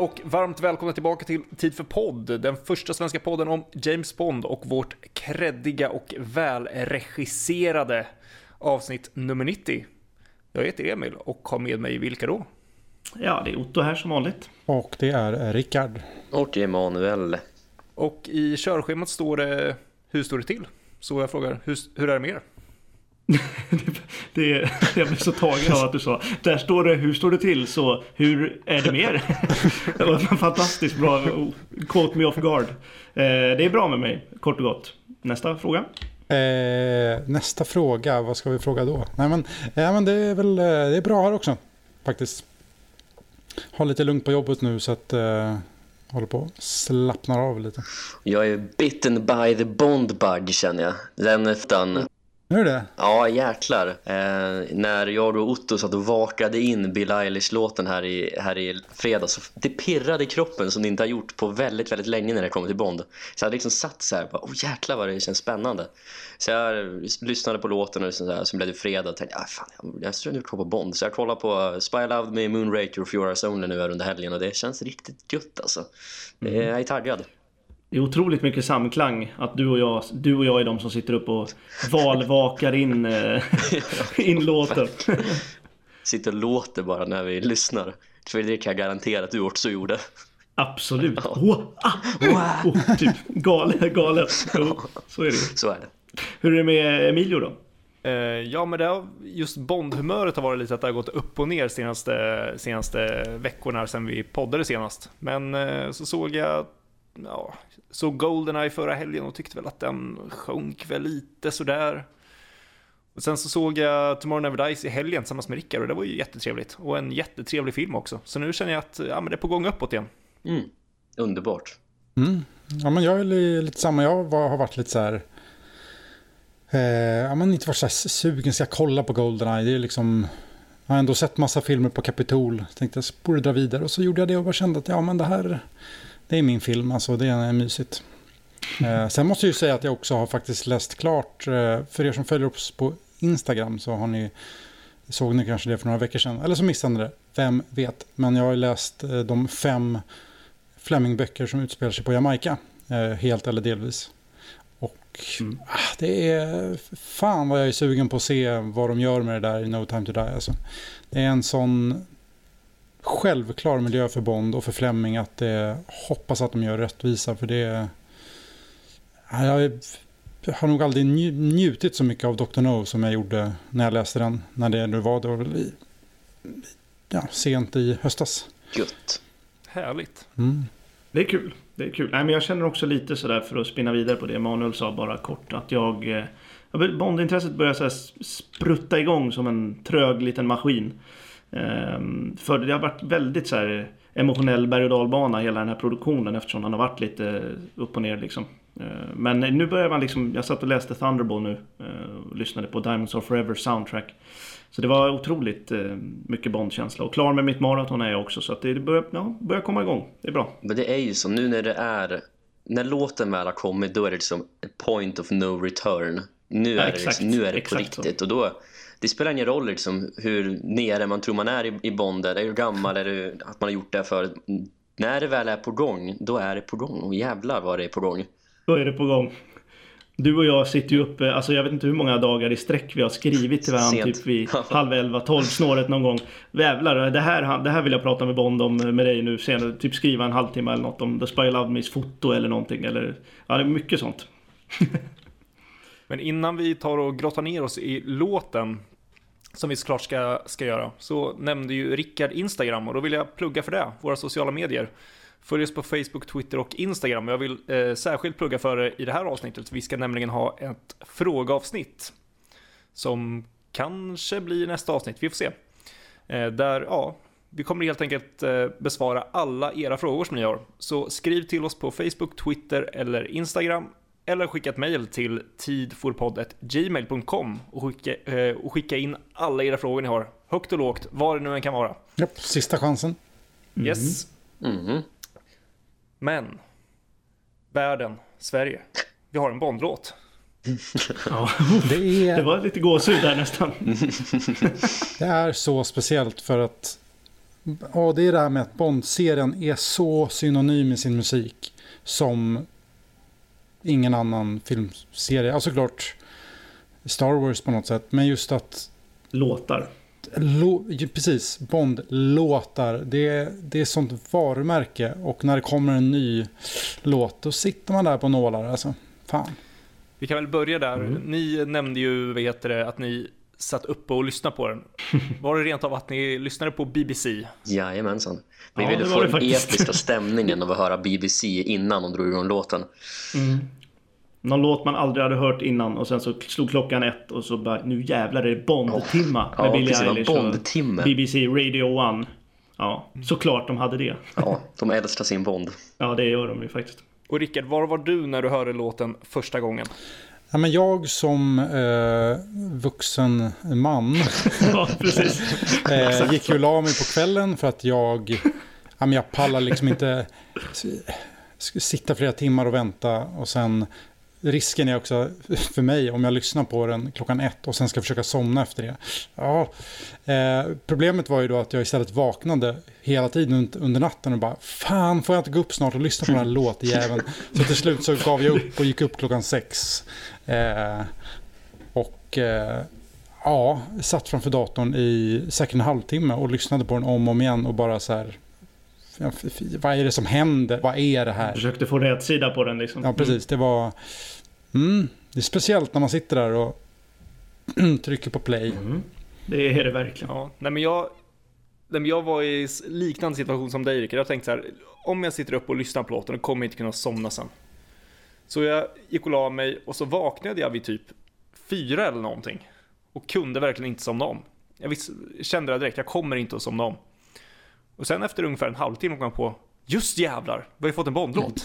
och varmt välkomna tillbaka till Tid för podd, den första svenska podden om James Bond och vårt kreddiga och välregisserade avsnitt nummer 90. Jag heter Emil och har med mig vilka då? Ja, det är Otto här som vanligt. Och det är Rickard. Och Emanuel. Och i körschemat står det Hur står det till? Så jag frågar, hur, hur är det med er? Det, är, jag blev så tagen av att du sa Där står det hur står det till så hur är det med er? det var fantastiskt bra quote me off guard. Eh, det är bra med mig, kort och gott. Nästa fråga. Eh, nästa fråga, vad ska vi fråga då? Nej men, eh, men det är väl det är bra här också faktiskt. Har lite lugnt på jobbet nu så att eh, håller på slappnar av lite. Jag är bitten by the bond bug känner jag. Den efter är det? Ja, jäklar. Eh, när jag och Otto satt och vakade in Bill Eilish-låten här i, här i fredags så det pirrade i kroppen som det inte har gjort på väldigt, väldigt länge när det kommer till Bond. Så jag hade liksom satt så här, bara, oh jäklar vad det känns spännande. Så jag lyssnade på låten och så, här, så blev det fredag och tänkte, ah, fan, jag, jag tror nu på Bond. Så jag kollade på Spy Love med Moonraker och Hours Only nu här under helgen och det känns riktigt gött alltså. Mm. Jag är taggad. Det är otroligt mycket samklang att du och jag, du och jag är de som sitter upp och valvakar in, eh, in låten. sitter och låter bara när vi lyssnar. För det kan jag garantera att du också gjorde. Absolut. Ja. Oh, ah, wow. oh, typ galet. galet. Oh, så är det Så är det. Hur är det med Emilio då? Uh, ja, men det har, just Bondhumöret har varit lite att det har gått upp och ner senaste, senaste veckorna sedan vi poddade senast. Men uh, så såg jag ja, såg Goldeneye förra helgen och tyckte väl att den sjönk väl lite sådär. Och sen så såg jag Tomorrow Never Dies i helgen tillsammans med Rickard och det var ju jättetrevligt. Och en jättetrevlig film också. Så nu känner jag att ja, men det är på gång uppåt igen. Mm. Underbart. Mm. Ja, men jag är lite samma. Jag har varit lite så här... Eh, jag har inte varit så här sugen, ska jag kolla på Goldeneye? Det är liksom... Jag har ändå sett massa filmer på Capitol. Tänkte jag borde dra vidare och så gjorde jag det och bara kände att ja men det här det är min film, alltså det är mysigt. Eh, sen måste jag ju säga att jag också har faktiskt läst klart, eh, för er som följer oss på Instagram så har ni, såg ni kanske det för några veckor sedan, eller så missade ni det, vem vet. Men jag har läst eh, de fem Fleming-böcker som utspelar sig på Jamaica, eh, helt eller delvis. Och mm. ah, det är, fan vad jag är sugen på att se vad de gör med det där i No Time To Die. Alltså. Det är en sån självklar miljö för Bond och för Fleming att det hoppas att de gör rättvisa för det jag har nog aldrig njutit så mycket av Dr. No som jag gjorde när jag läste den. När det nu var, det var väl i, ja, sent i höstas. Gött. Härligt. Mm. Det är kul. Det är kul. Nej, men jag känner också lite sådär för att spinna vidare på det Manuel sa bara kort. Att jag... Eh, Bondintresset börjar så sprutta igång som en trög liten maskin. Ehm, för det har varit väldigt så här emotionell berg och dalbana hela den här produktionen eftersom han har varit lite upp och ner liksom. Ehm, men nu börjar man liksom, jag satt och läste Thunderball nu eh, och lyssnade på Diamonds of Forever soundtrack. Så det var otroligt eh, mycket Bondkänsla och klar med mitt maraton är jag också så att det börjar, ja, börjar komma igång. Det är bra. Men det är ju så nu när det är när låten väl har kommit då är det liksom point of no return. Nu är ja, exakt, det, liksom, nu är det på riktigt så. och då det spelar ingen roll liksom, hur nere man tror man är i, i Bond eller hur gammal eller att man har gjort det för när det väl är på gång, då är det på gång och jävlar vad det är på gång. Då är det på gång. Du och jag sitter ju uppe, alltså jag vet inte hur många dagar i sträck vi har skrivit till varandra typ vid halv elva, tolv snåret någon gång. Jävlar, det här, det här vill jag prata med Bond om med dig nu senare. Typ skriva en halvtimme eller något om The Spy Love Me's foto eller någonting. Eller, ja, det är mycket sånt. Men innan vi tar och grottar ner oss i låten som vi såklart ska, ska göra, så nämnde ju Rickard Instagram och då vill jag plugga för det, våra sociala medier. Följ oss på Facebook, Twitter och Instagram. Jag vill eh, särskilt plugga för det i det här avsnittet. Vi ska nämligen ha ett frågeavsnitt som kanske blir nästa avsnitt, vi får se. Eh, där, ja, vi kommer helt enkelt eh, besvara alla era frågor som ni har. Så skriv till oss på Facebook, Twitter eller Instagram eller skicka ett mejl till tidforpodd.gmail.com och skicka, eh, och skicka in alla era frågor ni har, högt och lågt, vad det nu än kan vara. Japp, sista chansen. Mm. Yes. Mm. Men, världen, Sverige, vi har en Bondlåt. ja, det, är... det var lite gåshud där nästan. det är så speciellt för att Och det är det här med att Bond-serien är så synonym med sin musik som ingen annan filmserie. Alltså klart Star Wars på något sätt. Men just att... Låtar. Lo, precis, Bond-låtar. Det, det är sånt varumärke. Och när det kommer en ny låt då sitter man där på nålar. Alltså, fan. Vi kan väl börja där. Mm. Ni nämnde ju, vad heter det, att ni satt uppe och lyssnade på den. Var det rent av att ni lyssnade på BBC? Jajamensan. Vi ja, ville få den episka stämningen av att höra BBC innan de drog igång låten. Mm. Någon låt man aldrig hade hört innan och sen så slog klockan ett och så bara nu jävlar är det Bond-timma oh, med ja, Billie Eilish Bond BBC Radio 1. Ja, såklart de hade det. Ja, de älskar sin Bond. Ja, det gör de ju faktiskt. Och Rickard, var var du när du hörde låten första gången? Ja, men jag som eh, vuxen man ja, eh, gick ju och la mig på kvällen för att jag, ja, men jag pallar liksom inte sitta flera timmar och vänta och sen risken är också för mig om jag lyssnar på den klockan ett och sen ska försöka somna efter det. Ja, eh, problemet var ju då att jag istället vaknade hela tiden under natten och bara fan får jag inte gå upp snart och lyssna på den här låtjäveln. Så till slut så gav jag upp och gick upp klockan sex. Eh, och eh, ja, satt framför datorn i säkert en halvtimme och lyssnade på den om och om igen och bara så här vad är det som händer? Vad är det här? Försökte få rätt sida på den liksom. Ja, precis. Det var... Mm, det är speciellt när man sitter där och trycker på play. Mm. Det är det verkligen. Ja, nej men jag, nej men jag var i liknande situation som dig Rickard. Jag tänkte så här, om jag sitter upp och lyssnar på låten, då kommer jag inte kunna somna sen. Så jag gick och la mig och så vaknade jag vid typ fyra eller någonting. Och kunde verkligen inte somna om. Jag visste, kände det direkt, jag kommer inte att somna om. Och sen efter ungefär en halvtimme kom jag på, just jävlar, vi har ju fått en Bondlåt.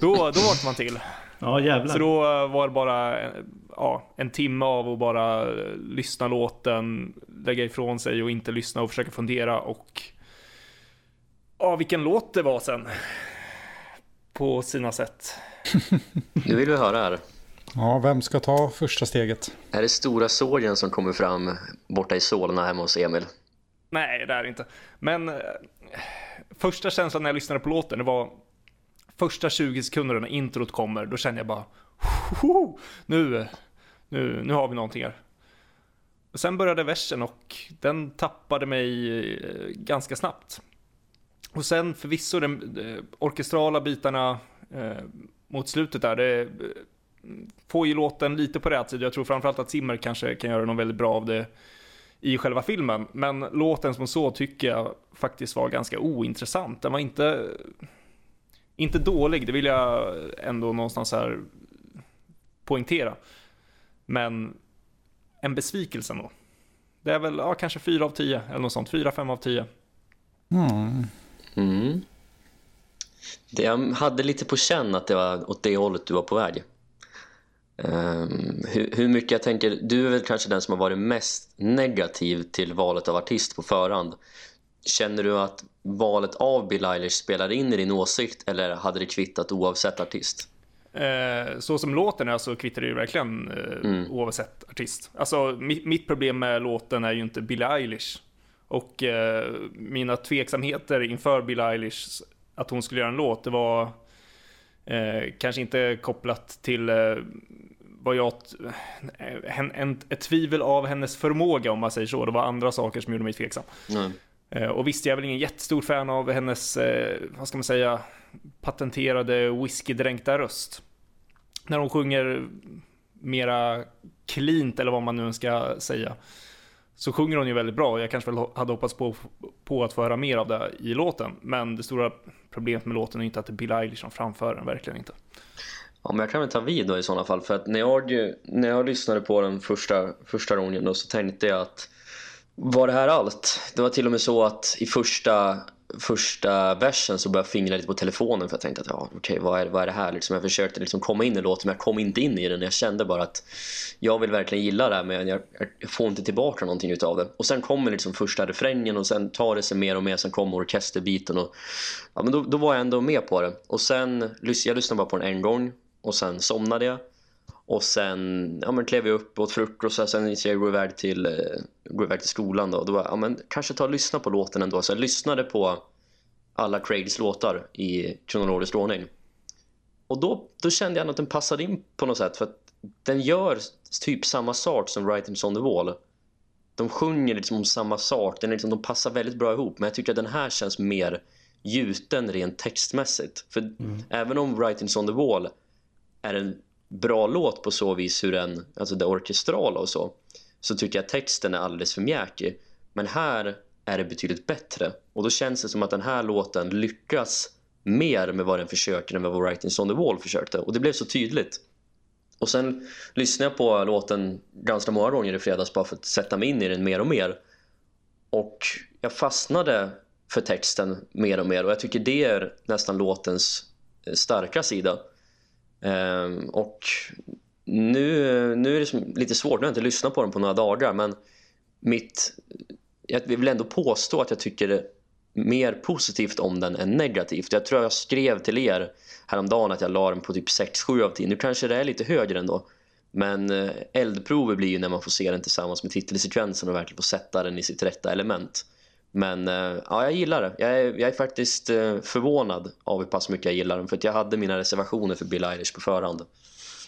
då, då vaknade man till. Ja jävlar. Så då var det bara ja, en timme av att bara lyssna låten, lägga ifrån sig och inte lyssna och försöka fundera och ja, vilken låt det var sen. På sina sätt. Nu vill vi höra här. Ja, vem ska ta första steget? Är det stora sågen som kommer fram borta i Solna hemma hos Emil? Nej, det är det inte. Men eh, första känslan när jag lyssnade på låten, det var första 20 sekunderna när introt kommer, då känner jag bara nu, nu, nu har vi någonting här. Sen började versen och den tappade mig eh, ganska snabbt. Och sen förvisso de, orkestrala bitarna eh, mot slutet där, det eh, får ju låten lite på rätt sida. Jag tror framförallt att Zimmer kanske kan göra något väldigt bra av det i själva filmen. Men låten som så tycker jag faktiskt var ganska ointressant. Den var inte, inte dålig, det vill jag ändå någonstans här poängtera. Men en besvikelse ändå. Det är väl ja, kanske 4 av 10 eller något sånt, 4-5 av 10. Mm. Mm. Det, jag hade lite på känn att det var åt det hållet du var på väg. Um, hur, hur, mycket jag tänker, du är väl kanske den som har varit mest negativ till valet av artist på förhand. Känner du att valet av Bill Eilish spelar in i din åsikt eller hade det kvittat oavsett artist? Eh, så som låten är så kvittar det ju verkligen eh, mm. oavsett artist. Alltså mitt, mitt, problem med låten är ju inte Bill Eilish. Och eh, mina tveksamheter inför Bill Eilish att hon skulle göra en låt, det var eh, kanske inte kopplat till eh, vad jag, en, en, ett tvivel av hennes förmåga om man säger så. Det var andra saker som gjorde mig tveksam. Mm. Och visst, jag är väl ingen jättestor fan av hennes, eh, vad ska man säga, patenterade whiskydränkta röst. När hon sjunger mera cleant eller vad man nu ska säga. Så sjunger hon ju väldigt bra. och Jag kanske väl hade hoppats på, på att få höra mer av det i låten. Men det stora problemet med låten är inte att det är Bill Eilish som framför den, verkligen inte. Ja, men jag kan väl ta vid då i sådana fall. För att när jag, när jag lyssnade på den första, första gången då, så tänkte jag att var det här allt? Det var till och med så att i första, första versen så började jag fingra lite på telefonen för jag tänkte att ja, okej, vad, är, vad är det här? Liksom, jag försökte liksom komma in i låten men jag kom inte in i den. Jag kände bara att jag vill verkligen gilla det här men jag, jag får inte tillbaka någonting utav det. Och sen kommer liksom första refrängen och sen tar det sig mer och mer. Sen kommer orkesterbiten och ja, men då, då var jag ändå med på det. Och sen, jag lyssnade bara på den en gång och sen somnade jag. Och sen ja, men klev jag upp, åt frukost och sen ska jag gå iväg till, eh, gå iväg till skolan. Då, då var, ja, men kanske ta och lyssna på låten ändå. Så jag lyssnade på alla Craigs låtar i kronologisk ordning. Och då, då kände jag att den passade in på något sätt. För att den gör typ samma sak som Writings on the Wall. De sjunger liksom om samma sak. Den liksom, de passar väldigt bra ihop. Men jag tycker att den här känns mer gjuten rent textmässigt. För mm. även om Writings on the Wall är en bra låt på så vis hur den, alltså det orkestrala och så så tycker jag att texten är alldeles för mjäkig. Men här är det betydligt bättre. Och då känns det som att den här låten lyckas mer med vad den försöker än vad Writings on the Wall försökte. Och det blev så tydligt. Och sen lyssnade jag på låten ganska många gånger i fredags bara för att sätta mig in i den mer och mer. Och jag fastnade för texten mer och mer och jag tycker det är nästan låtens eh, starka sida. Um, och nu, nu är det lite svårt, nu har jag inte lyssnat på den på några dagar men mitt, jag vill ändå påstå att jag tycker mer positivt om den än negativt. Jag tror jag skrev till er häromdagen att jag la den på typ 6-7 av 10. Nu kanske det är lite högre ändå. Men eh, eldprover blir ju när man får se den tillsammans med titelsekvensen och verkligen får sätta den i sitt rätta element. Men eh, ja, jag gillar det. Jag är, jag är faktiskt eh, förvånad av hur pass mycket jag gillar den. För att jag hade mina reservationer för Bill Eilish på förhand.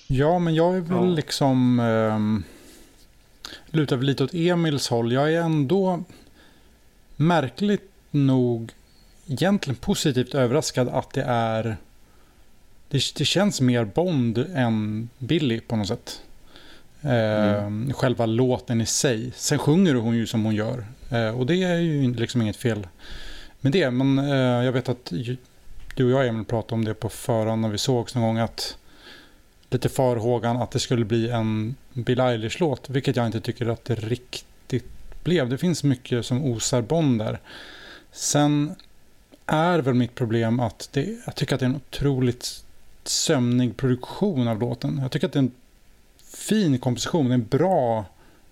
Ja, men jag är väl ja. liksom... Eh, lutar väl lite åt Emils håll. Jag är ändå märkligt nog egentligen positivt överraskad att det är... Det, det känns mer Bond än Billy på något sätt. Mm. Ehm, själva låten i sig. Sen sjunger hon ju som hon gör. Ehm, och det är ju liksom inget fel med det. Men eh, jag vet att du och jag Emil pratade om det på förhand när vi sågs någon gång. att Lite farhågan att det skulle bli en Bill Eilish-låt. Vilket jag inte tycker att det riktigt blev. Det finns mycket som osar Bond där. Sen är väl mitt problem att det, jag tycker att det är en otroligt sömnig produktion av låten. Jag tycker att det är en fin komposition, det är en bra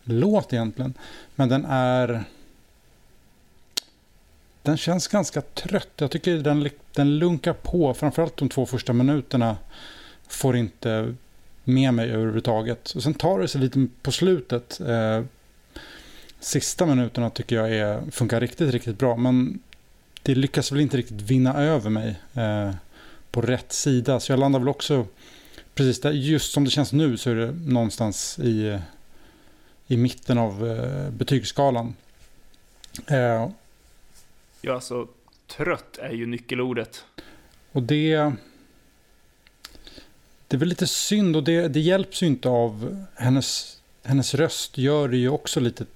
låt egentligen. Men den är... Den känns ganska trött. Jag tycker den, den lunkar på. Framförallt de två första minuterna får inte med mig överhuvudtaget. Och sen tar det sig lite på slutet. Eh, sista minuterna tycker jag är, funkar riktigt, riktigt bra. Men det lyckas väl inte riktigt vinna över mig eh, på rätt sida. Så jag landar väl också precis där. Just som det känns nu så är det någonstans i, i mitten av eh, betygsskalan. Eh, ja, alltså trött är ju nyckelordet. Och det... Det är väl lite synd och det, det hjälps ju inte av hennes, hennes röst gör det ju också lite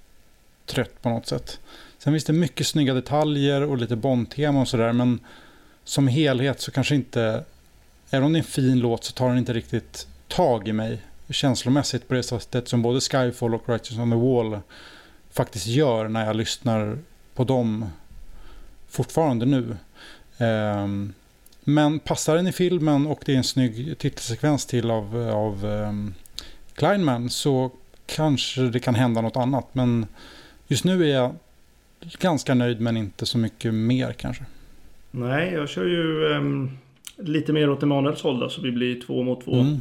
trött på något sätt. Sen finns det mycket snygga detaljer och lite Bond-tema och sådär men som helhet så kanske inte, även om det är en fin låt så tar den inte riktigt tag i mig känslomässigt på det sättet som både Skyfall och Righteous on the Wall faktiskt gör när jag lyssnar på dem fortfarande nu. Um, men passar den i filmen och det är en snygg titelsekvens till av, av um, Kleinman så kanske det kan hända något annat. Men just nu är jag ganska nöjd men inte så mycket mer kanske. Nej, jag kör ju um, lite mer åt Emanuels håll då, så vi blir två mot två. Mm.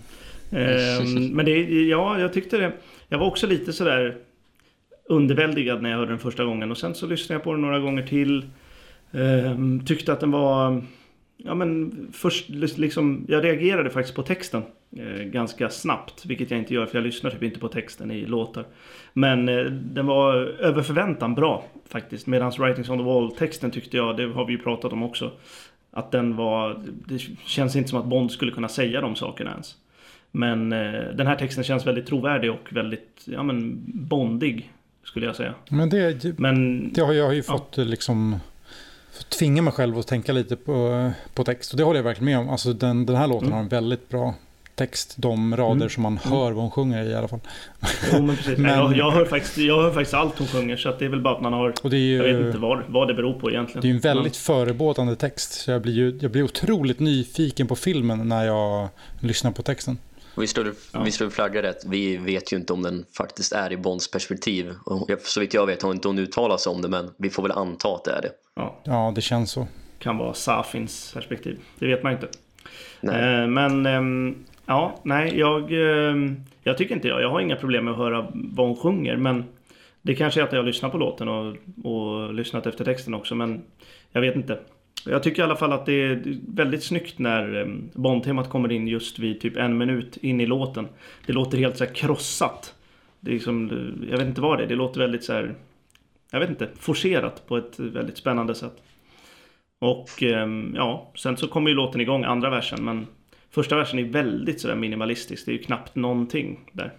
Um, men det, ja, jag tyckte det. Jag var också lite sådär underväldigad när jag hörde den första gången och sen så lyssnade jag på den några gånger till. Um, tyckte att den var Ja men först liksom, jag reagerade faktiskt på texten eh, ganska snabbt. Vilket jag inte gör för jag lyssnar typ inte på texten i låtar. Men eh, den var över förväntan bra faktiskt. Medan Writings on the Wall-texten tyckte jag, det har vi ju pratat om också. Att den var, det känns inte som att Bond skulle kunna säga de sakerna ens. Men eh, den här texten känns väldigt trovärdig och väldigt, ja men bondig. Skulle jag säga. Men det, men, det har jag ju fått ja. liksom tvinga mig själv att tänka lite på, på text. Och det håller jag verkligen med om. Alltså den, den här låten mm. har en väldigt bra text. De rader mm. som man mm. hör vad hon sjunger i, i alla fall. Jo, men precis. men, jag, jag, hör faktiskt, jag hör faktiskt allt hon sjunger. Så att det är väl bara att man har... Och det är ju, jag vet inte vad, vad det beror på egentligen. Det är ju en väldigt men. förebådande text. Så jag blir, ju, jag blir otroligt nyfiken på filmen när jag lyssnar på texten. Vi slår, ja. vi slår flagga rätt. Vi vet ju inte om den faktiskt är i Bonds perspektiv. Och så vitt jag vet har inte hon uttalat sig om det, men vi får väl anta att det är det. Ja, ja det känns så. Kan vara Safins perspektiv. Det vet man inte. Eh, men eh, Ja, nej, jag, ehm, jag tycker inte jag. Jag har inga problem med att höra vad hon sjunger, men det kanske är att jag lyssnar på låten och, och lyssnat efter texten också, men jag vet inte. Jag tycker i alla fall att det är väldigt snyggt när Bondtemat Bond-temat kommer in just vid typ en minut in i låten. Det låter helt så här krossat. Det är liksom, jag vet inte vad det är, det låter väldigt så här, jag vet inte, forcerat på ett väldigt spännande sätt. Och ehm, ja, sen så kommer ju låten igång, andra versen, men första versen är väldigt sådär minimalistisk. Det är ju knappt någonting där.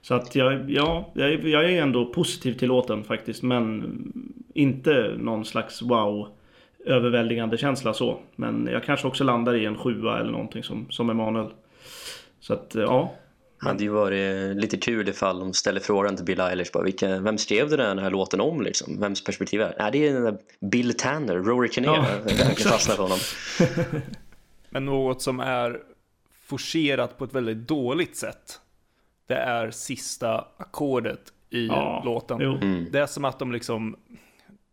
Så att jag, ja, jag, jag är ändå positiv till låten faktiskt, men inte någon slags wow överväldigande känsla så. Men jag kanske också landar i en sjua eller någonting som, som Emanuel. Så att ja. Det hade ju varit lite kul ifall de ställer frågan till Bill Eilish bara, vilka, vem skrev du den här låten om liksom? Vems perspektiv är det? Nej, det är den där Bill Tanner, Rory Kinnear. Ja, jag fastnar för honom. Men något som är forcerat på ett väldigt dåligt sätt. Det är sista ackordet i ja, låten. Mm. Det är som att de liksom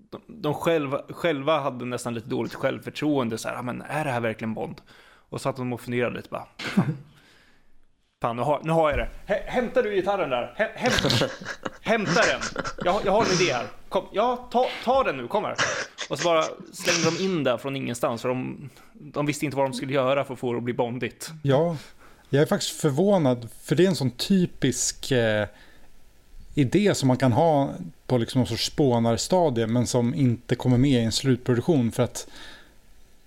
de, de själva, själva hade nästan lite dåligt självförtroende. Så här, men är det här verkligen Bond? Och så att de och funderade lite bara. Fan, nu har, nu har jag det. H hämtar du gitarren där? H hämta, hämta den. Jag, jag har en idé här. Kom, ja, ta, ta den nu, kom här. Och så bara slängde de in det från ingenstans. För de, de visste inte vad de skulle göra för att få det att bli bondigt. Ja, jag är faktiskt förvånad. För det är en sån typisk eh, idé som man kan ha på liksom någon sorts spånarstadie. Men som inte kommer med i en slutproduktion. För att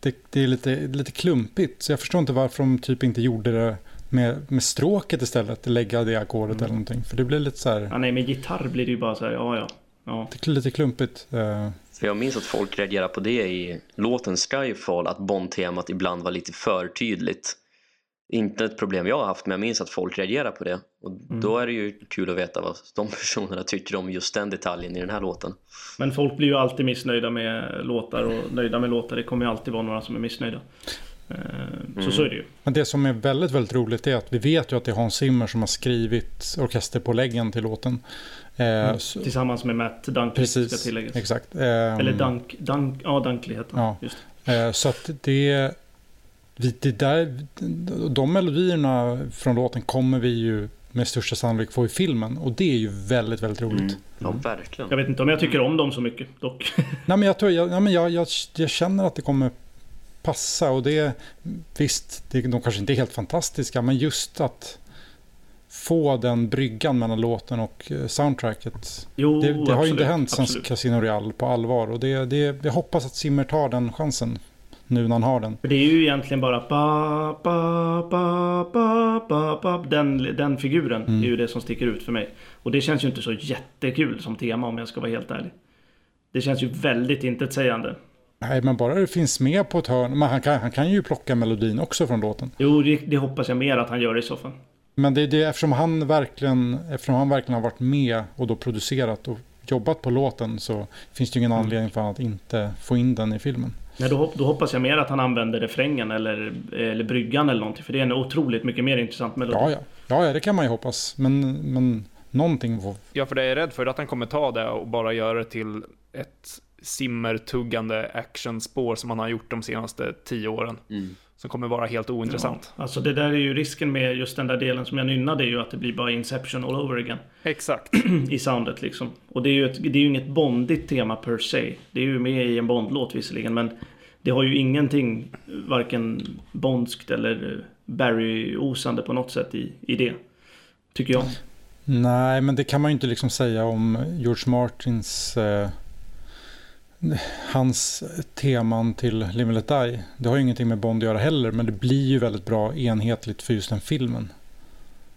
det, det är lite, lite klumpigt. Så jag förstår inte varför de typ inte gjorde det med, med stråket istället, lägga det ackordet mm. eller någonting. För det blir lite så här... Ja, nej, med gitarr blir det ju bara så här, ja, ja. ja. Det är lite klumpigt. Uh... jag minns att folk reagerade på det i låten Skyfall, att Bond-temat ibland var lite för tydligt. Inte ett problem jag har haft, men jag minns att folk reagerar på det. Och mm. Då är det ju kul att veta vad de personerna tycker om just den detaljen i den här låten. Men folk blir ju alltid missnöjda med låtar och nöjda med låtar. Det kommer ju alltid vara några som är missnöjda. Mm. Så så är det ju. Men det som är väldigt, väldigt roligt är att vi vet ju att det är Hans Zimmer som har skrivit orkesterpåläggen till låten. Eh, mm. så... Tillsammans med Matt Dunkley Precis, ska tilläggas. exakt. Eh, Eller Dunk, Dunk, ja Dunkley heter han. Ja. Just. Eh, så att det, det där, de melodierna från låten kommer vi ju med största sannolikhet få i filmen. Och det är ju väldigt, väldigt roligt. Mm. Ja, verkligen. Jag vet inte om jag tycker om dem så mycket dock. Nej, men jag, tror, jag, ja, men jag, jag, jag känner att det kommer passa och det visst, det, de kanske inte är helt fantastiska men just att få den bryggan mellan låten och eh, soundtracket. Jo, det, det har ju inte hänt sen Casino Real på allvar och det, det, jag hoppas att Zimmer tar den chansen nu när han har den. För det är ju egentligen bara ba, ba, ba, ba, ba, ba. Den, den figuren mm. är ju det som sticker ut för mig. Och det känns ju inte så jättekul som tema om jag ska vara helt ärlig. Det känns ju väldigt intetsägande. Nej, men bara det finns med på ett hörn. Men han kan, han kan ju plocka melodin också från låten. Jo, det, det hoppas jag mer att han gör i så fall. Men det är det eftersom han verkligen, eftersom han verkligen har varit med och då producerat och jobbat på låten så finns det ju ingen mm. anledning för honom att inte få in den i filmen. Nej, då, då hoppas jag mer att han använder refrängen eller, eller bryggan eller någonting. För det är en otroligt mycket mer intressant melodi. Ja, ja. ja, ja det kan man ju hoppas. Men, men någonting. Ja, för det är jag rädd för att han kommer ta det och bara göra det till ett simmertuggande actionspår som han har gjort de senaste tio åren. Mm. Som kommer vara helt ointressant. Ja, alltså det där är ju risken med just den där delen som jag nynnade är ju att det blir bara Inception all over again. Exakt. I soundet liksom. Och det är ju, ett, det är ju inget bondigt tema per se. Det är ju med i en Bondlåt visserligen men det har ju ingenting varken bondskt eller Barry-osande på något sätt i, i det. Tycker jag. Nej, men det kan man ju inte liksom säga om George Martins eh hans teman till Live Let Die. Det har ju ingenting med Bond att göra heller, men det blir ju väldigt bra enhetligt för just den filmen.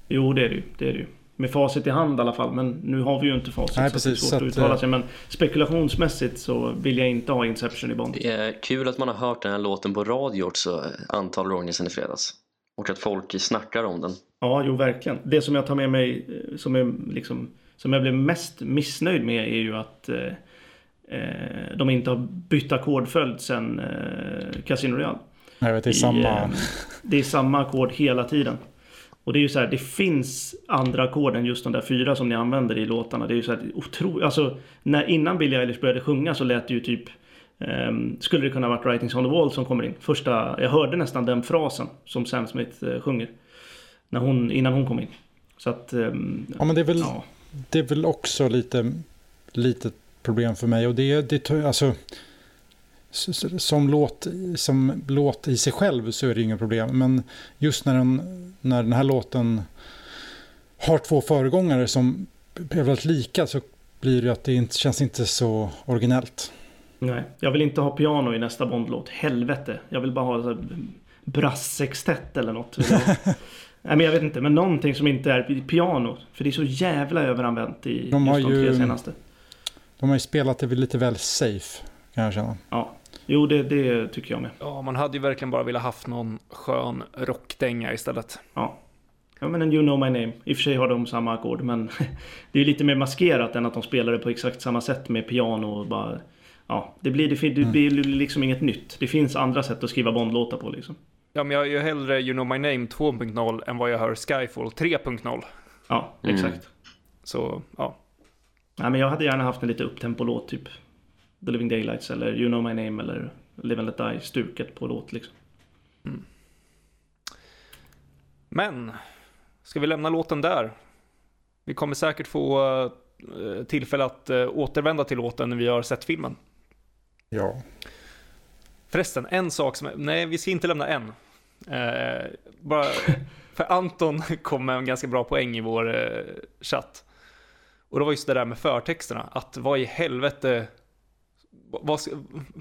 Jo, det är det ju. Det är det ju. Med facit i hand i alla fall, men nu har vi ju inte facit. Nej, så precis, det är svårt att uttala sig. Men spekulationsmässigt så vill jag inte ha Inception i Bond. Det är kul att man har hört den här låten på radio också antal gånger sedan i fredags. Och att folk snackar om den. Ja, jo verkligen. Det som jag tar med mig eh, som, är liksom, som jag blev mest missnöjd med är ju att eh, eh, de inte har bytt ackordföljd sen eh, Casino Real. Vet, det är samma. eh, det är samma ackord hela tiden. Och det är ju så här, det finns andra ackord än just de där fyra som ni använder i låtarna. Det är ju så här otroligt, alltså när, innan Billie Eilish började sjunga så lät det ju typ ehm, skulle det kunna varit Writings on the Wall som kommer in. Första, jag hörde nästan den frasen som Sam Smith eh, sjunger. När hon, innan hon kom in. Så att... ehm, Ja, men det är väl, ja. det är väl också lite litet problem för mig. Och det, det alltså, som, låt, som låt i sig själv så är det inga problem. Men just när den, när den här låten har två föregångare som är väldigt lika så blir det att det inte, känns inte så originellt. Nej, jag vill inte ha piano i nästa Bond-låt. Helvete. Jag vill bara ha brassextett eller något. Nej men jag vet inte, men någonting som inte är piano. För det är så jävla överanvänt i De just de tre ju- senaste. De har ju spelat det lite väl safe kan jag känna. Ja, jo det, det tycker jag med. Ja, man hade ju verkligen bara velat haft någon skön rockdänga istället. Ja. Ja men en You know my name. I och för sig har de samma ackord men det är lite mer maskerat än att de spelar det på exakt samma sätt med piano och bara... Ja, det blir, det, det blir liksom inget nytt. Det finns andra sätt att skriva Bond-låtar på liksom. Ja, men jag gör hellre You know my name 2.0 än vad jag hör Skyfall 3.0. Ja, Mm. exakt. Så, ja. Nej men jag hade gärna haft en lite upptempo-låt typ. The Living Daylights eller You know my name eller Live and Let Die stuket på låt liksom. Men, ska vi lämna låten där? Vi kommer säkert få eh, tillfälle att eh, återvända till låten när vi har sett filmen. Ja. Förresten, en sak som... Nej, vi ska inte lämna en. Eh, bara... För Anton kom med en ganska bra poäng i vår eh, chatt. Och det var just det där med förtexterna. Att vad i helvete... Vad ska,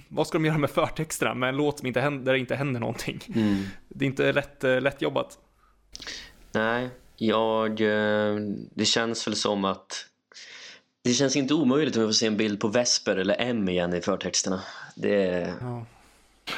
vad ska de göra med förtexterna med en låt som inte händer, där det inte händer någonting? Mm. Det är inte lätt, eh, lätt jobbat. Nej, jag... eh, Det känns väl som att... Det känns inte omöjligt om vi får se en bild på Vesper eller M igen i förtexterna. Det Ja.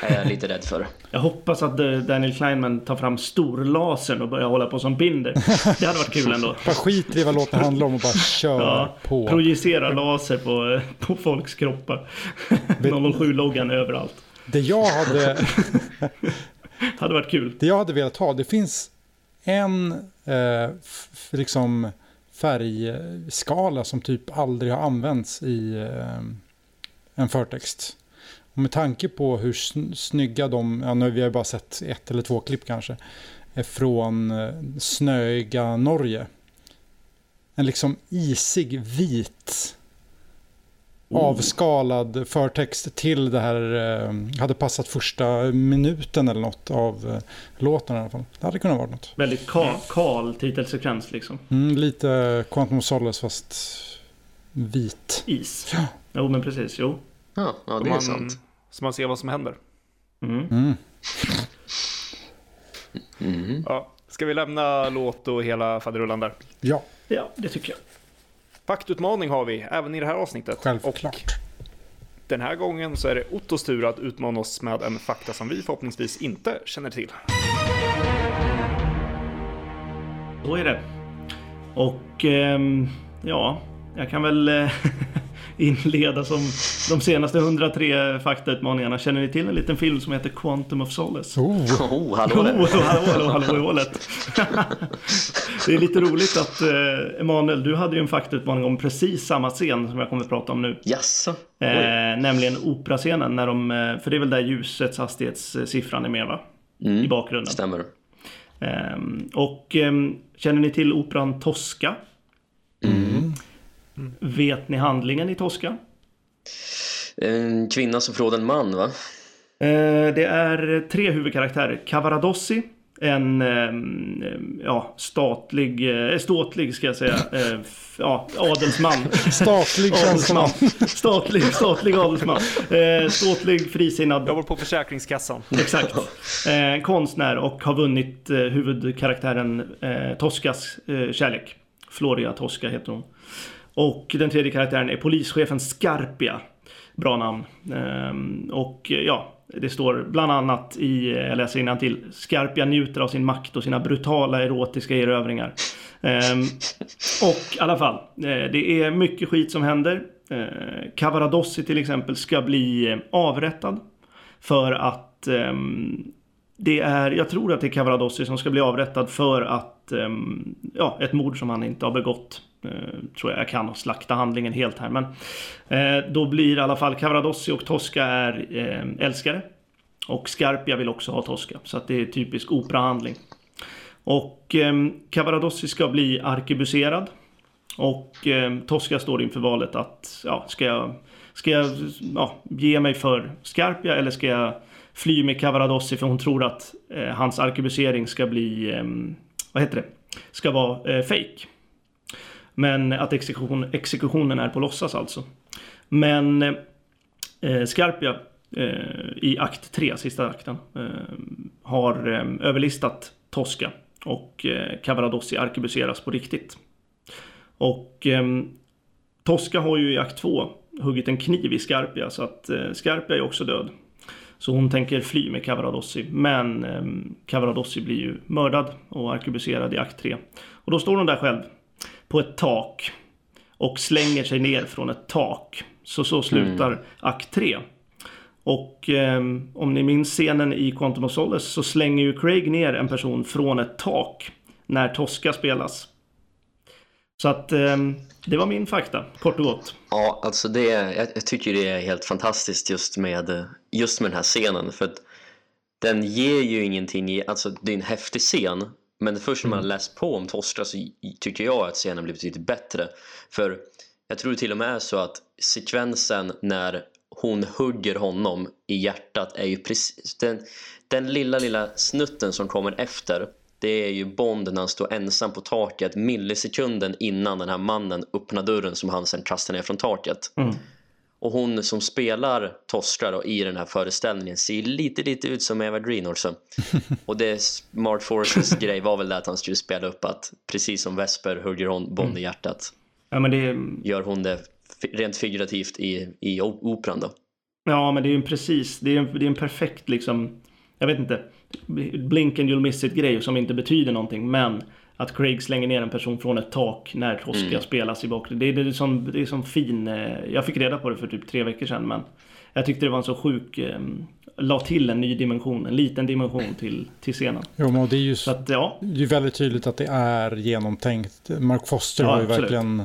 Är jag lite rädd för. Jag hoppas att eh, Daniel Kleinman tar fram storlasern och börjar hålla på som Binder. Det hade varit kul ändå. Bara skit i vad låten handlar om och bara kör Ja, på. projicera laser på, eh, på folks kroppar. 007-loggan överallt. Det jag hade... Hade varit kul. Det jag hade velat ha, det finns en eh, liksom färgskala som typ aldrig har använts i eh, en förtext. Och med tanke på hur sn- snygga de, ja nu vi har ju bara sett ett eller två klipp kanske, är från eh, snöiga Norge. En liksom isig vit avskalad förtext till det här eh, hade passat första minuten eller något av eh, låten i alla fall. Det hade kunnat vara något. Väldigt ka- kal titelsekvens liksom. Mm, lite Quantum Solace fast vit. Is. Ja. Jo men precis, jo. Ja, ja Så det är man, sant. så man ser vad som händer. Mm. Mm. Mm. Ja. Ska vi lämna låt och hela faderullan där? Ja, Ja, det tycker jag. Faktutmaning har vi även i det här avsnittet. självklart. Och den här gången så är det Ottos tur att utmana oss med en fakta som vi förhoppningsvis inte känner till. Så är det. Och ehm, ja, jag kan väl eh, inleda som de senaste 103 faktautmaningarna. Känner ni till en liten film som heter Quantum of Solace? Oh, Oh, hallå Oh, där. hallå, hallå, hallå i hålet. Det är lite roligt att eh, Emanuel, du hade ju en faktautmaning om precis samma scen som jag kommer att prata om nu. Jaså? Oj. Eh, nämligen operascenen, när de, eh, för det är väl där ljusets hastighetssiffran är med va? I Mm. bakgrunden. Stämmer. Ehm, och ehm, känner ni till operan Tosca? Mm. Vet ni handlingen i Tosca? En kvinna som förråder en man, va? Eh, det är tre huvudkaraktärer. Cavaradossi, en ehm, ja, statlig, eh, ståtlig ska jag säga, eh, ja, adelsman. statlig. Adelsman. Statlig, statlig adelsman. Eh, ståtlig, frisinnad. Jobbar på Försäkringskassan. Exakt. Eh, konstnär och har vunnit eh, huvudkaraktären eh, Toscas eh, kärlek. Floria Tosca heter hon. Och den tredje karaktären är polischefen Scarpia. Bra namn. Ehm, och eh, ja, det står bland annat i, eh, jag läser till Scarpia njuter av sin makt och sina brutala erotiska erövringar. Ehm, och i alla fall, eh, det är mycket skit som händer. Cavaradossi till exempel ska bli avrättad. För att ehm, det är, jag tror att det är Cavaradossi som ska bli avrättad för att, ehm, ja, ett mord som han inte har begått. Eh, tror jag, jag kan slakta handlingen helt här. Men eh, då blir i alla fall Cavaradossi och Tosca är eh, älskare. Och Scarpia vill också ha Tosca. Så att det är typisk operahandling. Och eh, Cavaradossi ska bli arkebuserad. Och eh, Tosca står inför valet att, ja, ska jag, ska jag ja, ge mig för Scarpia eller ska jag fly med Cavaradossi för hon tror att eh, hans arkebusering ska bli, eh, vad heter det, ska vara eh, fake. Men att exekution, exekutionen är på låtsas alltså. Men eh, eh Scarpia eh, i akt 3, sista akten, eh, har eh, överlistat Tosca och eh, Cavaradossi arkebuseras på riktigt. Och eh, Tosca har ju i akt 2 huggit en kniv i Scarpia så att eh, Scarpia är också död. Så hon tänker fly med Cavaradossi. Men eh, Cavaradossi blir ju mördad och arkebuserad i akt 3. Och då står hon där själv på ett tak och slänger sig ner från ett tak. Så så slutar mm. akt 3. Och eh, om ni minns scenen i Quantum of Solace så slänger ju Craig ner en person från ett tak när Tosca spelas. Så att eh, det var min fakta, kort och gott. Ja, alltså det, jag, jag tycker det är helt fantastiskt just med, just med den här scenen. För att den ger ju ingenting, alltså det är en häftig scen. Men först när man mm. läst på om Tosca så tycker jag att scenen blir betydligt bättre. För jag tror till och med är så att sekvensen när hon hugger honom i hjärtat är ju precis den, den lilla lilla snutten som kommer efter det är ju Bond när han står ensam på taket millisekunden innan den här mannen öppnar dörren som han sen kastar ner från taket. Mm. Och hon som spelar Tosca då, i den här föreställningen ser lite lite ut som Eva Green också. Och det Mark Forsters grej var väl det att han skulle spela upp att precis som Vesper hugger hon Bond mm. i hjärtat. Ja, men det... Gör hon det rent figurativt i, i operan då. Ja, men det är ju precis, det är en, det är en perfekt liksom, jag vet inte, blink and you'll miss it grej som inte betyder någonting. Men att Craig slänger ner en person från ett tak när Tosca mm. spelas i bakgrunden. Det, det, är som, det är som fin, eh, jag fick reda på det för typ tre veckor sedan men jag tyckte det var en så sjuk, eh, la till en ny dimension, en liten dimension till, till scenen. Jo men det är ju att, ja. det är väldigt tydligt att det är genomtänkt. Mark Foster ja, har ju absolut. verkligen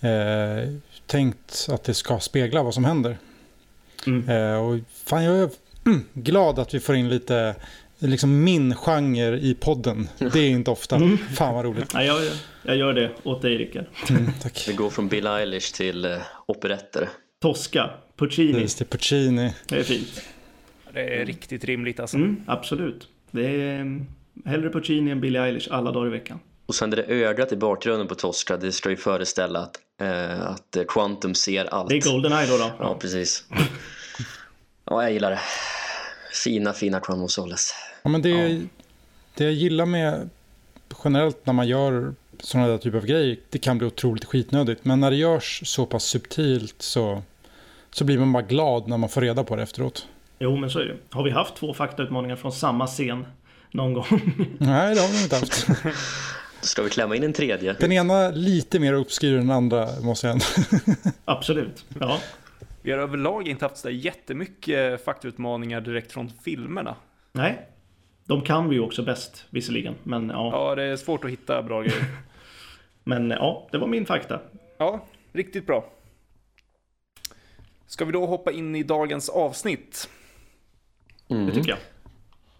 eh, tänkt att det ska spegla vad som händer. Mm. Eh, och fan jag är glad att vi får in lite liksom min genre i podden. Det är inte ofta. Mm. Fan vad roligt. Ja, jag, jag gör det åt dig Rickard. Mm, tack. Vi går från Bill Eilish till uh, operetter. Tosca, Puccini. Just det, Puccini. Det är fint. Det är riktigt rimligt alltså. Mm, absolut. Det är mm, hellre Puccini än Billie Eilish alla dagar i veckan. Och sen det där ögat i bakgrunden på Tosca, det ska ju föreställa att, eh, att Quantum ser allt. Det är Goldeneye då. då. Ja, precis. ja, jag gillar det. Fina, fina Quantum Solace. Ja, men det, ja. det jag gillar med generellt när man gör sådana där typer av grejer, det kan bli otroligt skitnödigt. Men när det görs så pass subtilt så, så blir man bara glad när man får reda på det efteråt. Jo, men så är det. Har vi haft två faktautmaningar från samma scen någon gång? Nej, det har vi inte haft. Ska vi klämma in en tredje? Den ena lite mer uppskuren än den andra, måste jag ändå. Absolut, ja. Vi har överlag inte haft så jättemycket faktautmaningar direkt från filmerna. Nej, de kan vi ju också bäst visserligen. Men, ja. ja, det är svårt att hitta bra grejer. men ja, det var min fakta. Ja, riktigt bra. Ska vi då hoppa in i dagens avsnitt? Mm. Det tycker jag.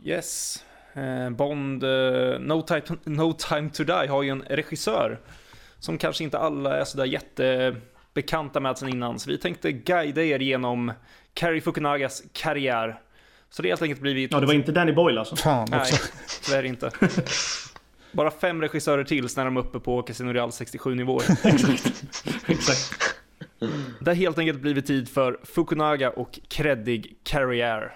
Yes. Eh, Bond, uh, no, time, no time to die har ju en regissör som kanske inte alla är sådär jättebekanta med sen innan. Så vi tänkte guida er genom Cary Fukunagas karriär. Så det har helt enkelt blivit... Ja, det var inte Danny Boyle alltså? Fan Nej, tyvärr inte. Bara fem regissörer till när de är uppe på Casino Real 67 nivåer. Exakt. Exakt. Det har helt enkelt blivit tid för Fukunaga och kreddig karriär.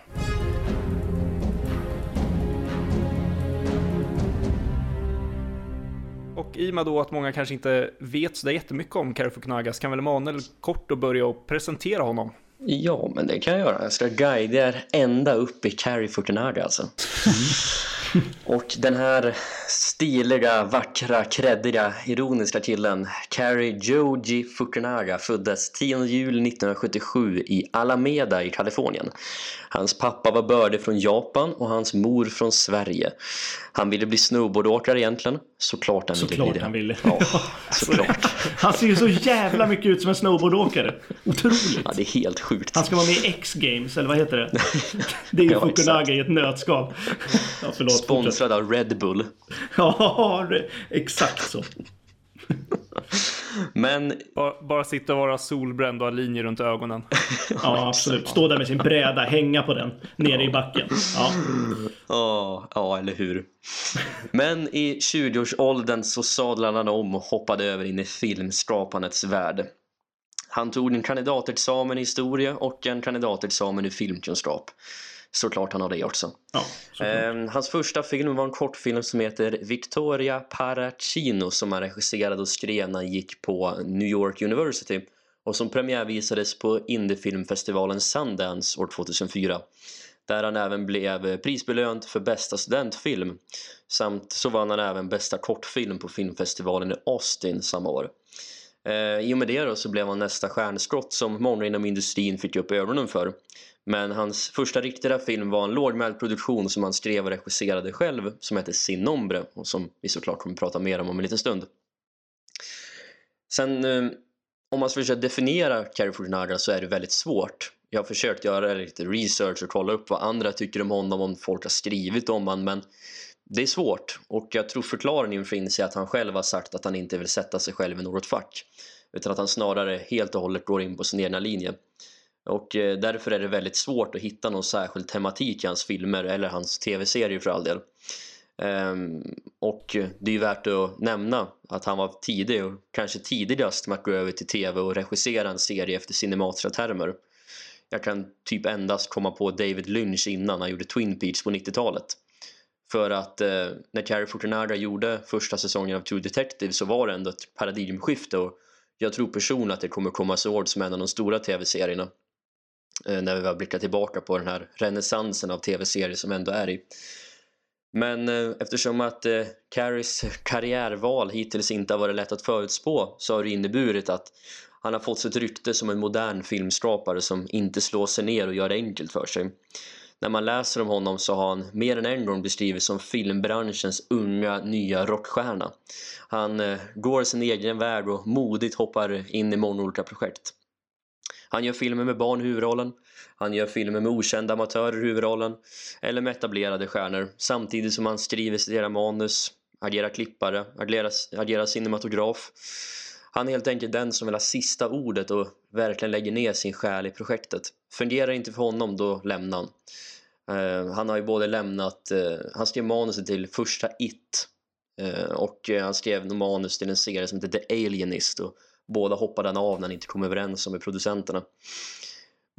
Och i och med då att många kanske inte vet så jättemycket om Kari Fukunaga så kan väl Emanuel kort och börja och presentera honom? Ja, men det kan jag göra. Jag ska guida er ända upp i Kari Fukunaga alltså. Och den här stiliga, vackra, kreddiga, ironiska killen Cary Joji Fukunaga föddes 10 juli 1977 i Alameda i Kalifornien. Hans pappa var bördig från Japan och hans mor från Sverige. Han ville bli snowboardåkare egentligen. Såklart han ville Såklart bli det. han ville. Ja, Alltså, såklart. Han ser ju så jävla mycket ut som en snowboardåkare. Otroligt. Ja, det är helt sjukt. Han ska vara med i X-Games, eller vad heter det? Det är ju Ja, Fukunaga exakt. i ett nötskal. Ja, förlåt. fortsätt. Sponsrad av Red Bull. Ja, det- exakt så. Men Bara, bara sitta och vara solbränd och ha linjer runt ögonen. Ja, absolut. Stå där med sin bräda, hänga på den, nere i backen. Ja, Ja, ja, eller hur. Men i 20-årsåldern så sadlade han om och hoppade över in i filmskapandets värld. Han tog en kandidatexamen i historia och en kandidatexamen i filmkunskap. Såklart han har det också. ja. Eh, hans första film var en kortfilm som heter Victoria Paracino som han regisserade och skrev när han gick på New York University och som premiärvisades på Indiefilmfestivalen Sundance år 2004 där han även blev prisbelönt för bästa studentfilm samt så vann han även bästa kortfilm på filmfestivalen i Austin samma år. Eh, I och med det då så blev han nästa stjärnskott som många inom industrin fick upp ögonen för. Men hans första riktiga film var en lågmäld produktion som han skrev och regisserade själv som hette Sin Nombre och som vi såklart kommer prata mer om om en liten stund. Sen eh, om man ska försöka definiera Cary Fukunaga så är det väldigt svårt. Jag har försökt göra lite research och kolla upp vad andra tycker om honom, om folk har skrivit om honom men det är svårt och jag tror förklaringen finns i att han själv har sagt att han inte vill sätta sig själv i något fack utan att han snarare helt och hållet går in på sin egna linje. Och eh, därför är det väldigt svårt att hitta någon särskild tematik i hans filmer eller hans tv-serier för all del. Ehm, och det är ju värt att nämna att han var tidig och kanske tidigast med att gå över till tv och regissera en serie efter cinematiska termer. Jag kan typ endast komma på David Lynch innan han gjorde Twin Peaks på 90-talet. För att eh, när Cary Fukunaga gjorde första säsongen av True Detective så var det ändå ett paradigmskifte och jag tror personligen att det kommer komma så ihåg som en av de stora tv-serierna eh, när vi väl blickar tillbaka på den här renässansen av tv-serier som ändå är i. Men eh, eftersom att eh, Carries karriärval hittills inte har varit lätt att förutspå så har det inneburit att han har fått sitt rykte som en modern filmskapare som inte slår sig ner och gör det enkelt för sig. När man läser om honom så har han mer än en gång beskrivits som filmbranschens unga nya rockstjärna. Han eh, går sin egen väg och modigt hoppar in i många olika projekt. Han gör filmer med barn i huvudrollen, han gör filmer med okända amatörer i huvudrollen eller med etablerade stjärnor samtidigt som han skriver sina manus, agerar klippare, agerar, agerar cinematograf. Han är helt enkelt den som vill ha sista ordet och verkligen lägger ner sin själ i projektet. Fungerar inte för honom, då lämnar han. Uh, han har ju både lämnat, uh, han skrev manuset till första It uh, och uh, han skrev manus till en serie som heter The Alienist och båda hoppade han av när han inte kom överens om med producenterna.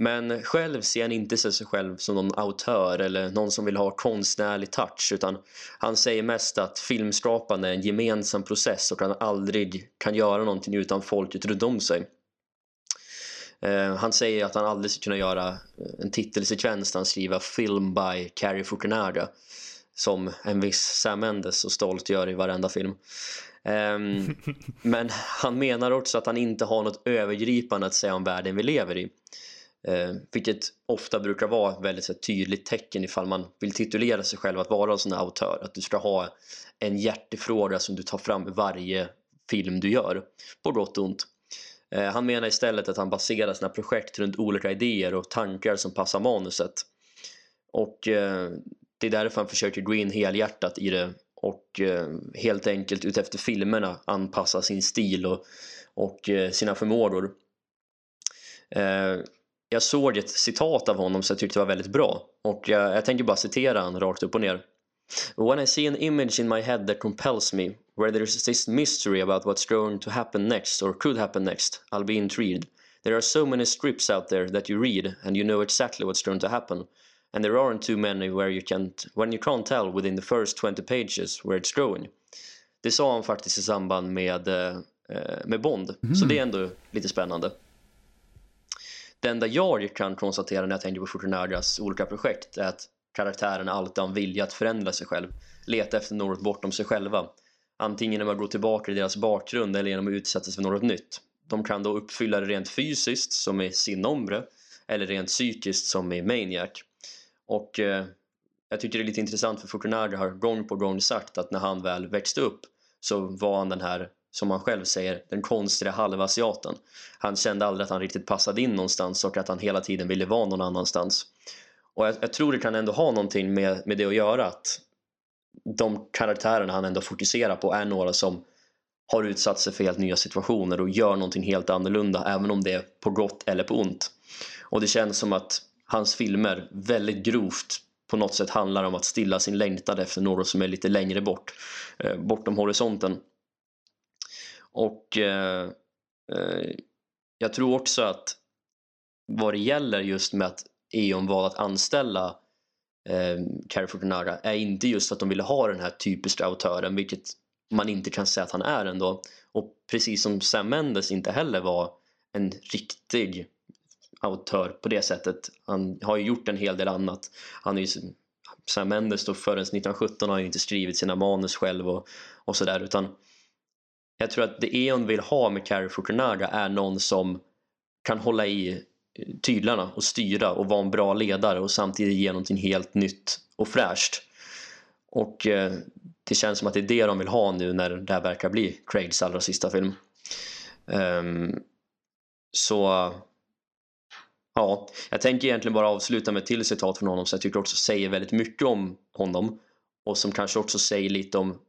Men själv ser han inte sig själv som någon autör eller någon som vill ha konstnärlig touch utan han säger mest att filmskapande är en gemensam process och han aldrig kan göra någonting utan folket runt om sig. Uh, han säger att han aldrig ska kunna göra en titelsekvens där han skriver Film by Cary Fukunaga som en viss Sam Mendes så stolt gör i varenda film. Um, men han menar också att han inte har något övergripande att säga om världen vi lever i. Uh, vilket ofta brukar vara ett väldigt så, tydligt tecken ifall man vill titulera sig själv att vara en sån här autör. Att du ska ha en hjärtefråga som du tar fram i varje film du gör. På gott och ont. Eh, han menar istället att han baserar sina projekt runt olika idéer och tankar som passar manuset. Och eh, det är därför han försöker gå in helhjärtat i det och eh, helt enkelt utefter filmerna anpassa sin stil och, och sina förmågor. Jag såg ett citat av honom som jag tyckte var väldigt bra och jag, jag tänker bara citera han rakt upp och ner. When I see an image in my head that compels me, where there's this mystery about what's going to happen next or could happen next, I'll be intrigued. There are so many scripts out there that you read and you know exactly what's going to happen. And there aren't too many where you can't, when you can't tell within the first 20 pages where it's going. Det sa han faktiskt i samband med, eh, med Bond, mm. så det är ändå lite spännande. Det enda jag kan konstatera när jag tänker på Fukunagas olika projekt är att karaktären alltid har en vilja att förändra sig själv. Leta efter något bortom sig själva. Antingen genom att gå tillbaka i deras bakgrund eller genom att utsätta sig för något nytt. De kan då uppfylla det rent fysiskt som i Sinombre eller rent psykiskt som i Maniac. Och eh, jag tycker det är lite intressant för Fukunaga har gång på gång sagt att när han väl växte upp så var han den här, som han själv säger, den konstiga halvasiaten. Han kände aldrig att han riktigt passade in någonstans och att han hela tiden ville vara någon annanstans. Och jag, jag tror det kan ändå ha någonting med, med det att göra att de karaktärerna han ändå fokuserar på är några som har utsatt sig för helt nya situationer och gör någonting helt annorlunda även om det är på gott eller på ont. Och det känns som att hans filmer väldigt grovt på något sätt handlar om att stilla sin längtan efter något som är lite längre bort, eh, bortom horisonten. Och eh, eh, jag tror också att vad det gäller just med att E.ON valde att anställa eh, Cary Fukunaga är inte just att de ville ha den här typiska autören, vilket man inte kan säga att han är ändå. Och precis som Sam Mendes inte heller var en riktig autör på det sättet. Han har ju gjort en hel del annat. Han är ju, Sam Mendes då förrän 1917 har ju inte skrivit sina manus själv och, och sådär utan jag tror att det Eon vill ha med Cary Fortunaga är någon som kan hålla i tyglarna och styra och vara en bra ledare och samtidigt ge någonting helt nytt och fräscht. Och eh, det känns som att det är det de vill ha nu när det här verkar bli Craigs allra sista film. Um, så ja, jag tänker egentligen bara avsluta med ett till citat från honom som jag tycker också säger väldigt mycket om honom och som kanske också säger lite om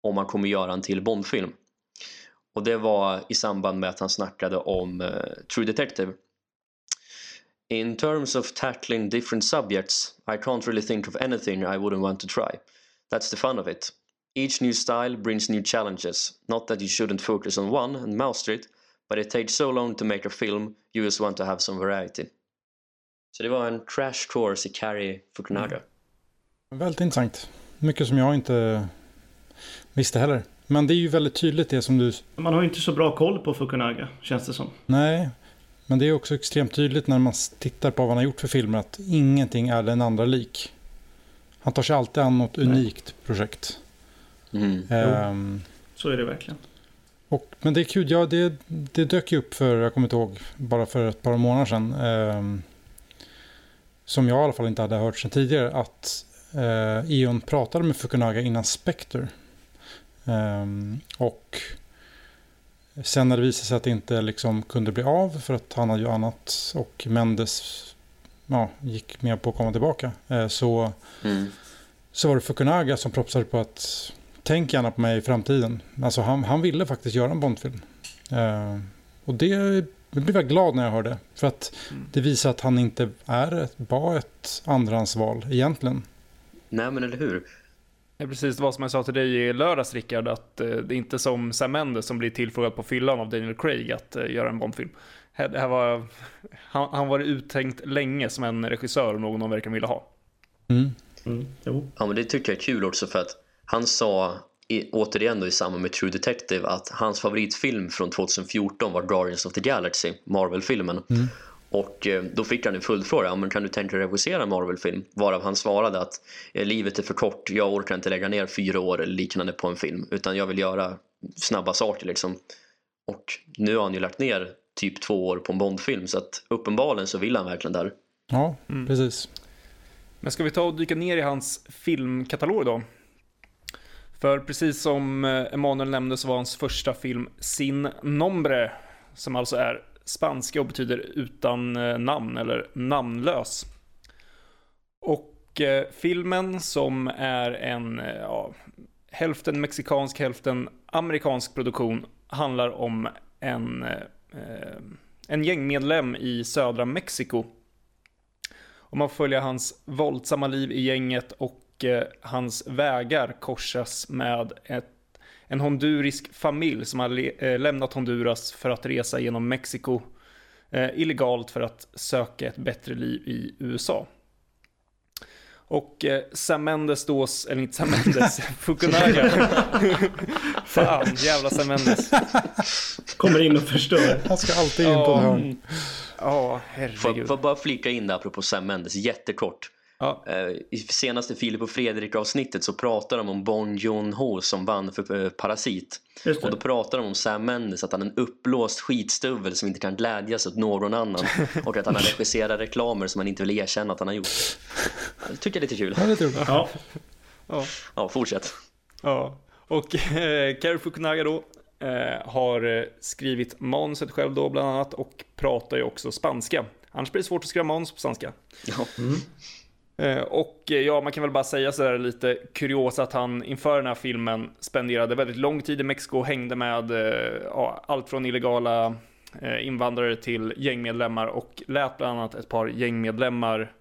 om man kommer göra en till Bondfilm. Och det var i samband med att han snackade om uh, True Detective. In terms of tackling different subjects, I can't really think of anything I wouldn't want to try. That's the fun of it. Each new style brings new challenges. Not that you shouldn't focus on one and master it, but it takes so long to make a film, you just want to have some variety. Så det var en crash course i Carrie Fukunaga. Mm. Väldigt intressant. Mycket som jag inte visste heller. Men det är ju väldigt tydligt det som du... Man har ju inte så bra koll på Fukunaga, känns det som. Nej, men det är också extremt tydligt när man tittar på vad han har gjort för filmer att ingenting är den andra lik. Han tar sig alltid an något unikt projekt. Mm. Ehm, Så är det verkligen. och, men det är kul, ja det, det dök ju upp för, jag kommer inte ihåg, bara för ett par månader sedan. ehm, som jag i alla fall inte hade hört sedan tidigare. Att eh, Eon pratade med Fukunaga innan Spectre. Ehm, och sen när det visade sig att det inte liksom kunde bli av för att han hade ju annat och Mendes ja, gick med på att komma tillbaka. Eh, så Mm. så var det Fukunaga som propsade på att tänk gärna på mig i framtiden. Alltså han, han ville faktiskt göra en Bondfilm. Eh, och det, jag blev jag glad när jag hörde. För att det visar att han inte är ett, var ett andrahandsval egentligen. Nej men eller hur? Det är precis vad som jag sa till dig i lördags Rickard, att eh, det är inte som Sam Mendes som blir tillfrågad på fyllan av Daniel Craig att eh, göra en Bondfilm. Här- Det här var, han, han var uttänkt länge som en regissör och någon de verkar vilja ha. Mm. Mm, jo. Ja men det tycker jag är kul också för att han sa i, återigen då i samband med True Detective att hans favoritfilm från 2014 var Guardians of the Galaxy, Marvel-filmen. Och eh, då fick han en följdfråga, men kan du tänka dig regissera en Marvel-film? Varav han svarade att eh, livet är för kort, jag orkar inte lägga ner fyra år eller liknande på en film utan jag vill göra snabba saker liksom. Och nu har han ju lagt ner typ två år på en Bond-film så att uppenbarligen så vill han verkligen där. Ja, precis. Men ska vi ta och dyka ner i hans filmkatalog då? För precis som eh, Emanuel nämnde så var hans första film Sin Nombre, som alltså är spanska och betyder utan eh, namn eller namnlös. Och eh, filmen som är en eh, ja, hälften mexikansk, hälften amerikansk produktion handlar om en, eh, eh, en gängmedlem i södra Mexiko och man följer hans våldsamma liv i gänget och eh, hans vägar korsas med ett, en hondurisk familj som har eh, lämnat Honduras för att resa genom Mexiko eh, illegalt för att söka ett bättre liv i USA. Och eh, Sam Mendes då, eller inte Sam Mendes, Fukunaga. Fan, jävla Sam Mendes. Kommer in och förstör. Han ska alltid in på ett hörn. Ja, Får, herregud. får bara flika in där apropå Sam Mendes jättekort. Ja. Eh, I senaste Filip och Fredrik-avsnittet så pratar de om Bong Joon-Ho som vann för eh, Parasit. Och då pratar de om Sam Mendes, att han är en uppblåst skitstuvel som inte kan glädjas åt någon annan. Och att han har regisserat reklamer som han inte vill erkänna att han har gjort. Det tycker jag är lite kul. Ja, det är roligt. Ja, Ja. Ja, fortsätt. Ja, och eh, Fukunaga då eh, har eh, skrivit manuset själv då bland annat och pratar ju också spanska. Annars blir det svårt att skriva manus på spanska. Ja. Eh, Eh, och eh, ja, man kan väl bara säga sådär lite kuriosa att han inför den här filmen spenderade väldigt lång tid i Mexiko och hängde med eh, ja, allt från illegala invandrare till gängmedlemmar och lät bland annat ett par gängmedlemmar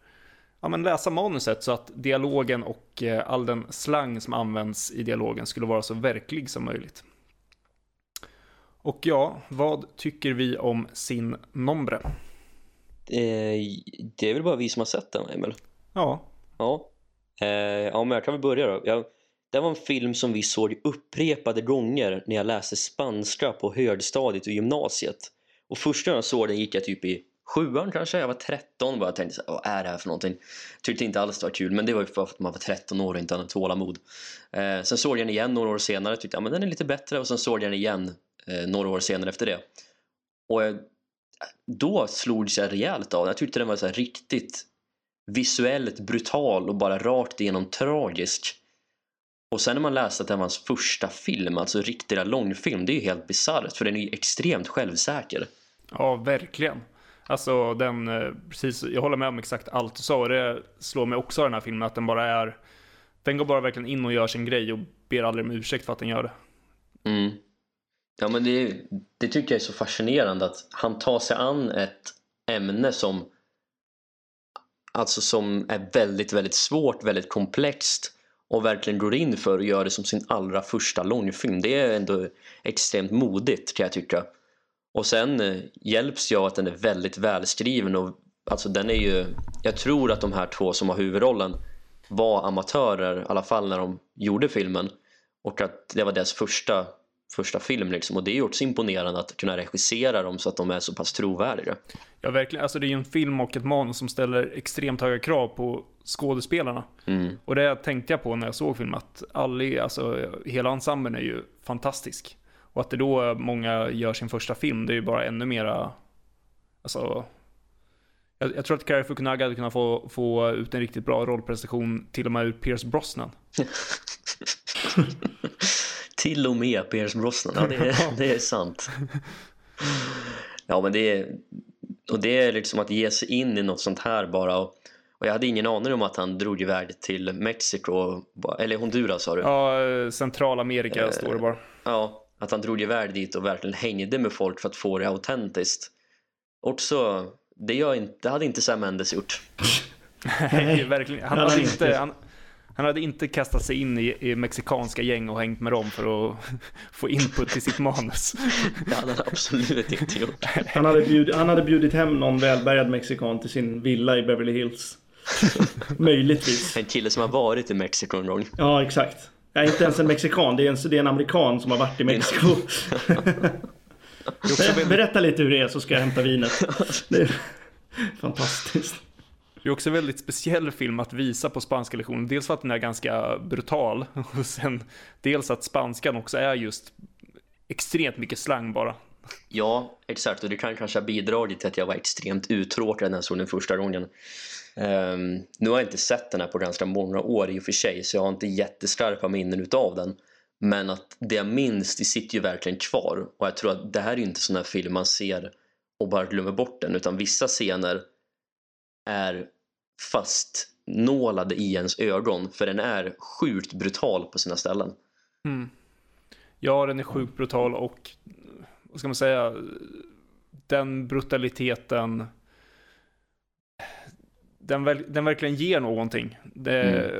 ja, men läsa manuset så att dialogen och all den slang som används i dialogen skulle vara så verklig som möjligt. Och ja, vad tycker vi om sin Nombre? Det är väl bara vi som har sett den, Emil? Ja, Ja. Eh, ja, men jag kan väl börja då. Jag, det var en film som vi såg upprepade gånger när jag läste spanska på högstadiet och gymnasiet. Och första gången jag såg den gick jag typ i sjuan kanske. Jag var 13 och bara tänkte så här, vad är det här för någonting? Tyckte inte alls det var kul, men det var ju för att man var 13 år och inte hade tålamod. Eh, sen såg jag den igen några år senare tyckte jag, men den är lite bättre. Och sen såg jag den igen eh, några år senare efter det. Och jag, då slogs jag rejält av den. Jag tyckte den var så här riktigt visuellt brutal och bara rakt igenom tragisk. Och sen när man läste att det var hans första film, alltså riktiga långfilm, det är ju helt bisarrt för den är ju extremt självsäker. Ja, verkligen. Alltså den, eh, precis, jag håller med om exakt allt du sa och det slår mig också av den här filmen att den bara är, den går bara verkligen in och gör sin grej och ber aldrig om ursäkt för att den gör det. Mm. Ja men det, det tycker jag är så fascinerande att han tar sig an ett ämne som alltså som är väldigt, väldigt svårt, väldigt komplext och verkligen går in för att göra det som sin allra första långfilm. Det är ändå extremt modigt kan jag tycka. Och sen eh, hjälps jag att den är väldigt välskriven och alltså den är ju, jag tror att de här två som har huvudrollen var amatörer i alla fall när de gjorde filmen och att det var deras första, första film liksom. och det är ju också imponerande att kunna regissera dem så att de är så pass trovärdiga. Ja, verkligen. Alltså det är ju en film och ett manus som ställer extremt höga krav på skådespelarna. Mm. Och det tänkte jag på när jag såg filmen, att alla, alltså hela ensemblen är ju fantastisk. Och att det då många gör sin första film, det är ju bara ännu mera, alltså jag, jag tror att Cary Fukunaga hade kunnat få, få ut en riktigt bra rollprestation till och med ur Pierce Brosnan. Till och med Pierce Brosnan, ja det är, det är sant. Ja men det är, och det är liksom att ge sig in i något sånt här bara och, och jag hade ingen aning om att han drog iväg till Mexiko, eller Honduras sa du? Ja, eh, Centralamerika står det bara. Ja, att han drog iväg dit och verkligen hängde med folk för att få det autentiskt. Också, det, gör inte, det hade inte Sam Mendes gjort. Nej, verkligen. Han hade, inte, han, han hade inte kastat sig in i, i mexikanska gäng och hängt med dem för att få input till sitt manus. Det hade han absolut inte gjort. han hade, bjud, han hade bjudit hem någon välbärgad mexikan till sin villa i Beverly Hills. Möjligtvis. En kille som har varit i Mexiko en gång. Ja, exakt. Ja, inte ens en mexikan, det är en, det är en amerikan som har varit i Mexiko. Berätta lite hur det är så ska jag hämta vinet. Det är fantastiskt det är också en väldigt speciell film att visa på spanska lektionen. Dels för att den är ganska brutal och sen dels att spanskan också är just extremt mycket slang bara. Ja, exakt. Och det kan kanske ha bidragit till att jag var extremt uttråkad när jag såg den första gången. Um, nu har jag inte sett den här på ganska många år i och för sig, så jag har inte jätteskarpa minnen utav den. Men att det jag minns, det sitter ju verkligen kvar. Och jag tror att det här är ju inte sån här film man ser och bara glömmer bort den, utan vissa scener är fastnålade i ens ögon, för den är sjukt brutal på sina ställen. Mm. Ja, den är sjukt brutal och vad ska man säga, den brutaliteten den, den verkligen ger någonting. Det,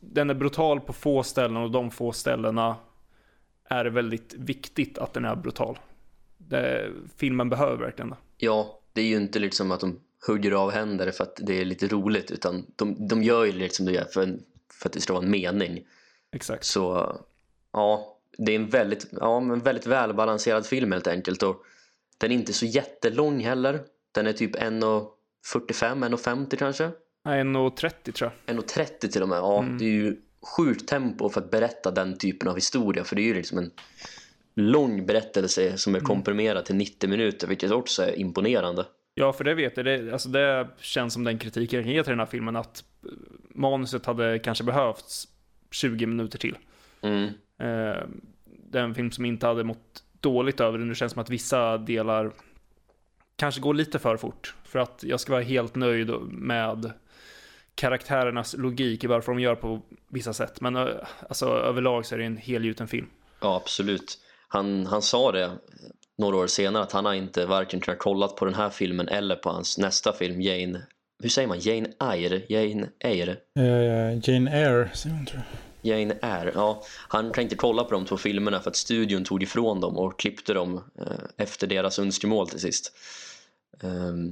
Den är brutal på få ställen och de få ställena är det väldigt viktigt att den är brutal. Det, filmen behöver verkligen det. Ja, det är ju inte liksom att de hugger av händer för att det är lite roligt utan de, de gör ju liksom det för, en, för att det ska vara en mening. Exakt. Så ja, det är en väldigt, ja, en väldigt välbalanserad film helt enkelt och den är inte så jättelång heller. Den är typ 1.45, 1.50 kanske. 1.30 tror jag. 1.30 till och med. Ja, Mm. det är ju sjukt tempo för att berätta den typen av historia. För det är ju liksom en lång berättelse som är Mm. komprimerad till 90 minuter, vilket också är imponerande. Ja, för det vet jag. Det, alltså det känns som den kritik jag kan ge till den här filmen, att eh, manuset hade kanske behövts 20 minuter till. Mm. Eh, det är en film som inte hade mått dåligt över den. Det känns som att vissa delar kanske går lite för fort. För att jag ska vara helt nöjd med karaktärernas logik i varför de gör på vissa sätt. Men eh, alltså, överlag så är det en helgjuten film. Ja, absolut. Han, han sa det några år senare att han har inte varken kunnat kolla på den här filmen eller på hans nästa film, Jane... Hur säger man? Jane Eyre? Jane Eyre? Eh, Jane Eyre, säger man tror jag. Jane Eyre, ja. Han kan inte kolla på de två filmerna för att studion tog ifrån dem och klippte dem eh, efter deras önskemål till sist. Ehm,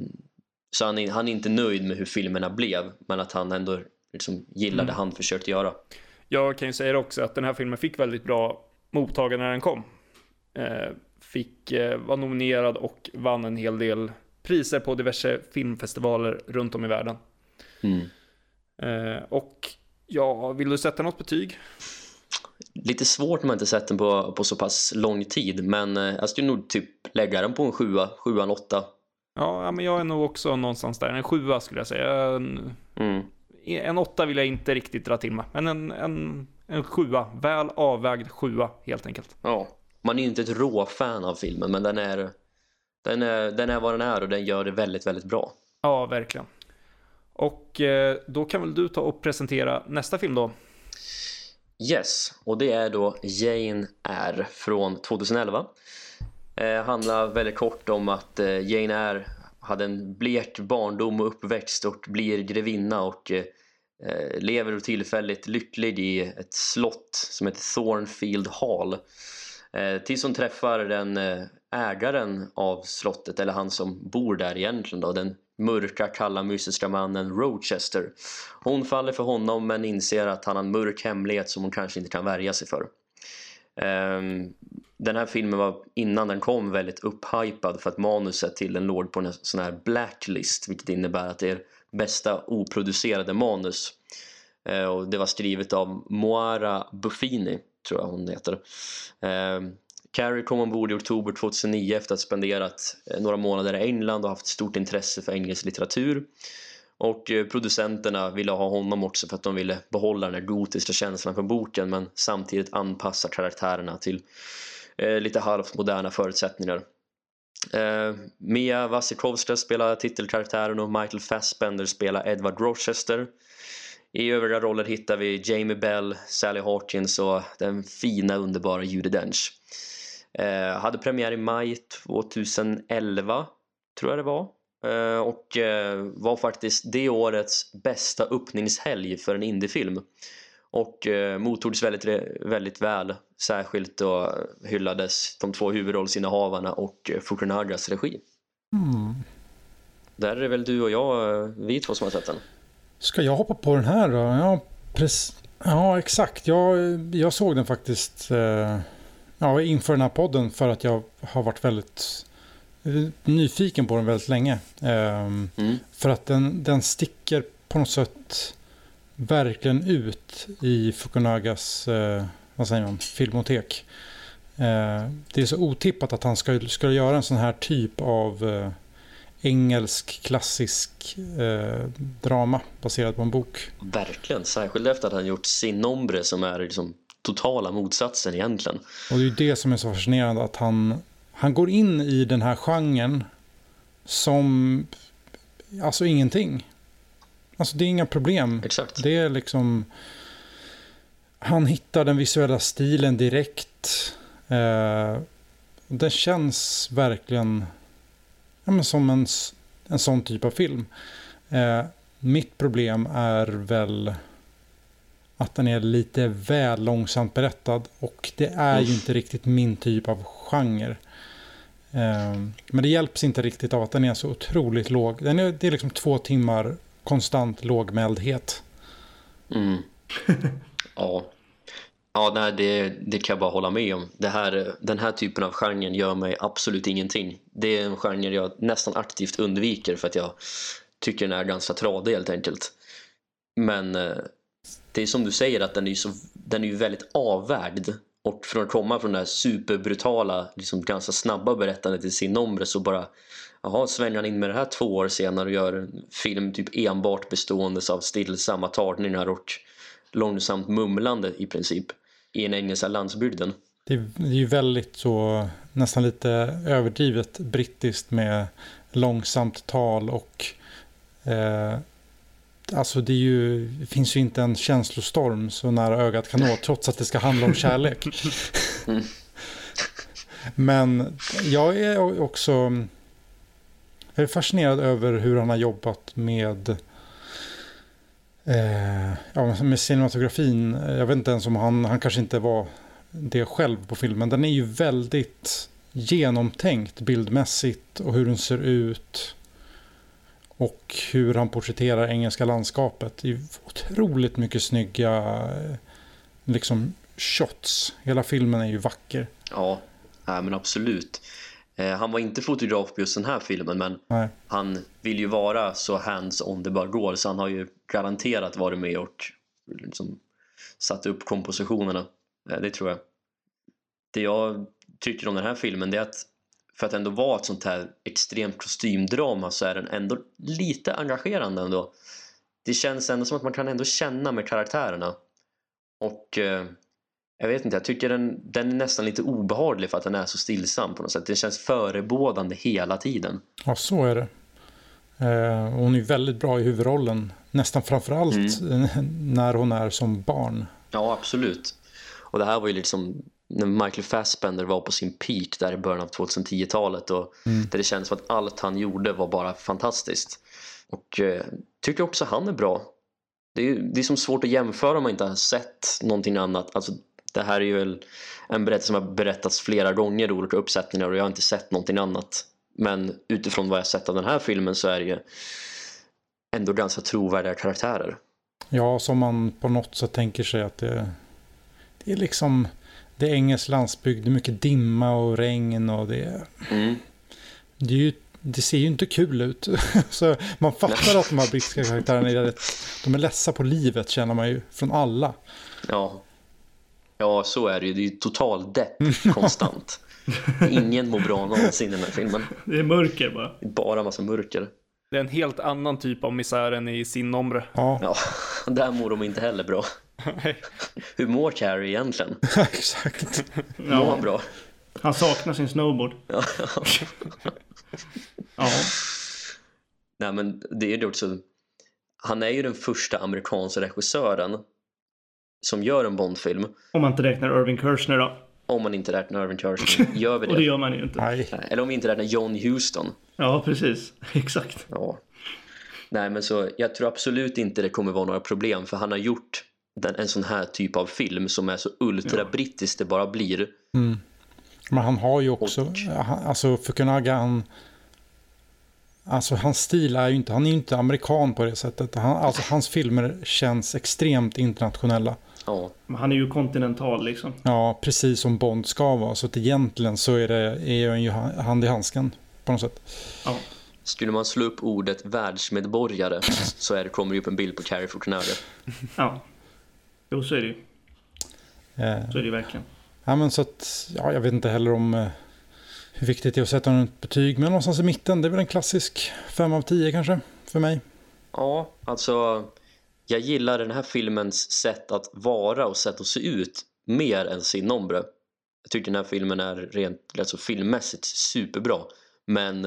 så han är, han är inte nöjd med hur filmerna blev, men att han ändå liksom gillade Mm. det han försökte göra. Jag kan ju säga också att den här filmen fick väldigt bra mottagande när den kom. Fick, eh, var nominerad och vann en hel del priser på diverse filmfestivaler runt om i världen. Mm. Eh, och ja, vill du sätta något betyg? Lite svårt när man inte sett den på, på så pass lång tid, men eh, jag skulle nog typ lägga den på en sjua, sjuan, åtta. Ja, ja, men jag är nog också någonstans där. En sjua skulle jag säga. En, Mm. en åtta vill jag inte riktigt dra till med. Men en, en, en sjua. Väl avvägd sjua, helt enkelt. Ja. Man är ju inte ett råfan av filmen, men den är, den, är, den är vad den är och den gör det väldigt, väldigt bra. Ja, verkligen. Och eh, då kan väl du ta och presentera nästa film då? Yes, och det är då Jane Eyre från 2011. Eh, handlar väldigt kort om att eh, Jane Eyre hade en blek barndom och uppväxt och blir grevinna och eh, eh, lever tillfälligt lycklig i ett slott som heter Thornfield Hall. Eh, tills hon träffar den eh, ägaren av slottet, eller han som bor där egentligen då, den mörka, kalla, mystiska mannen Rochester. Hon faller för honom men inser att han har en mörk hemlighet som hon kanske inte kan värja sig för. Ehm, den här filmen var innan den kom väldigt upphypad för att manuset till den låg på en sån här blacklist vilket innebär att det är bästa oproducerade manus. Eh, och det var skrivet av Moara Buffini, tror jag hon heter. Eh, Carrie kom ombord i oktober 2009 efter att ha spenderat eh, några månader i England och haft stort intresse för engelsk litteratur. Och eh, producenterna ville ha honom också för att de ville behålla den här gotiska känslan för boken men samtidigt anpassa karaktärerna till eh, lite halvt moderna förutsättningar. Eh, Mia Wasikowska spelar titelkaraktären och Michael Fassbender spelar Edward Rochester. I övriga roller hittar vi Jamie Bell, Sally Hawkins och den fina underbara Judi Dench. Eh, hade premiär i maj 2011, tror jag det var. Eh, och eh, var faktiskt det årets bästa öppningshelg för en indiefilm. Och eh, mottogs väldigt, väldigt väl, särskilt då hyllades de två huvudrollsinnehavarna och eh, Fukunagas regi. Mm. Där är väl du och jag, eh, vi två som har sett den. Ska jag hoppa på den här då? Ja, ja exakt. Jag, jag såg den faktiskt eh, ja, inför den här podden för att jag har varit väldigt eh, nyfiken på den väldigt länge. Ehm, Mm. För att den, den sticker på något sätt verkligen ut i Fukunagas eh, vad säger man, filmotek. Eh, det är så otippat att han ska, ska göra en sån här typ av eh, engelsk klassisk eh, drama baserad på en bok. Verkligen, särskilt efter att han gjort Sin Nombre som är liksom totala motsatsen egentligen. Och det är ju det som är så fascinerande att han, han går in i den här genren som alltså ingenting. Alltså det är inga problem. Exakt. Det är liksom... Han hittar den visuella stilen direkt. Eh, den känns verkligen ja, men som en, en sån typ av film. Eh, mitt problem är väl att den är lite väl långsamt berättad. Och det är ju Uff. inte riktigt min typ av genre. Eh, men det hjälps inte riktigt av att den är så otroligt låg. Den är, det är liksom två timmar konstant lågmäldhet. Mm. ja. Ja, nej, det, det kan jag bara hålla med om. Det här, den här typen av genren gör mig absolut ingenting. Det är en genre jag nästan aktivt undviker för att jag tycker den är ganska tradig helt enkelt. Men eh, det är som du säger att den är ju, så, den är ju väldigt avvägd. Och från att komma från det här superbrutala, liksom ganska snabba berättandet i sin nombre så bara Jaha, svänger han in med det här två år senare och gör en film typ enbart bestående av stillsamma tagningar och långsamt mumlande i princip i den engelska landsbygden. Det är, det är ju väldigt så, nästan lite överdrivet brittiskt med långsamt tal och eh, alltså det, är ju, det finns ju inte en känslostorm så nära ögat kan nå trots att det ska handla om kärlek. Mm. Men jag är också jag är fascinerad över hur han har jobbat med eh, ja, med cinematografin. Eh, jag vet inte ens om han, han kanske inte var det själv på filmen. Den är ju väldigt genomtänkt bildmässigt och hur den ser ut. Och hur han porträtterar engelska landskapet. Det är otroligt mycket snygga eh, liksom shots. Hela filmen är ju vacker. Ja, ja men absolut. Eh, han var inte fotograf på just den här filmen men Nej. han vill ju vara så hands-on det bara går så han har ju garanterat varit med och liksom satt upp kompositionerna. Eh, det tror jag. Det jag tycker om den här filmen det är att för att ändå vara ett sånt här extremt kostymdrama så är den ändå lite engagerande ändå. Det känns ändå som att man kan ändå känna med karaktärerna. Och eh, jag vet inte, jag tycker den, den är nästan lite obehaglig för att den är så stillsam på något sätt. Den känns förebådande hela tiden. Ja, så är det. Eh, hon är väldigt bra i huvudrollen. Nästan framförallt mm. när hon är som barn. Ja, absolut. Och det här var ju liksom när Michael Fassbender var på sin peak där i början av 2010-talet och mm. där det kändes som att allt han gjorde var bara fantastiskt. Och eh, tycker också han är bra. Det är, det är som svårt att jämföra om man inte har sett någonting annat. Alltså, det här är ju en berättelse som har berättats flera gånger i olika uppsättningar och jag har inte sett någonting annat. Men utifrån vad jag sett av den här filmen så är det ju ändå ganska trovärdiga karaktärer. Ja, som man på något sätt tänker sig att det, det är liksom det är engelsk landsbygd, det är mycket dimma och regn och det, mm. det, ju, det ser ju inte kul ut. så man fattar att de här brittiska karaktärerna är rätt, de är ledsa på livet känner man ju från alla. Ja, ja så är det ju. Det är ju total depp konstant. Ingen mår bra någonsin i den här filmen. Det är mörker bara. Bara massa mörker. Det är en helt annan typ av misär än i sin nombre. Ja. ja, där mår de inte heller bra. Hur mår Carrie egentligen? Exakt. Mår han bra? Han saknar sin snowboard. ja. Nej men det är ju också Han är ju den första amerikanska regissören som gör en Bondfilm. Om man inte räknar Irving Kershner då. Om man inte räknar Irving Kershner. Gör vi det? Och det gör man ju inte. Nej. Eller om vi inte räknar John Huston. Ja, precis. Exakt. Ja. Nej men så jag tror absolut inte det kommer vara några problem för han har gjort den, en sån här typ av film som är så ultra-brittisk det bara blir. Mm. Men han har ju också, och... alltså Fukunaga han, alltså hans stil är ju inte, han är ju inte amerikan på det sättet. Han, alltså hans filmer känns extremt internationella. Ja. Men han är ju kontinental liksom. Ja, precis som Bond ska vara. Så att egentligen så är det är ju hand i handsken på något sätt. Ja. Skulle man slå upp ordet världsmedborgare så är det, kommer det upp en bild på Carrie Fukunaga. Ja. Jo, så är det ju. Eh. Så är det ju verkligen. Ja, men så att, ja, jag vet inte heller om eh, hur viktigt det är att sätta ett betyg. Men någonstans i mitten, det är väl en klassisk 5 av 10 kanske, för mig. Ja, alltså jag gillar den här filmens sätt att vara och sätt att se ut mer än sin nombre. Jag tycker den här filmen är rent alltså filmmässigt superbra. Men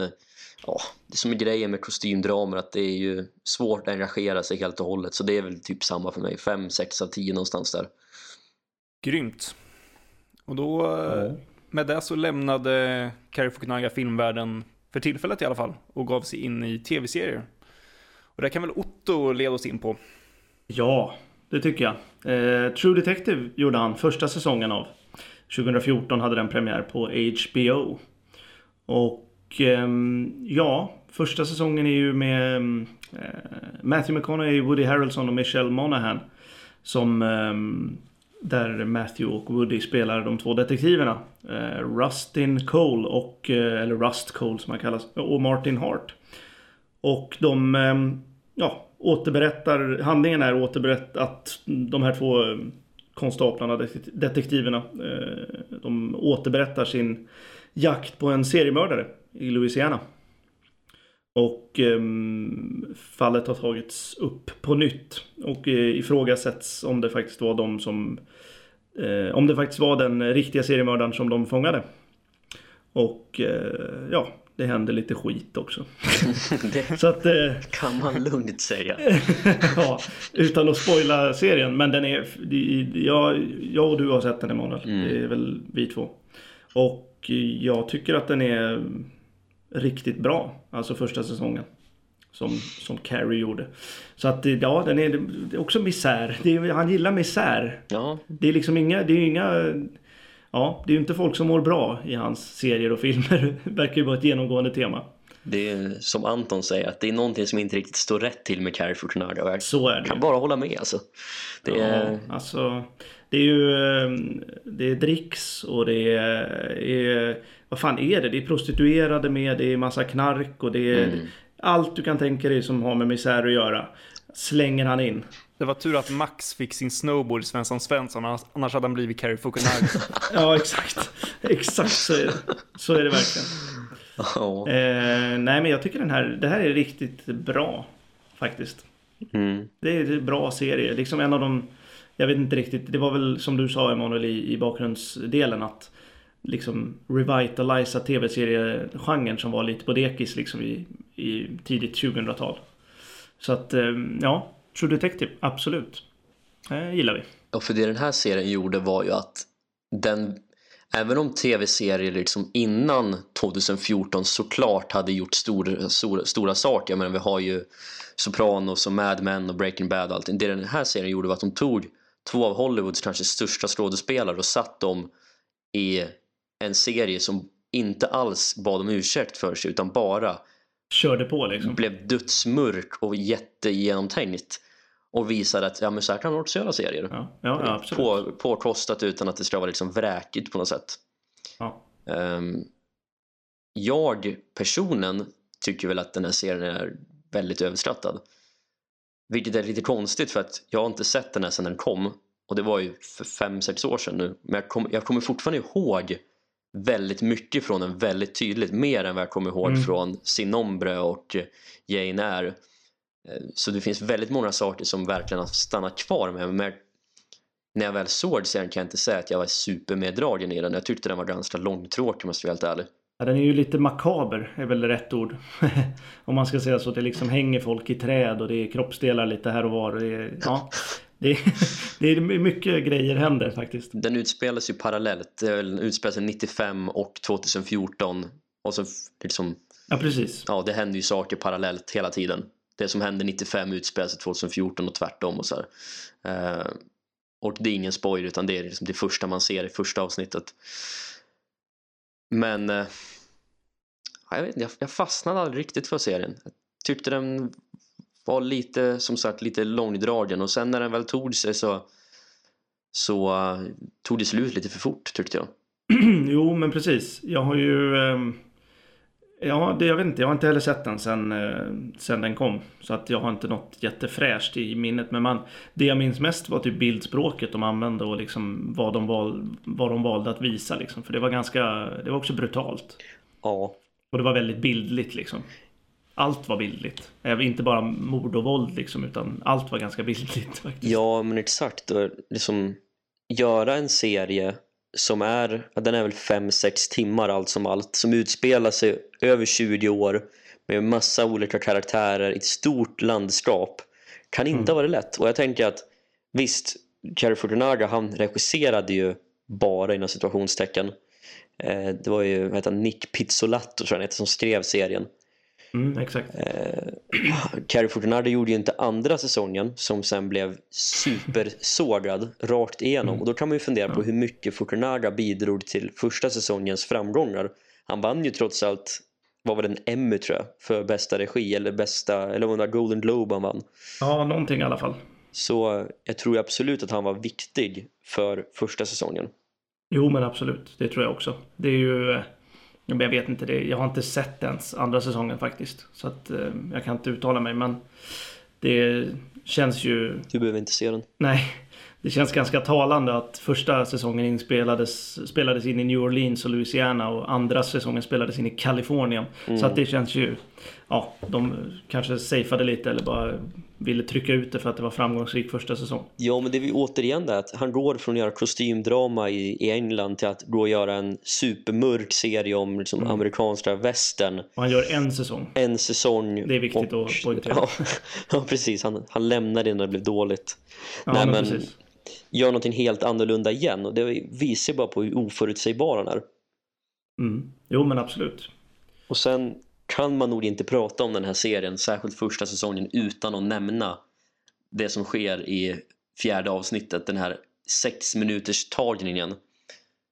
ja, det är som är grejen med kostymdramer att det är ju svårt att engagera sig helt och hållet. Så det är väl typ samma för mig. 5, 6 av 10 någonstans där. Grymt. Och då mm. med det så lämnade Cary Fukunaga filmvärlden för tillfället i alla fall och gav sig in i tv-serier. Och det kan väl Otto leda oss in på? Ja, det tycker jag. Eh, True Detective gjorde han första säsongen av. 2014 hade den premiär på HBO. Och eh, ja, första säsongen är ju med eh, Matthew McConaughey, Woody Harrelson och Michelle Monaghan. Som ehm, där Matthew och Woody spelar de två detektiverna. Eh, Rustin Cole och, eh, eller Rust Cole som han kallas, och Martin Hart. Och de, ehm, ja, återberättar, handlingen är återberätt att de här två eh, konstaplarna, detektiverna, eh, de återberättar sin jakt på en seriemördare i Louisiana. Och ehm, fallet har tagits upp på nytt och eh, ifrågasätts om det faktiskt var de som om det faktiskt var den riktiga seriemördaren som de fångade. Och ja, det hände lite skit också. Så att eh, kan man lugnt säga. ja, utan att spoila serien. Men den är, jag, jag och du har sett den Emanuel. Det är väl vi två. Och jag tycker att den är riktigt bra. Alltså första säsongen. Som, som Carrie gjorde. Så att ja, den är, är också misär. Är, han gillar misär. Ja, Det är liksom inga, det är inga Ja, det är ju inte folk som mår bra i hans serier och filmer. Det verkar ju vara ett genomgående tema. det är som Anton säger, att det är någonting som inte riktigt står rätt till med Carrie jag Så är det ju. kan bara hålla med alltså. Det är, Ja, alltså det är ju eh, det är dricks och det är, är vad fan är det? Det är prostituerade med, det är massa knark och det är allt du kan tänka dig som har med misär att göra. Slänger han in. Det var tur att Max fick sin snowboard i Svensson Svensson, annars- hade han blivit Carrie Fukunaga. Ja exakt. exakt så är det. Så är det verkligen. ja. Eh, nej men jag tycker den här, det här är riktigt bra. Faktiskt. Mm. Det är en bra serie. Liksom en av de... Jag vet inte riktigt. Det var väl som du sa Emanuel i, i bakgrundsdelen att liksom revitalisa tv-seriegenren som var lite på dekis liksom i, i tidigt 2000-tal. Så att eh, ja, True Detective, absolut. Det gillar vi. Och för det den här serien gjorde var ju att den, även om tv-serier liksom innan 2014 såklart hade gjort stor, stora, stora saker, men vi har ju Sopranos och Mad Men och Breaking Bad och allting. Det den här serien gjorde var att de tog två av Hollywoods kanske största skådespelare och satt dem i en serie som inte alls bad om ursäkt för sig utan bara Körde på liksom. blev dödsmörk och jättegenomtänkt och visade att ja, men så här kan man också göra serier. Ja, ja, ja på, påkostat utan att det ska vara liksom vräkigt på något sätt. Ja. Ehm, jag, personen, tycker väl att den här serien är väldigt överskattad. Vilket är lite konstigt för att jag har inte sett den här sedan den kom. Och det var ju för fem sex år sedan nu. Men jag, kom, jag kommer fortfarande ihåg väldigt mycket från den väldigt tydligt. Mer än vad jag kommer ihåg Mm. från Sin Nombre och Jane Eyre. Eh, Så det finns väldigt många saker som verkligen har stannat kvar med mig. När jag väl såg serien kan jag inte säga att jag var supermeddragen i den. Jag tyckte den var ganska långtråkig om jag ska vara helt ärlig. Ja, den är ju lite makaber, är väl rätt ord. Om man ska säga så. att Det liksom hänger folk i träd och det är kroppsdelar lite här och var. Det är, ja, det är, det är mycket grejer händer faktiskt. Den utspelas ju parallellt. Den utspelar sig 95 och 2014. Och så liksom, Ja, precis. ja, det händer ju saker parallellt hela tiden. Det som hände 95 utspelar sig 2014 och tvärtom och så här. Eh, och det är ingen spoiler utan det är liksom det första man ser i första avsnittet. Men eh, jag, vet, inte, jag, jag fastnade aldrig riktigt för serien. Jag tyckte den var lite, som sagt, lite långdragen och sen när den väl tog sig så så uh, tog det slut lite för fort tyckte jag. jo, men precis. Jag har ju... um Ja, det, jag vet inte. Jag har inte heller sett den sen, eh, sen den kom. Så att jag har inte något jättefräscht i minnet. Men man, det jag minns mest var typ bildspråket de använde och liksom vad de, val, vad de valde att visa. Liksom. För det var ganska... Det var också brutalt. Ja, Och det var väldigt bildligt liksom. Allt var bildligt. Inte bara mord och våld liksom, utan allt var ganska bildligt faktiskt. ja men exakt. Liksom, göra en serie som är, den är väl 5-6 timmar allt som allt, som utspelar sig över 20 år med massa olika karaktärer i ett stort landskap kan inte ha varit lätt. Och jag tänker att visst, Cary Fukunaga han regisserade ju bara inom situationstecken. Eh, det var ju vad heter Nick Pizzolatto tror jag han heter, som skrev serien. Mm, exakt. Carrie Fortunato gjorde ju inte andra säsongen som sen blev supersågad rakt igenom och då kan man ju fundera på hur mycket Fukunaga bidrog till första säsongens framgångar. Han vann ju trots allt, vad var det, en Emmy tror jag, för bästa regi eller bästa, eller om det var Golden Globe han vann. Ja, någonting i alla fall. Så jag tror absolut att han var viktig för första säsongen. Jo, men absolut. Det tror jag också. Det är ju... men Jag vet inte, det, jag har inte sett ens andra säsongen faktiskt. Så att eh, jag kan inte uttala mig. Men det känns ju... Du behöver inte se den. Nej, det känns ganska talande att första säsongen inspelades, spelades in i New Orleans och Louisiana och andra säsongen spelades in i Kalifornien. Mm. Så att det känns ju... Ja, de kanske safeade lite eller bara ville trycka ut det för att det var framgångsrik första säsong. Ja, men det är ju återigen det att han går från att göra kostymdrama i, i England till att gå och göra en supermörk serie om liksom, Mm. amerikanska västern. Och han gör en säsong. En säsong. Det är viktigt och, att poängtera. Ja, ja, precis. Han, han lämnade det när det blev dåligt. Ja, Nej, men men gör någonting helt annorlunda igen och det visar bara på hur oförutsägbar han är. Mm. Jo, men absolut. Och sen kan man nog inte prata om den här serien, särskilt första säsongen, utan att nämna det som sker i fjärde avsnittet, den här sex minuters tagningen.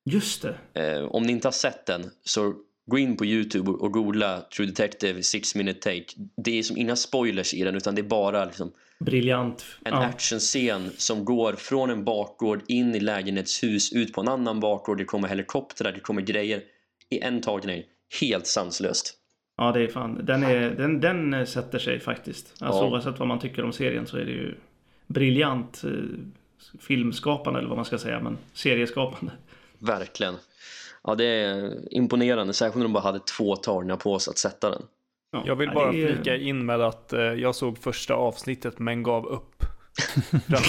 Just det. Eh, om ni inte har sett den så gå in på Youtube och googla True Detective 6 minute take. Det är som inga spoilers i den utan det är bara liksom Briljant. en Ja. actionscen som går från en bakgård in i lägenhetshus, ut på en annan bakgård, det kommer helikoptrar, det kommer grejer i en tagning. Helt sanslöst. Ja, det är fan. Den, är, den, den eh, sätter sig faktiskt. Alltså Ja. oavsett vad man tycker om serien så är det ju briljant eh, filmskapande eller vad man ska säga. Men serieskapande. Verkligen. Ja, det är imponerande, särskilt när de bara hade två tagningar på sig att sätta den. Ja. Jag vill bara flika in med att eh, jag såg första avsnittet men gav upp. För, att,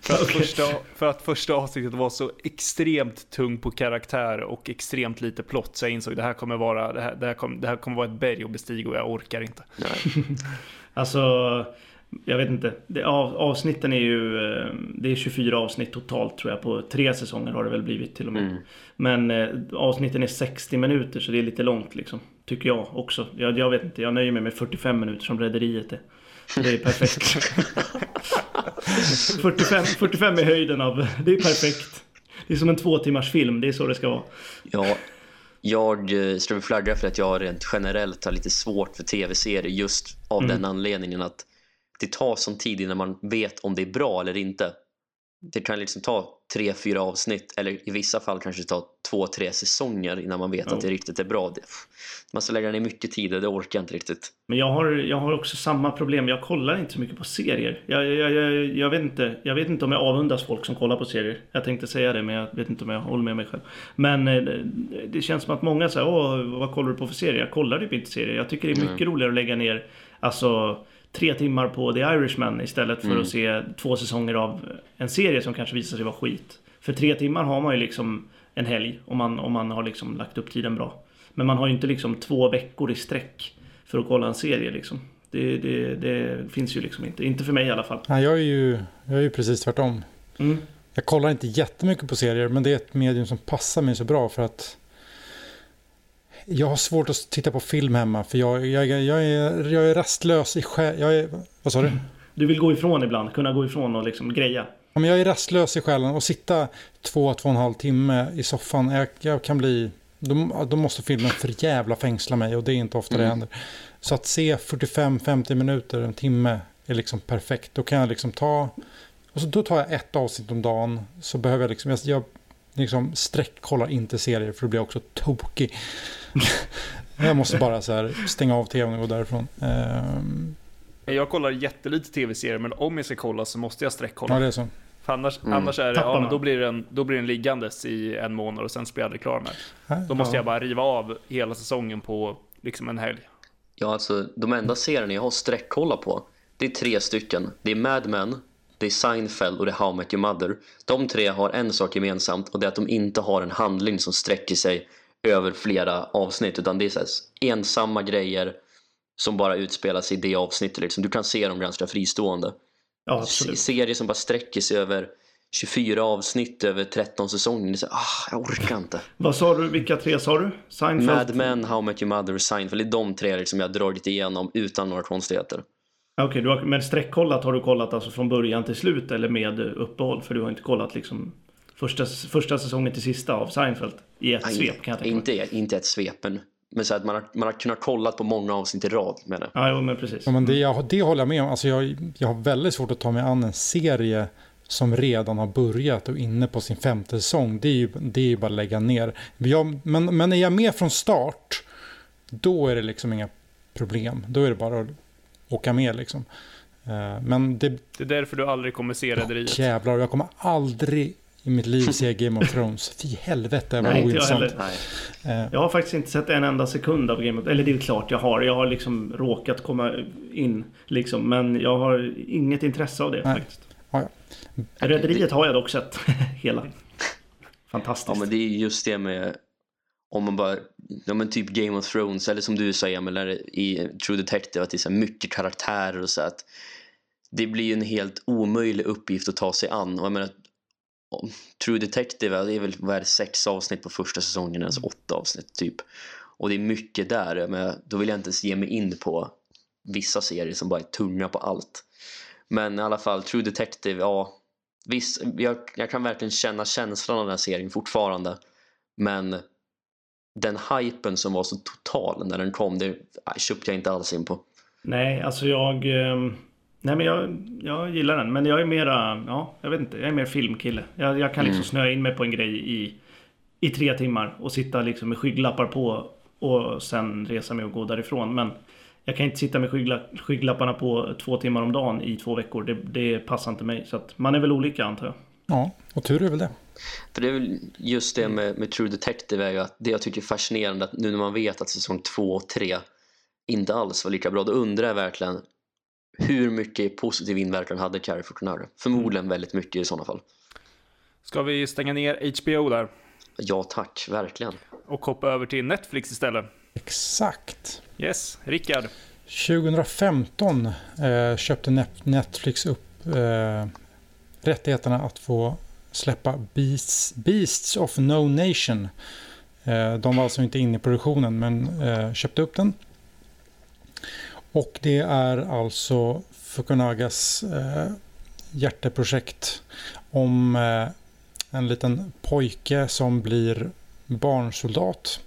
för, att första, för att första avsnittet var så extremt tung på karaktär och extremt lite plott så jag insåg det här kommer vara, det här, det här, kommer, det här kommer vara ett berg att bestiga och jag orkar inte. Nej. Alltså, jag vet inte. Det, av, avsnitten är ju... eh, Det är 24 avsnitt totalt tror jag. På tre säsonger har det väl blivit till och med. Mm. Men eh, avsnitten är 60 minuter så det är lite långt liksom. Tycker jag också. Jag, jag vet inte, jag nöjer mig med 45 minuter som Rederiet är. Det är perfekt. 45, 45 är höjden av... Det är perfekt. Det är som en två timmars film, det är så det ska vara. Ja, jag eh, skulle flagga för att jag rent generellt har lite svårt för tv-serier just av Mm. den anledningen att det tar sån tid innan man vet om det är bra eller inte. Det kan liksom ta tre, fyra avsnitt eller i vissa fall kanske ta två, tre säsonger innan man vet Ja. att det riktigt är bra. Man ska lägga ner mycket tid och det orkar jag inte riktigt. Men jag har, jag har också samma problem. Jag kollar inte så mycket på serier. Jag, jag, jag, jag, vet inte, jag vet inte om jag avundas folk som kollar på serier. Jag tänkte säga det, men jag vet inte om jag håller med mig själv. Men eh, det känns som att många säger Åh, vad kollar du på för serier? Jag kollar typ inte serier. Jag tycker det är mycket roligare att lägga ner alltså, tre timmar på The Irishman istället för Mm. att se två säsonger av en serie som kanske visar sig vara skit. För tre timmar har man ju liksom en helg om man, om man har liksom lagt upp tiden bra. Men man har ju inte liksom två veckor i sträck för att kolla en serie liksom. Det, det, det finns ju liksom inte. Inte för mig i alla fall. Nej, jag är ju, jag är ju precis tvärtom. Mm. Jag kollar inte jättemycket på serier, men det är ett medium som passar mig så bra för att jag har svårt att titta på film hemma för jag, jag, jag, är, jag är rastlös i själ... Jag är, vad sa du? Du vill gå ifrån ibland, kunna gå ifrån och liksom greja. Ja, men jag är rastlös i själen och sitta två, två och en halv timme i soffan. Jag, jag kan bli... Då, då måste filmen för jävla fängsla mig och det är inte ofta det Mm. händer. Så att se 45-50 minuter, en timme är liksom perfekt. Då kan jag liksom ta... Och så då tar jag ett avsnitt om dagen. Så behöver jag liksom... Jag, jag liksom sträckkollar inte serier för då blir jag också tokig. jag måste bara så här stänga av tvn och gå därifrån. Ehm, Jag kollar jättelite tv-serier men om jag ska kolla så måste jag sträckkolla. ja, det är så. För annars, Mm. annars är det, ja, men då, blir den, då blir den liggandes i en månad och sen så blir jag aldrig klar med det. Då måste Ja. jag bara riva av hela säsongen på liksom en helg. Ja, alltså de enda serierna jag har sträckkolla på det är tre stycken. Det är Mad Men, det är Seinfeld och det är How I Met Your Mother. De tre har en sak gemensamt och det är att de inte har en handling som sträcker sig över flera avsnitt utan det är så här ensamma grejer som bara utspelar sig i det avsnittet. Liksom. Du kan se dem ganska fristående. Ja, absolut. Serier som bara sträcker sig över 24 avsnitt över 13 säsonger. Så, ah, jag orkar inte. Vad sa du? Vilka tre sa du? Seinfeld? Mad Men, How I Met Your Mother och Seinfeld. Det är de tre liksom jag har dragit igenom utan några konstigheter. Okej, du har, men sträckkollat har du kollat alltså från början till slut eller med uppehåll? För du har inte kollat liksom första, första säsongen till sista av Seinfeld i ett Nej, svep kan jag tänka mig. inte, inte ett svep, men, men så att man, har, man har kunnat kolla på många avsnitt i rad menar jag. Ja, jo, men precis. Ja, men det, jag, det håller jag med om. Alltså jag, jag har väldigt svårt att ta mig an en serie som redan har börjat och inne på sin femte säsong. Det är ju, det är ju bara att lägga ner. Jag, men, men är jag med från start, då är det liksom inga problem. Då är det bara att åka med liksom. Eh, men det... Det är därför du aldrig kommer se Rederiet. Ja, jävlar, jag kommer aldrig i mitt liv se Game of Thrones. Fy helvete vad ointressant. Eh. Jag har faktiskt inte sett en enda sekund av Game of. Eller det är klart jag har. Jag har liksom råkat komma in. Liksom, men jag har inget intresse av det Nej. faktiskt. Ja, ja. Rederiet har jag dock sett hela. Fantastiskt. Ja men det är just det med om man bara, ja men typ Game of Thrones eller som du sa Emil i True Detective att det är så mycket karaktärer och så att det blir en helt omöjlig uppgift att ta sig an. Och jag menar True Detective det är väl vad är det, sex avsnitt på första säsongen, alltså åtta avsnitt typ. Och det är mycket där, men då vill jag inte ens ge mig in på vissa serier som bara är tunga på allt. Men i alla fall True Detective, ja visst, jag, jag kan verkligen känna känslan av den här serien fortfarande. Men den hypen som var så total när den kom, det köpte jag inte alls in på. Nej, alltså jag... Ehm, nej men jag, jag gillar den. Men jag är mera, ja, jag vet inte. Jag är mer filmkille. Jag, jag kan liksom mm. snöa in mig på en grej i, i tre timmar och sitta liksom med skygglappar på och sen resa mig och gå därifrån. Men jag kan inte sitta med skygglapparna på två timmar om dagen i två veckor. Det, det passar inte mig. Så att man är väl olika antar jag. Ja, och tur är väl det. För det är väl just det med, med True Detective är ju att det jag tycker är fascinerande att nu när man vet att säsong 2 och 3 inte alls var lika bra, då undrar jag verkligen hur mycket positiv inverkan hade Carrie Fortunato? Förmodligen väldigt mycket i sådana fall. Ska vi stänga ner HBO där? Ja tack, verkligen. Och hoppa över till Netflix istället? Exakt. Yes, Rickard. 2015 eh, köpte Netflix upp eh, rättigheterna att få släppa Beasts, Beasts of No Nation. Eh, de var alltså inte inne i produktionen men eh, köpte upp den. Och det är alltså Fukunagas eh, hjärteprojekt om en liten pojke som blir barnsoldat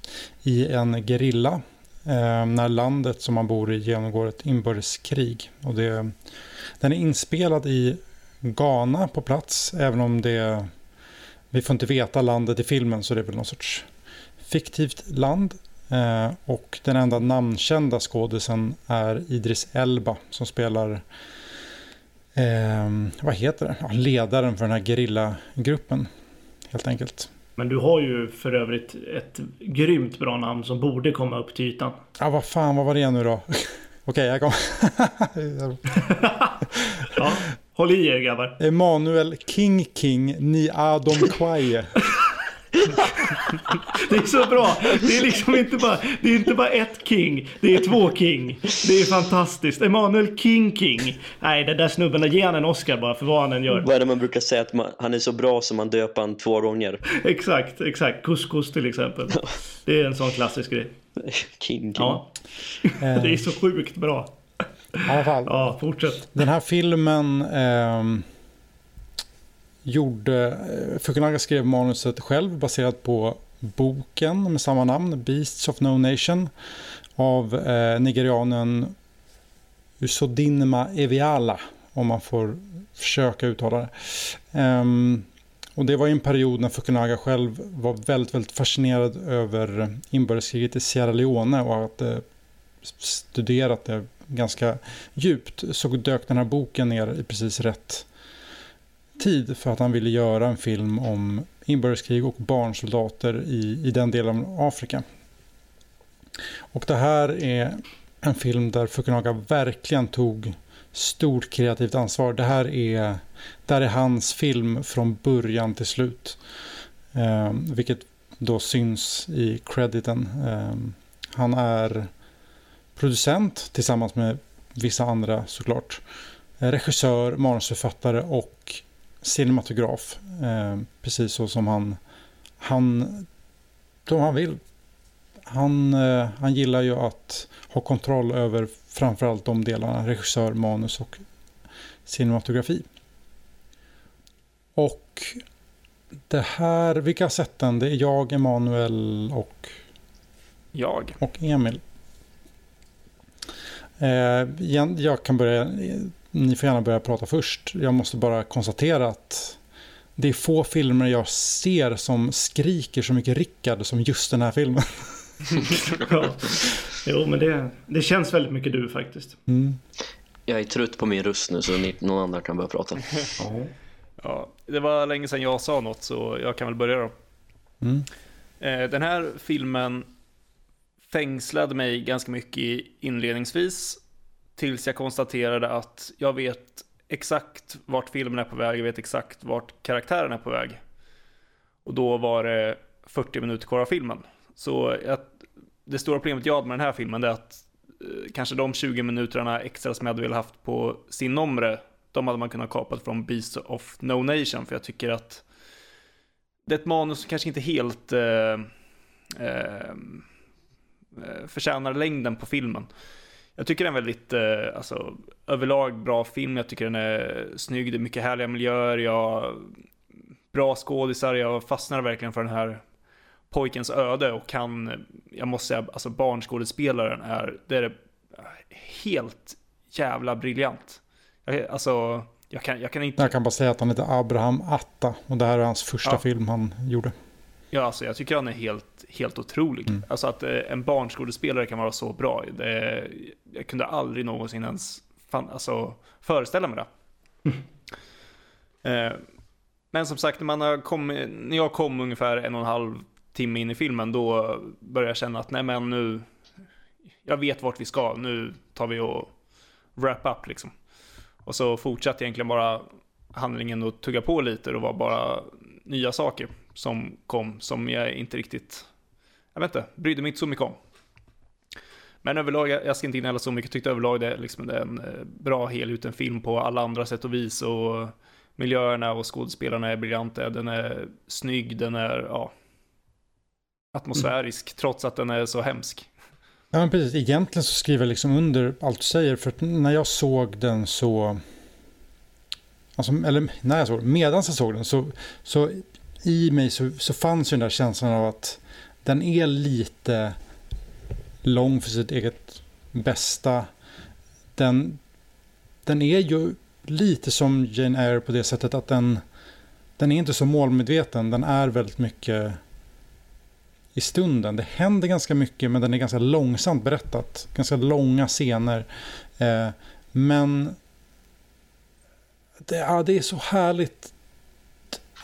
i en gerilla när landet som man bor i genomgår ett inbördeskrig. Och det, den är inspelad i Ghana på plats, även om det... Vi får inte veta landet i filmen så det är väl någon sorts fiktivt land. Eh, och den enda namnkända skådisen är Idris Elba som spelar eh, vad heter det? Ja, ledaren för den här gerillagruppen helt enkelt. Men du har ju för övrigt ett grymt bra namn som borde komma upp till ytan. Ja, vad fan, vad var det nu då? Okej, jag kom. ja. Håll i er grabbar. Emanuel King King Ni Adom Kwaye. det är så bra. Det är liksom inte bara, det är inte bara ett King. Det är två King. Det är fantastiskt. Emanuel King King. Nej, den där snubben, ge han en Oscar bara för vad han än gör. Vad är det man brukar säga att man, han är så bra som man döper han två gånger? exakt, exakt. Couscous till exempel. Det är en sån klassisk grej. King King. Ja. det är så sjukt bra. I alla fall. Ja, fortsätt. Den här filmen eh, gjorde... Fukunaga skrev manuset själv baserat på boken med samma namn, Beasts of No Nation, av eh, nigerianen Usodinma Eviala, om man får försöka uttala det. Um, och det var en period när Fukunaga själv var väldigt, väldigt fascinerad över inbördeskriget i Sierra Leone och att eh, studerat det ganska djupt så dök den här boken ner i precis rätt tid för att han ville göra en film om inbördeskrig och barnsoldater i, i den delen av Afrika. Och det här är en film där Fukunaga verkligen tog stort kreativt ansvar. Det här är, där är hans film från början till slut. Eh, vilket då syns i crediten. Eh, han är producent tillsammans med vissa andra såklart. Eh, regissör, manusförfattare och cinematograf. Eh, precis så som han, han, som han vill. Han, eh, han gillar ju att ha kontroll över framförallt de delarna, regissör, manus och cinematografi. Och det här, vilka har sett den? Det är jag, Emanuel och... Jag. Och Emil. Eh, jag kan börja, ni får gärna börja prata först. Jag måste bara konstatera att det är få filmer jag ser som skriker så mycket Rickard som just den här filmen. ja. Jo, men det, det känns väldigt mycket du faktiskt. Mm. Jag är trött på min röst nu så ni, någon annan kan börja prata. Ja, det var länge sedan jag sa något så jag kan väl börja då. Mm. Eh, Den här filmen fängslade mig ganska mycket inledningsvis. Tills jag konstaterade att jag vet exakt vart filmen är på väg, jag vet exakt vart karaktären är på väg. Och då var det 40 minuter kvar av filmen. Så jag, det stora problemet jag hade med den här filmen är att eh, kanske de 20 minuterna extra som jag hade velat haft på sin omre, de hade man kunnat kapat från Beast of No Nation, för jag tycker att det är ett manus som kanske inte helt eh, eh, förtjänar längden på filmen. Jag tycker den är väldigt, eh, alltså, överlag bra film. Jag tycker den är snygg, det är mycket härliga miljöer, jag, bra skådisar, jag fastnar verkligen för den här pojkens öde och kan, jag måste säga, alltså barnskådespelaren är, det är helt jävla briljant. Jag, alltså, jag kan, jag kan inte... Jag kan bara säga att han heter Abraham Atta och det här är hans första Ja. film han gjorde. Ja, alltså jag tycker han är helt, helt otrolig. Mm. Alltså att eh, en barnskådespelare kan vara så bra. Det, jag kunde aldrig någonsin ens fan, alltså, föreställa mig det. Eh, Men som sagt, när, man kommit, när jag kom ungefär en och en halv timme in i filmen, då började jag känna att nej men nu, jag vet vart vi ska, nu tar vi och wrap up liksom. Och så fortsatte egentligen bara handlingen att tugga på lite, det var bara nya saker som kom som jag inte riktigt, jag vet inte, brydde mig inte så mycket om. Men överlag, jag ska inte gnälla så mycket, tyckte överlag det, är liksom, det är en eh, bra helgjuten film på alla andra sätt och vis och miljöerna och skådespelarna är briljanta, den är snygg, den är, ja, atmosfärisk trots att den är så hemsk. Ja, men precis. Egentligen så skriver jag liksom under allt du säger. För när jag såg den så... Alltså, eller när jag såg den, medan jag såg den så, så i mig så, så fanns ju den där känslan av att den är lite lång för sitt eget bästa. Den, den är ju lite som Jane Eyre på det sättet att den, den är inte så målmedveten. Den är väldigt mycket i stunden. Det händer ganska mycket men den är ganska långsamt berättat. Ganska långa scener. Eh, men det, ja, det är så härligt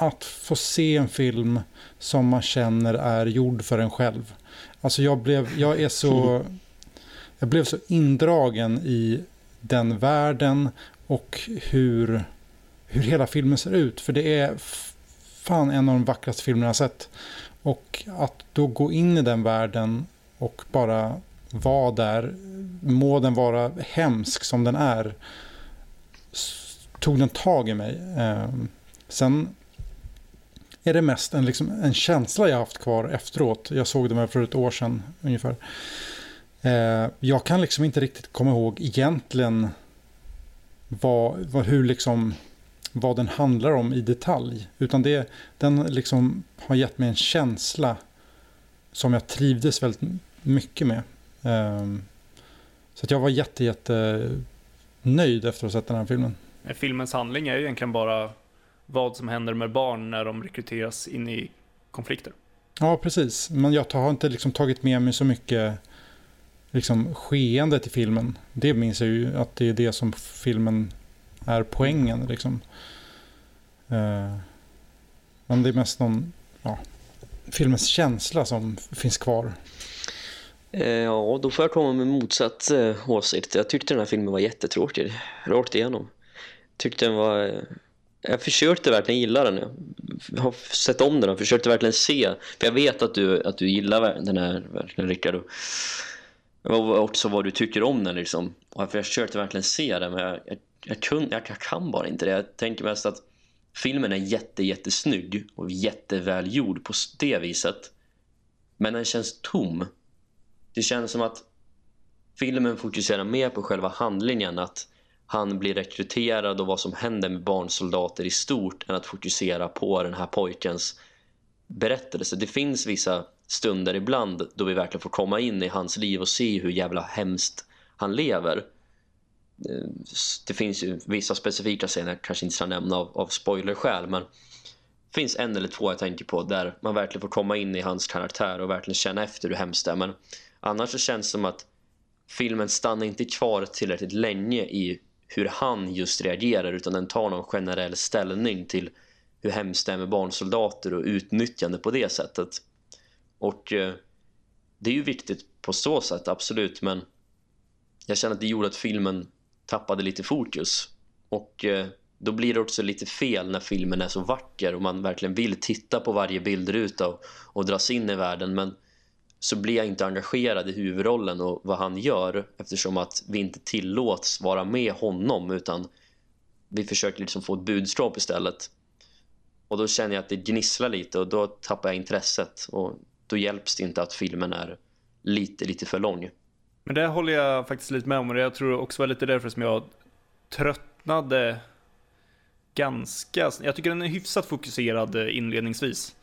att få se en film som man känner är gjord för en själv. Alltså jag blev, jag är så, jag blev så indragen i den världen och hur, hur hela filmen ser ut. För det är fan en av de vackraste filmerna jag sett. Och att då gå in i den världen och bara vara där, må den vara hemsk som den är, tog den tag i mig. Ehm, sen är det mest en, liksom, en känsla jag haft kvar efteråt. Jag såg den här för ett år sedan ungefär. Eh, jag kan liksom inte riktigt komma ihåg egentligen vad, vad, hur liksom, vad den handlar om i detalj. Utan det, den liksom har gett mig en känsla som jag trivdes väldigt mycket med. Eh, så att jag var jätte, jätte nöjd efter att ha sett den här filmen. Filmens handling är ju egentligen bara vad som händer med barn när de rekryteras in i konflikter. Ja, precis. Men jag har inte liksom tagit med mig så mycket liksom, skeendet i filmen. Det minns jag ju att det är det som filmen är poängen. Liksom. Eh, men det är mest någon, ja, filmens känsla som finns kvar. Eh, Ja, då får jag komma med motsatt eh, åsikt. Jag tyckte den här filmen var jättetråkig, rakt igenom. Tyckte den var... Jag försökte verkligen gilla den. Jag har sett om den och försökte verkligen se. För jag vet att du, att du gillar den här, verkligen Rickard. Och också vad du tycker om den liksom. Och jag försökte verkligen se den, men jag, jag, jag, kun, jag, jag kan bara inte det. Jag tänker mest att filmen är jätte, jättesnygg och jättevälgjord på det viset. Men den känns tom. Det känns som att filmen fokuserar mer på själva handlingen att han blir rekryterad och vad som händer med barnsoldater i stort än att fokusera på den här pojkens berättelse. Det finns vissa stunder ibland då vi verkligen får komma in i hans liv och se hur jävla hemskt han lever. Eh, det finns ju vissa specifika scener, jag kanske inte ska nämna av, av spoilerskäl, men det finns en eller två jag tänker på där man verkligen får komma in i hans karaktär och verkligen känna efter hur hemskt det är. Men annars så känns det som att filmen stannar inte kvar tillräckligt länge i hur han just reagerar utan den tar någon generell ställning till hur hemskt det är med barnsoldater och utnyttjande på det sättet. Och eh, det är ju viktigt på så sätt, absolut, men jag känner att det gjorde att filmen tappade lite fokus. Och eh, då blir det också lite fel när filmen är så vacker och man verkligen vill titta på varje bildruta och, och dras in i världen, men så blir jag inte engagerad i huvudrollen och vad han gör eftersom att vi inte tillåts vara med honom utan vi försöker liksom få ett budskap istället. Och då känner jag att det gnisslar lite och då tappar jag intresset och då hjälps det inte att filmen är lite, lite för lång. Men det håller jag faktiskt lite med om och jag tror också var lite därför som jag tröttnade ganska... Jag tycker den är hyfsat fokuserad eh, inledningsvis.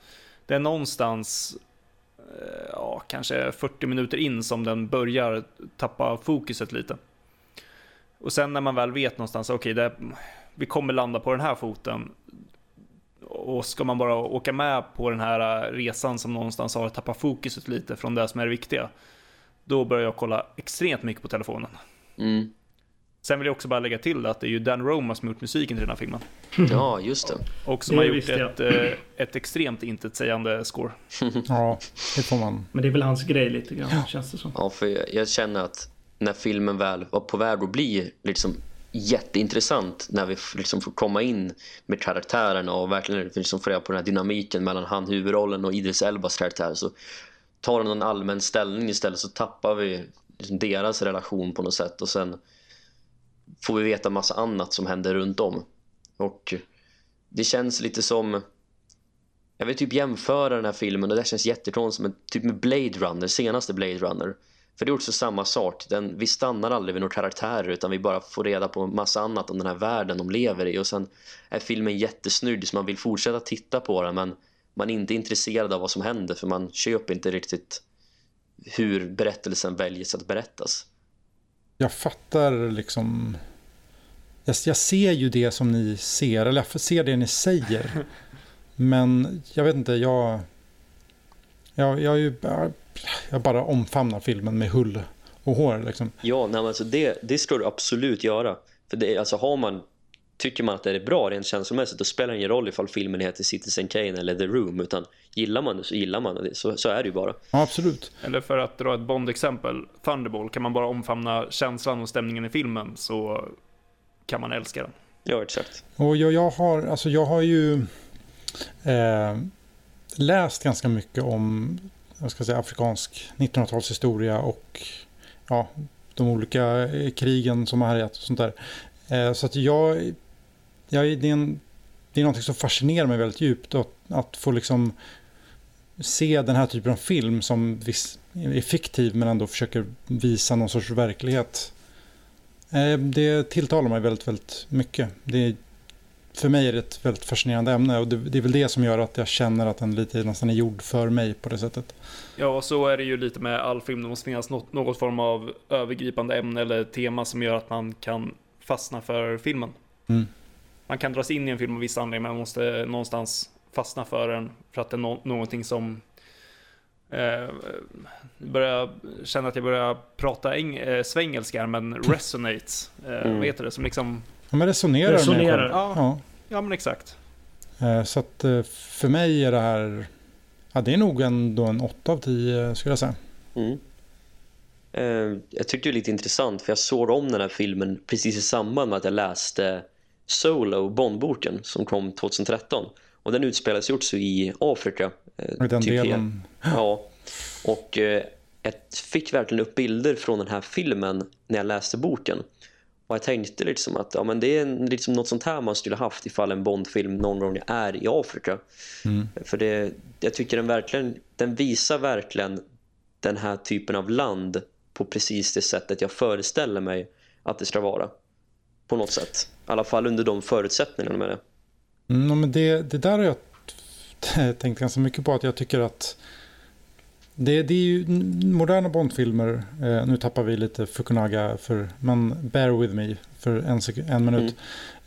Det är någonstans, Eh, ja, kanske 40 minuter in som den börjar tappa fokuset lite. Och sen när man väl vet någonstans, okej, okay, vi kommer landa på den här foten. Och ska man bara åka med på den här resan som någonstans har tappat fokuset lite från det som är det viktiga. Då börjar jag kolla extremt mycket på telefonen. Mm. Sen vill jag också bara lägga till att det är ju Dan Roma som gjort musiken till den här filmen. Ja, just det. Och som Det har gjort visste jag. ett, eh, ett extremt intetsägande score. Ja, det får man. Men det är väl hans grej lite grann, känns det som. Ja, för jag, jag känner att när filmen väl var på väg att bli liksom jätteintressant när vi liksom får komma in med karaktärerna och verkligen liksom få reda på den här dynamiken mellan han huvudrollen och Idris Elbas karaktär så tar de en allmän ställning istället så tappar vi liksom deras relation på något sätt och sen får vi veta massa annat som händer runt om och det känns lite som jag vill typ jämföra den här filmen och det känns jättekonstigt som en, typ med Blade Runner, senaste Blade Runner. För det är också samma sak. Den, vi stannar aldrig vid några karaktärer utan vi bara får reda på en massa annat om den här världen de lever i. Och sen är filmen jättesnygg så man vill fortsätta titta på den men man är inte intresserad av vad som händer för man köper inte riktigt hur berättelsen väljs att berättas. Jag fattar liksom... Jag, jag ser ju det som ni ser, eller jag ser det ni säger. Men jag vet inte, jag... Jag, jag, är ju bara, jag bara omfamnar filmen med hull och hår liksom. Ja, nej, men alltså det, det ska du absolut göra. För det, alltså har man, tycker man att det är bra rent känslomässigt då spelar det ingen roll ifall filmen heter Citizen Kane eller The Room utan gillar man det så gillar man det. Så, så är det ju bara. Ja, absolut. Eller för att dra ett Bond-exempel, Thunderball, kan man bara omfamna känslan och stämningen i filmen så kan man älska den. Ja, exakt. Och jag, jag, har, alltså jag har ju eh, läst ganska mycket om jag ska säga, afrikansk 1900-talshistoria och ja, de olika eh, krigen som har härjat och sånt där. Eh, så att jag, jag, det, är en, det är något som fascinerar mig väldigt djupt att, att få liksom se den här typen av film som viss, är fiktiv men ändå försöker visa någon sorts verklighet. Eh, Det tilltalar mig väldigt, väldigt mycket. Det är, för mig är det ett väldigt fascinerande ämne och det, det är väl det som gör att jag känner att den lite nästan är gjord för mig på det sättet. Ja, och så är det ju lite med all film. Det måste finnas något, något form av övergripande ämne eller tema som gör att man kan fastna för filmen. Mm. Man kan dras in i en film av vissa anledningar, men man måste någonstans fastna för den för att det är no någonting som eh, börjar känna att jag börjar prata eng- eh, svengelska här, men resonates. Eh, Mm. Vad heter det? Som liksom, Ja, men resonerar, Resonerar. ja. Ja. ja men exakt. Eh, Så att eh, för mig är det här, ja det är nog ändå en 8 av 10 skulle jag säga. Mm. Eh, jag tyckte det var lite intressant för jag såg om den här filmen precis i samband med att jag läste Solo, Bondboken som kom 2013. Och den utspelar sig också i Afrika. Eh, den typ he- delen, Ja, och eh, jag fick verkligen upp bilder från den här filmen när jag läste boken. Och jag tänkte liksom att ja, men det är liksom något sånt här man skulle haft ifall en Bondfilm någon gång är i Afrika. Mm. För det, jag tycker den verkligen, den visar verkligen den här typen av land på precis det sättet jag föreställer mig att det ska vara. På något sätt. I alla fall under de förutsättningarna med det. Mm, men det, det där har jag tänkt ganska mycket på. Att jag tycker att det, det är ju moderna Bondfilmer. Eh, nu tappar vi lite Fukunaga för, men bear with me för en, sek- en minut.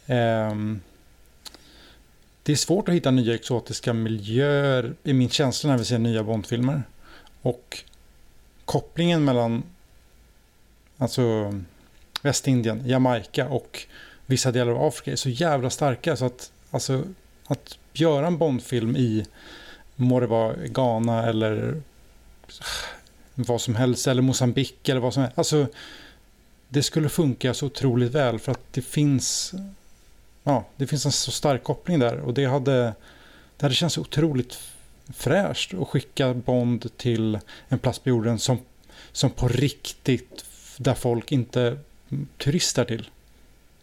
Ehm, det är svårt att hitta nya exotiska miljöer i min känsla när vi ser nya Bondfilmer. Och kopplingen mellan alltså Västindien, Jamaica och vissa delar av Afrika är så jävla starka så att alltså, att göra en Bondfilm i må det vara Ghana eller ah, vad som helst eller Mosambik eller vad som helst. Alltså, det skulle funka så otroligt väl för att det finns ja, det finns en så stark koppling där och det hade, det hade känts otroligt fräscht att skicka Bond till en plats på jorden som, som på riktigt där folk inte turistar till.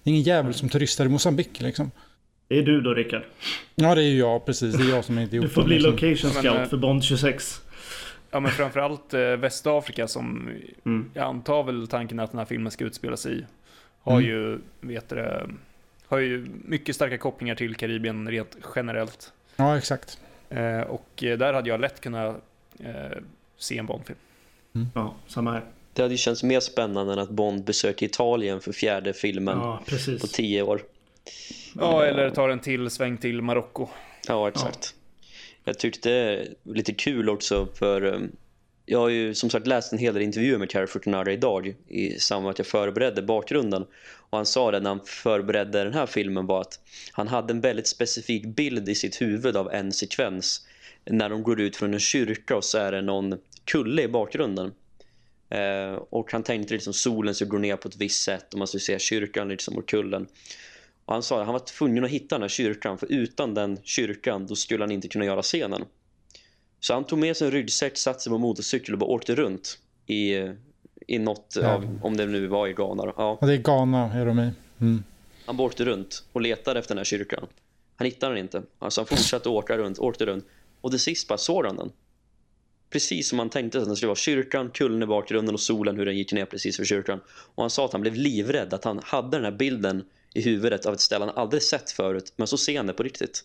Det är ingen jävel som turistar i Mosambik liksom. Det är du då Rickard. Ja det är ju jag precis, det är jag som är idioten. Du får bli liksom. location scout eh, för Bond 26. Ja men framförallt eh, Västafrika som Mm. jag antar väl tanken att den här filmen ska utspela sig i. Har Mm. ju, vet du det, har ju mycket starka kopplingar till Karibien rent generellt. Ja exakt. Eh, och eh, där hade jag lätt kunnat eh, se en Bondfilm. Ja, samma här. Det hade ju känts mer spännande än att Bond besöker Italien för fjärde filmen Ja, på tio år. Ja, eller tar en till sväng till Marocko. Ja, exakt. Jag tyckte lite kul också för um, jag har ju som sagt läst en hel del intervjuer med Carrie Fortunata idag i samband med att jag förberedde bakgrunden. Och han sa det när han förberedde den här filmen var att han hade en väldigt specifik bild i sitt huvud av en sekvens när de går ut från en kyrka och så är det någon kulle i bakgrunden. Eh, och han tänkte liksom solen ska gå ner på ett visst sätt och man skulle se kyrkan liksom och kullen. Och han sa att han var tvungen att hitta den här kyrkan för utan den kyrkan då skulle han inte kunna göra scenen. Så han tog med sig en ryggsäck, satte sig på motorcykel och bara åkte runt i, i något Ja. av, om det nu var i Ghana. Ja, Ja, det är Ghana är de i. Mm. han bara åkte runt och letade efter den här kyrkan. Han hittade den inte. Alltså han fortsatte åka runt, åkte runt. Och till sist bara såg han den. Precis som han tänkte att den skulle vara kyrkan, kullen i bakgrunden och solen hur den gick ner precis vid kyrkan. Och han sa att han blev livrädd att han hade den här bilden i huvudet av ett ställe han aldrig sett förut. Men så ser han det på riktigt.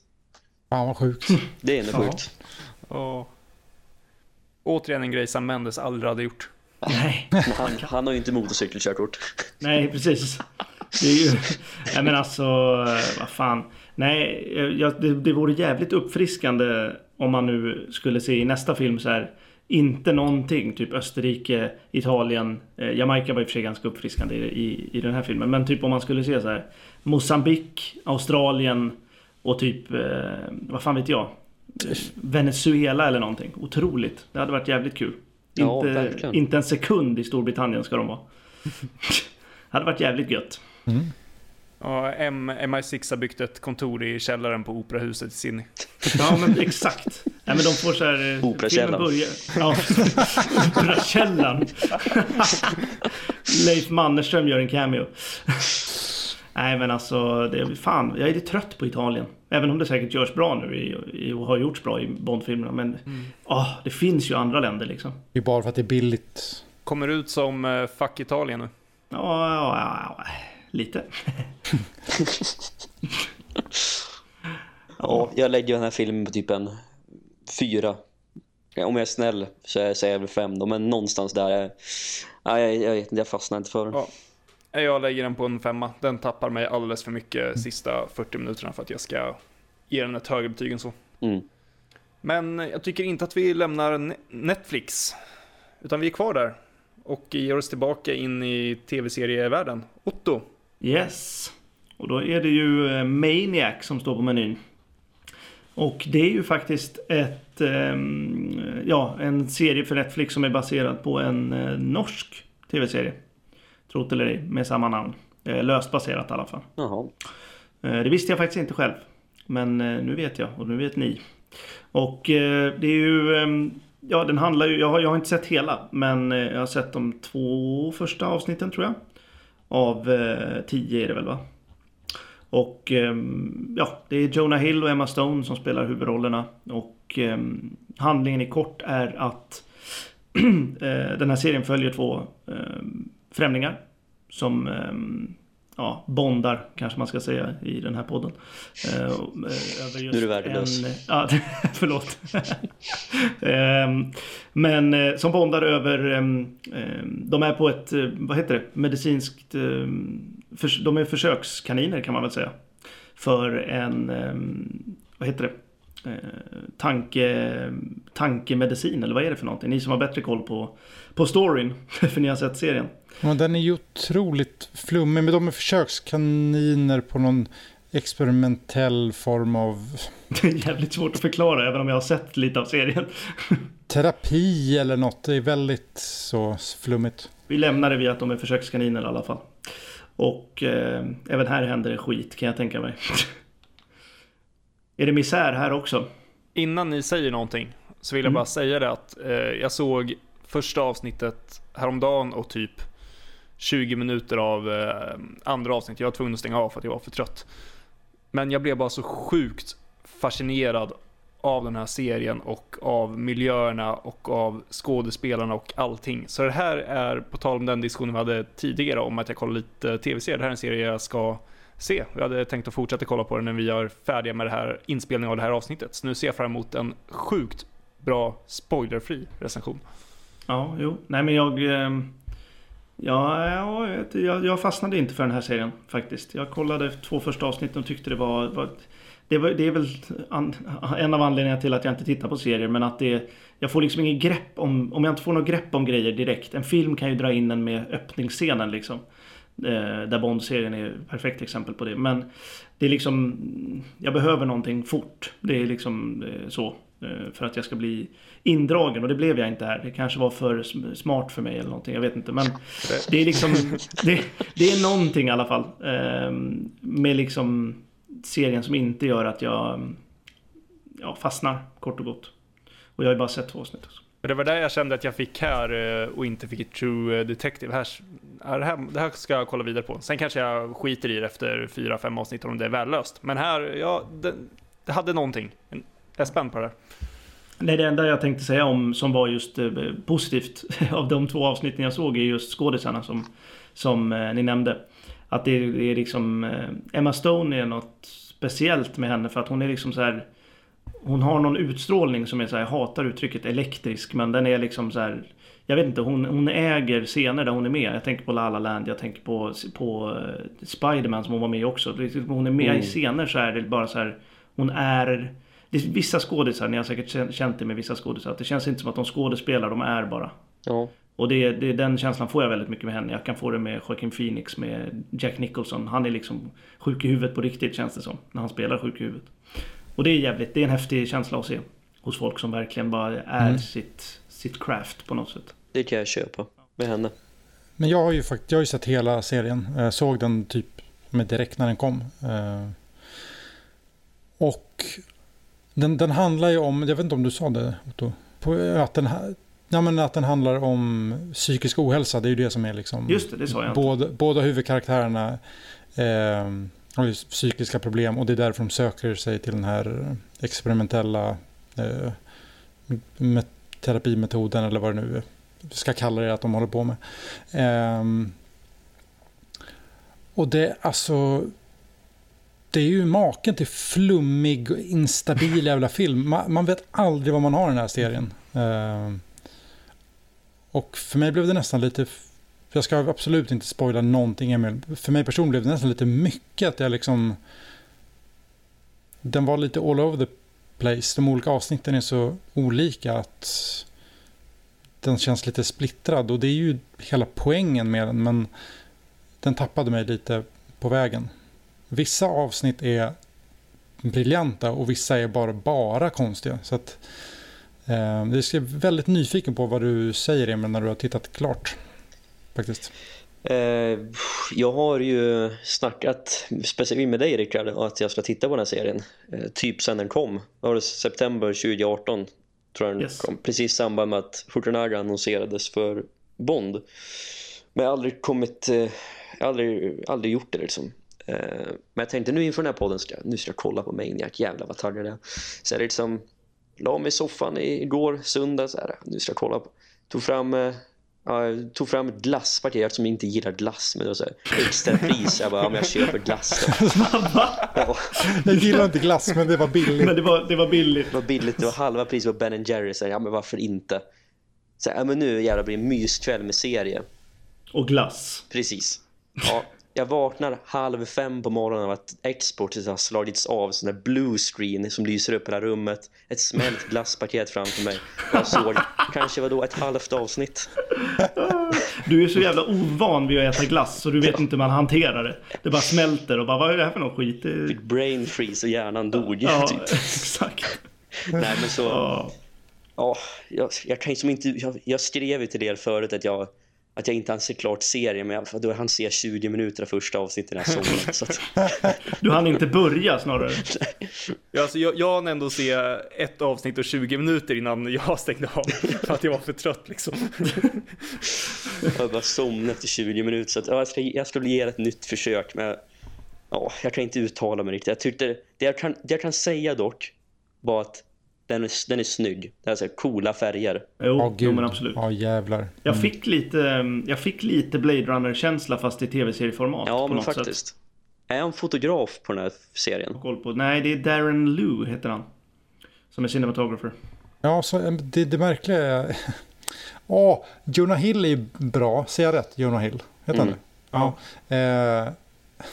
Fan vad sjukt. Det är ändå Ja. sjukt. Och återigen en grej som Mendes aldrig hade gjort. Nej, Men han, han har ju inte motorcykelkörkort. nej precis. Det är ju... Nej men alltså, vad fan. Nej, jag, det, det vore jävligt uppfriskande om man nu skulle se i nästa film så här. Inte någonting, typ Österrike, Italien, eh, Jamaica var i och för sig ganska uppfriskande i, i, i den här filmen. Men typ om man skulle se så här. Mosambik, Australien och typ, eh, vad fan vet jag. Venezuela eller någonting. Otroligt. Det hade varit jävligt kul. Ja, inte, verkligen. inte en sekund i Storbritannien ska de vara. hade varit jävligt gött. Ja, M- MI6 har byggt ett kontor i källaren på Operahuset i Sydney. Ja men exakt. Nej men de får så här... eh, börjar- Ja. Operakällan. Leif Mannerström gör en cameo. Nej men alltså, det är fan, jag är lite trött på Italien. Även om det säkert görs bra nu i, i, och har gjorts bra i Bondfilmerna. Men ah, det finns ju andra länder liksom. Det är bara för att det är billigt. Kommer ut som eh, Fuck Italien nu. Ja, ja, ja lite. Ja, jag lägger den här filmen på typ en fyra. Om jag är snäll så är- säger jag väl fem då, men någonstans där. Är, ja, jag, jag inte, jag fastnar inte för den. Ja. Jag lägger den på en femma. Den tappar mig alldeles för mycket sista 40 minuterna för att jag ska ge den ett högre betyg än så. Mm. Men jag tycker inte att vi lämnar Ne- Netflix. Utan vi är kvar där. Och ger oss tillbaka in i tv-serievärlden. Otto. Yes. Och då är det ju eh, Maniac som står på menyn. Och det är ju faktiskt ett, ehm, ja, en serie för Netflix som är baserad på en eh, norsk tv-serie. Trot eller ej, med samma namn. Eh, löst baserat i alla fall. Jaha. Det visste jag faktiskt inte själv. Men nu vet jag och nu vet ni. Och det är ju... ehm, Ja, den handlar ju... Jag har, jag har inte sett hela. Men jag har sett de två första avsnitten tror jag. Av eh, tio är det väl va? Och ehm, ja, det är Jonah Hill och Emma Stone som spelar huvudrollerna. Och ehm, handlingen i kort är att eh, den här serien följer två ehm, främlingar. Som ja, bondar kanske man ska säga i den här podden. Eh, eh, över just Nu är du värdelös. En, ja, förlåt. Ehm, men eh, som bondar över, ehm, ehm, de är på ett, eh, vad heter det, medicinskt, de är försökskaniner kan man väl säga. För en, vad heter det, eh, tanke, tankemedicin eller vad är det för någonting? Ni som har bättre koll på, på storyn, för ni har sett serien. Men den är ju otroligt flummig, men de är försökskaniner på någon experimentell form av Det är jävligt svårt att förklara även om jag har sett lite av serien. terapi eller något. Det är väldigt så flummigt. Vi lämnar det vid att de är försökskaniner i alla fall. Och eh, även här händer det skit kan jag tänka mig. Är det misär här också? Innan ni säger någonting så vill jag Mm. bara säga det att eh, jag såg första avsnittet häromdagen och typ 20 minuter av eh, andra avsnittet. Jag var tvungen att stänga av för att jag var för trött. Men jag blev bara så sjukt fascinerad av den här serien och av miljöerna och av skådespelarna och allting. Så det här är, på tal om den diskussionen vi hade tidigare om att jag kollar lite tv-serier, det här är en serie jag ska se. Jag hade tänkt att fortsätta kolla på den när vi är färdiga med det här inspelningen av det här avsnittet. Så nu ser jag fram emot en sjukt bra spoilerfri recension. Ja, jo. Nej men jag... Ehm, ja, jag, jag, fastnade inte för den här serien faktiskt. Jag kollade två första avsnitten och tyckte det var... var det, var, det är väl an, en av anledningarna till att jag inte tittar på serier men att det... Jag får liksom ingen grepp om... Om jag inte får något grepp om grejer direkt. En film kan ju dra in en med öppningsscenen liksom. Eh, där Bond-serien är ett perfekt exempel på det. Men det är liksom... Jag behöver någonting fort. Det är liksom eh, så. eh, För att jag ska bli indragen och det blev jag inte här. Det kanske var för sm- smart för mig eller någonting. Jag vet inte. Men det är liksom... Det, det är någonting i alla fall. eh, Med liksom serien som inte gör att jag ja, fastnar kort och gott. Och jag har ju bara sett två avsnitt. Också. Det var där jag kände att jag fick här och inte fick ett True Detective. Här, är det, här, det här ska jag kolla vidare på. Sen kanske jag skiter i det efter fyra, fem avsnitt om det är vällöst. Men här, ja, det, det hade någonting. Jag är spänd på det där. Nej, det enda jag tänkte säga om som var just eh, positivt av de två avsnitten jag såg är just skådisarna som, som eh, ni nämnde. Att det, det är liksom eh, Emma Stone är något speciellt med henne för att hon är liksom så här Hon har någon utstrålning som är så här, jag hatar uttrycket elektrisk men den är liksom så här jag vet inte, hon, hon äger scener där hon är med. Jag tänker på La La Land, jag tänker på, på eh, Spiderman som hon var med i också. Liksom- Hon är med Mm. i scener så är det bara så här Hon är det är vissa skådisar, ni har säkert känt- känt det med vissa skådisar, att det känns inte som att de skådespelar, de är bara. Ja. Och det, det, den känslan får jag väldigt mycket med henne. Jag kan få det med Joaquin Phoenix, med Jack Nicholson. Han är liksom sjuk i huvudet på riktigt känns det som. När han spelar sjuk i huvudet. Och det är jävligt, det är en häftig känsla att se. Hos folk som verkligen bara är Mm. sitt, sitt craft på något sätt. Det kan jag köpa med henne. Men jag har ju faktiskt jag har ju sett hela serien. Jag såg den typ med direkt när den kom. Eh, Och den, den handlar ju om, jag vet inte om du sa det Otto, på, att, den, ja, men att den handlar om psykisk ohälsa. Det är ju det som är liksom... Just det, det sa jag inte. Båda, båda huvudkaraktärerna eh, har ju psykiska problem och det är därför de söker sig till den här experimentella eh, met- terapimetoden eller vad det nu ska kalla det att de håller på med. Ehm, och det alltså det är ju maken till flummig och instabil jävla film. Man, man vet aldrig vad man har i den här serien. Ehm, och för mig blev det nästan lite jag ska absolut inte spoila någonting Emil. För mig personligen blev det nästan lite mycket att jag liksom... Den var lite all over the place. De olika avsnitten är så olika att den känns lite splittrad. Och det är ju hela poängen med den. Men den tappade mig lite på vägen. Vissa avsnitt är briljanta och vissa är bara, bara konstiga. Så att... Eh, jag är väldigt nyfiken på vad du säger Emil när du har tittat klart. Faktiskt. Eh, jag har ju snackat specifikt med dig Rickard att jag ska titta på den här serien. Eh, typ sen den kom. Det var september 2018 tror jag den Yes. kom. Precis i samband med att Fortunaga annonserades för Bond. Men jag har aldrig kommit... Eh, aldrig, aldrig gjort det liksom. Men jag tänkte nu inför den här podden ska, nu ska jag kolla på Maniac. Jävlar vad taggad jag är. Så jag liksom la mig i soffan igår, söndag så här. Nu ska jag kolla på. Tog fram Ja, jag tog fram ett glasspaket som inte gillar glass men det var så här, extra pris. Jag bara, ja, men jag köper glass då. Ja, Jag gillar inte glass men det var billigt. Men det var, det var billigt. det var billigt, det var halva pris på Ben Jerry. Så här, ja men varför inte? Så här, ja men nu jävlar blir det en myskväll med serie. Och glass. Precis. Ja, jag vaknar halv fem på morgonen av att exportet har slagits av sån där blue screen som lyser upp hela rummet. Ett smält glasspaket framför mig. Jag såg kanske var då ett halvt avsnitt. Du är så jävla ovan vid att äta glass så du vet inte hur man hanterar det. Det bara smälter och bara vad är det här för någon skit? Det... Fick brain freeze och hjärnan dog. Ja, Typ. exakt. Nej men så, Ja. ja, jag, jag kan ju som inte, jag, jag skrev ju till er förut att jag att jag inte hann se klart serien men jag, då hann se 20 minuter av första avsnittet när jag somnade så att, Du hann inte börja snarare. Ja, alltså, jag, jag hann ändå se ett avsnitt och 20 minuter innan jag stängde av. För att jag var för trött liksom. Jag bara somnade efter 20 minuter så att, ja, jag, ska, jag skulle ge ett nytt försök men ja, jag kan inte uttala mig riktigt. Jag tyckte, det, jag kan, det jag kan säga dock var att den är, den är snygg. Det är så coola färger. Jo, Ja, jo men absolut. Ja, jävlar. Jag fick lite, jag fick lite Blade Runner-känsla fast i tv-serieformat Ja, på men något sätt. faktiskt. Är han fotograf på den här serien? Koll på. Nej, det är Darren Liu heter han. Som är cinematographer. Ja, så, eh, det, det märkliga är... Ja, Jonah Hill är bra. Säger jag rätt? Jonah Hill? Heter han Mm. det? Ja. Eh,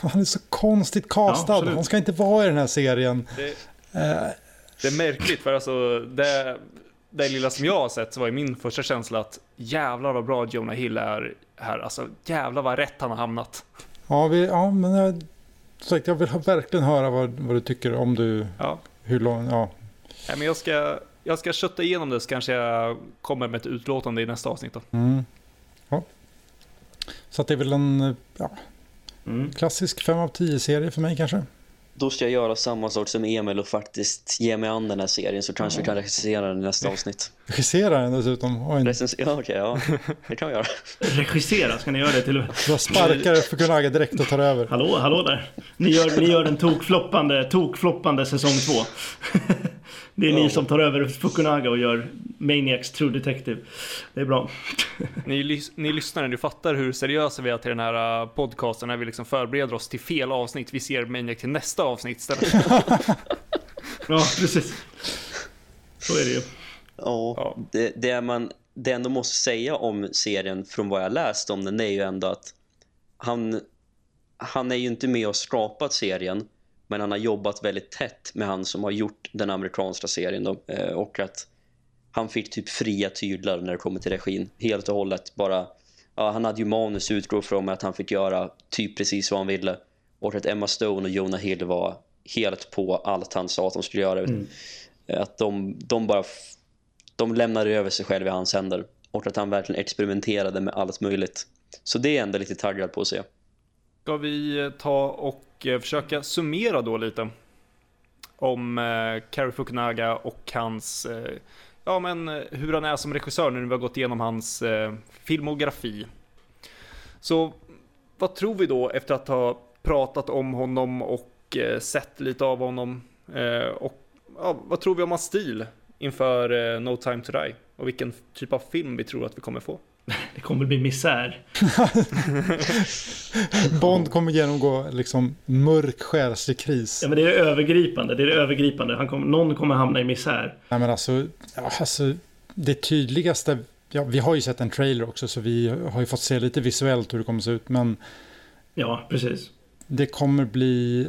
han är så konstigt castad. absolut. han ska inte vara i den här serien. Det, Eh, det är märkligt för alltså det, det lilla som jag har sett så var ju min första känsla att jävlar vad bra Jonah Hill är här. Alltså jävlar vad rätt han har hamnat. ja, vi, ja, men jag, sagt, jag vill verkligen höra vad, vad du tycker om du... Ja. Hur lång... Ja. Nej, men jag ska, jag ska kötta igenom det så kanske jag kommer med ett utlåtande i nästa avsnitt då. Mm. ja. Så att det är väl en ja, Mm. klassisk 5 av 10-serie för mig kanske. Då ska jag göra samma sak som Emil och faktiskt ge mig an den här serien så kanske vi kan recensera den i nästa avsnitt. Regisserar den dessutom. Oj, Recens ja, okej, ja. Det kan vi göra. Regissera, ska ni göra det till och med? jag sparkar Fukunaga direkt och tar över. Hallå, hallå där. Ni gör, ni gör den tokfloppande, tokfloppande säsong två. Det är ni Ja. som tar över Fukunaga och gör Maniacs True Detective. Det är bra. Ni, ni lyssnare, ni fattar hur seriösa vi är till den här uh, podcasten när vi liksom förbereder oss till fel avsnitt. Vi ser Maniac till nästa avsnitt istället. Ja, precis. Så är det ju. Ja, Ja. Det, det, man, det jag ändå måste säga om serien från vad jag läst om den är ju ändå att han, han är ju inte med och skapat serien men han har jobbat väldigt tätt med han som har gjort den amerikanska serien då, eh, och att han fick typ fria tyglar när det kommer till regin. Helt och hållet bara ja, han hade ju manus utgå från att han fick göra typ precis vad han ville. Och att Emma Stone och Jonah Hill var helt på allt han sa att de skulle göra Mm. att de, de bara de lämnade över sig själv i hans händer. Och att han verkligen experimenterade med allt möjligt. Så det är ändå lite taggad på att se Ska vi eh, ta och eh, försöka summera då lite om eh, Cary Fukunaga och hans, ja men hur han är som regissör nu när vi har gått igenom hans filmografi. Så vad tror vi då efter att ha pratat om honom och sett lite av honom? Och ja, vad tror vi om hans stil inför No Time To Die? Och vilken typ av film vi tror att vi kommer få? Det kommer bli misär. Bond kommer genomgå liksom mörk själslig kris. Ja, men det är det övergripande. Det är det övergripande. Han kommer, någon kommer hamna i misär. Nej, men alltså, alltså, det tydligaste, ja, vi har ju sett en trailer också så vi har ju fått se lite visuellt hur det kommer se ut. Men Ja, precis. det kommer bli,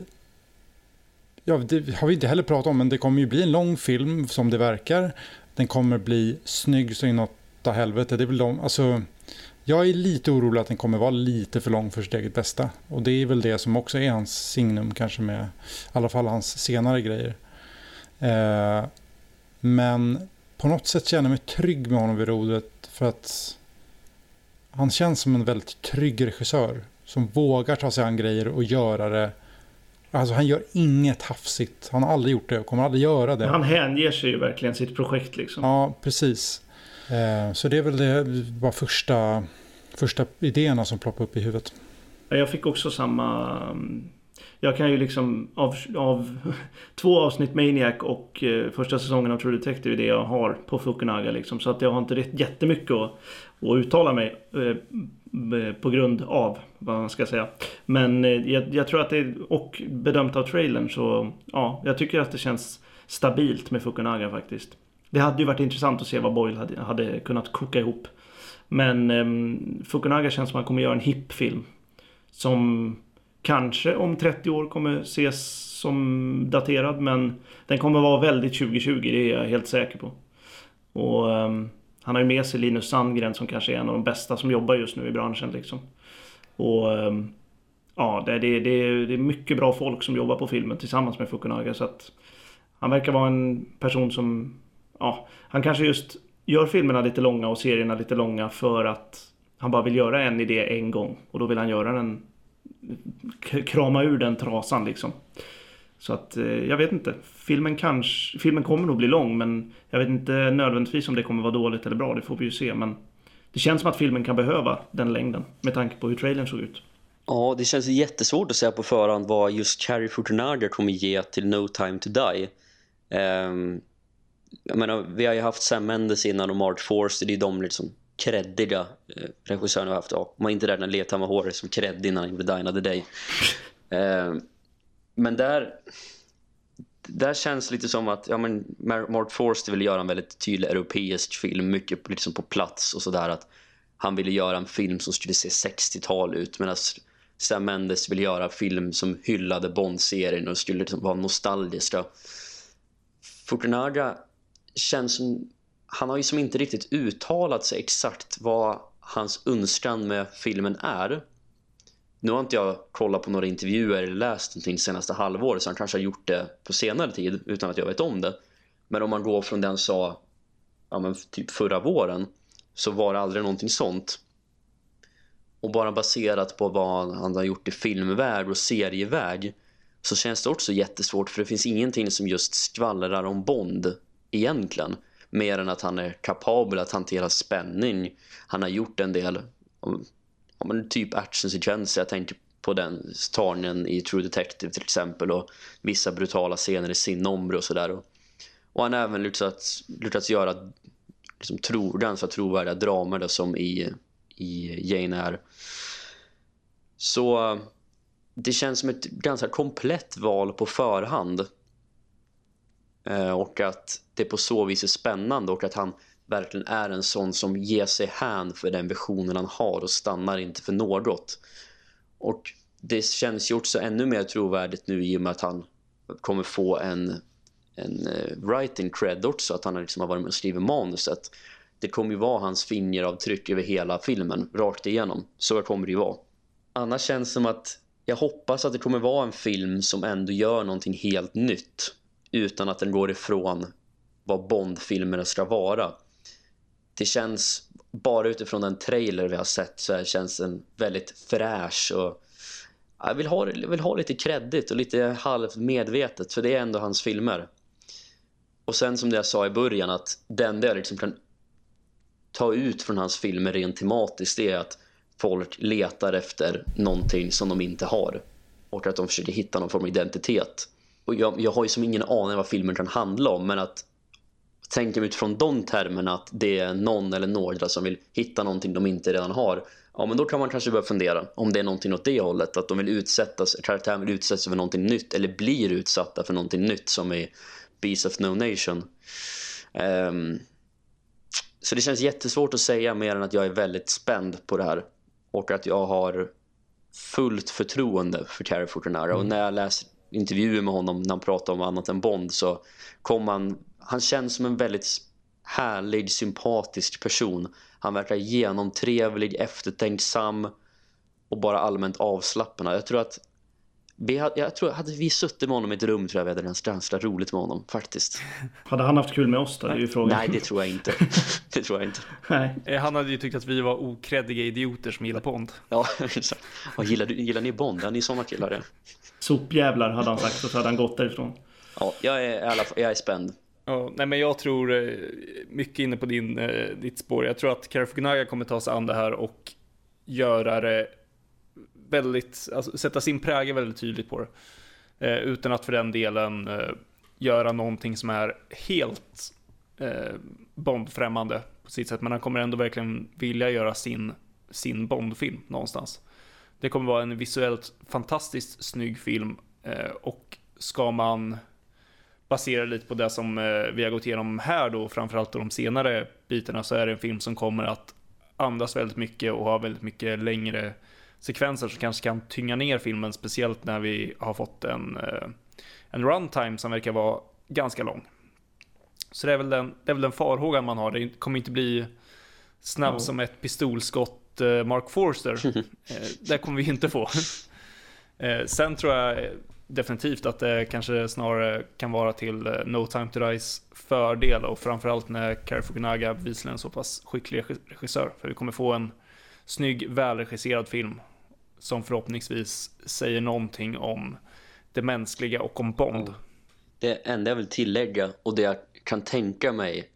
ja det har vi inte heller pratat om, men det kommer ju bli en lång film som det verkar. Den kommer bli snygg så inåt helvete. Det är väl de, alltså, jag är lite orolig att den kommer vara lite för lång för sitt eget bästa. Och det är väl det som också är hans signum kanske med, i alla fall hans senare grejer. Eh, men på något sätt känner jag mig trygg med honom vid rodret för att han känns som en väldigt trygg regissör som vågar ta sig an grejer och göra det. Alltså han gör inget hafsigt. Han har aldrig gjort det och kommer aldrig göra det. Men han hänger sig ju verkligen sitt projekt liksom. Ja, precis. Eh, så det är väl det var första, första idéerna som ploppar upp i huvudet. Jag fick också samma... Mm, jag kan ju liksom av, av två avsnitt Maniac och eh, första säsongen av True Detective är det jag har på Fukunaga liksom. Så att jag har inte rätt jättemycket att, att uttala mig eh, på grund av vad man ska säga. Men jag, jag tror att det är, och bedömt av trailern så ja, jag tycker att det känns stabilt med Fukunaga faktiskt. Det hade ju varit intressant att se vad Boyle hade, hade kunnat koka ihop. Men eh, Fukunaga känns som att han kommer göra en hipp film. som kanske om 30 år kommer ses som daterad men den kommer vara väldigt 2020, det är jag helt säker på. Och um, han har ju med sig Linus Sandgren som kanske är en av de bästa som jobbar just nu i branschen liksom. Och um, ja, det, det, det, det är mycket bra folk som jobbar på filmen tillsammans med Fukunaga så att han verkar vara en person som, ja, han kanske just gör filmerna lite långa och serierna lite långa för att han bara vill göra en idé en gång och då vill han göra den krama ur den trasan liksom. Så att eh, jag vet inte. Filmen kanske, filmen kommer nog bli lång men jag vet inte nödvändigtvis om det kommer vara dåligt eller bra. Det får vi ju se men det känns som att filmen kan behöva den längden med tanke på hur trailern såg ut. Ja, det känns jättesvårt att säga på förhand vad just Carrie Fukunaga kommer ge till No Time To Die. Um, jag menar, vi har ju haft Sam Mendes innan och Mark Forster, det är de liksom kreddiga eh, regissörerna vi har haft. Ja, man inte räknar Leta Mahore som kredd innan han gjorde Dine the Day. Um, men där där känns lite som att ja, men Mark Forster ville göra en väldigt tydlig europeisk film, mycket liksom på plats och sådär att han ville göra en film som skulle se 60-tal ut medan Sam Mendes ville göra en film som hyllade Bond-serien och skulle liksom vara nostalgisk. Fukunaga känns som han har ju som inte riktigt uttalat sig exakt vad hans önskan med filmen är. Nu har inte jag kollat på några intervjuer eller läst någonting senaste halvåret så han kanske har gjort det på senare tid utan att jag vet om det. Men om man går från den sa ja, men typ förra våren så var det aldrig någonting sånt. Och bara baserat på vad han har gjort i filmväg och serieväg så känns det också jättesvårt för det finns ingenting som just skvallrar om Bond egentligen. Mer än att han är kapabel att hantera spänning. Han har gjort en del ja, men typ actionsekvenser. Jag tänker på den starnen i True Detective till exempel och vissa brutala scener i sin ombre och sådär. Och, och han har även lyckats, lyckats göra liksom, tro, ganska trovärdiga dramer då, som i, i Jane Eyre. Så det känns som ett ganska komplett val på förhand. Eh, och att det på så vis är spännande och att han verkligen är en sån som ger sig hän för den visionen han har och stannar inte för något. Och det känns ju också ännu mer trovärdigt nu i och med att han kommer få en, en eh, writing cred också, att han liksom har varit med och skrivit manuset. Det kommer ju vara hans fingeravtryck över hela filmen, rakt igenom. Så kommer det ju vara. Annars känns det som att jag hoppas att det kommer vara en film som ändå gör någonting helt nytt utan att den går ifrån vad Bond-filmerna ska vara det känns bara utifrån den trailer vi har sett så här känns den väldigt fräsch och jag vill ha, jag vill ha lite kredit och lite halvt medvetet för det är ändå hans filmer. Och sen som det jag sa i början att den där liksom kan ta ut från hans filmer rent tematiskt det är att folk letar efter någonting som de inte har och att de försöker hitta någon form av identitet. Och jag, jag har ju som ingen aning vad filmen kan handla om men att tänker utifrån de termerna att det är någon eller några som vill hitta någonting de inte redan har ja men då kan man kanske börja fundera om det är någonting åt det hållet att de vill utsättas, karaktären vill utsättas för någonting nytt eller blir utsatta för någonting nytt som i Beast of No Nation um, så det känns jättesvårt att säga mer än att jag är väldigt spänd på det här och att jag har fullt förtroende för Carrie Fortunara mm. och när jag läser intervjuer med honom när han pratar om annat än Bond så kommer han han känns som en väldigt härlig, sympatisk person. Han verkar genomtrevlig, eftertänksam och bara allmänt avslappnad. Jag tror att vi hade, jag tror, hade vi suttit med honom i ett rum tror jag vi hade det ganska roligt med honom faktiskt. Hade han haft kul med oss då? Det är ju frågan. Nej, det tror jag inte. det tror jag inte. Nej. Eh, han hade ju tyckt att vi var okreddiga idioter som gillar Bond. Ja, och gillar, gillar ni Bond? Är ni sådana killar? Ja. Sopjävlar hade han sagt och så hade han gått därifrån. Ja, jag är, i alla fall, jag är spänd. Ja, nej men jag tror eh, mycket inne på din, eh, ditt spår. Jag tror att Kara Fukunaga kommer ta sig an det här och göra det väldigt, alltså sätta sin prägel väldigt tydligt på det. Eh, utan att för den delen göra någonting som är helt eh, Bond-främmande på sitt sätt. Men han kommer ändå verkligen vilja göra sin, sin Bond-film någonstans. Det kommer vara en visuellt fantastiskt snygg film och ska man baserar lite på det som eh, vi har gått igenom här då, framförallt de senare bitarna, så är det en film som kommer att andas väldigt mycket och ha väldigt mycket längre sekvenser som kanske kan tynga ner filmen, speciellt när vi har fått en, eh, en runtime som verkar vara ganska lång. Så det är väl den, det är väl den farhågan man har. Det kommer inte bli snabb Ja. som ett pistolskott eh, Mark Forster. Eh, det kommer vi inte få. Eh, sen tror jag definitivt att det kanske snarare kan vara till No Time To Dies fördel och framförallt när Cary Fukunaga bevisligen är en så pass skicklig regi- regissör. För vi kommer få en snygg, välregisserad film som förhoppningsvis säger någonting om det mänskliga och om Bond. Det enda jag vill tillägga och det jag kan tänka mig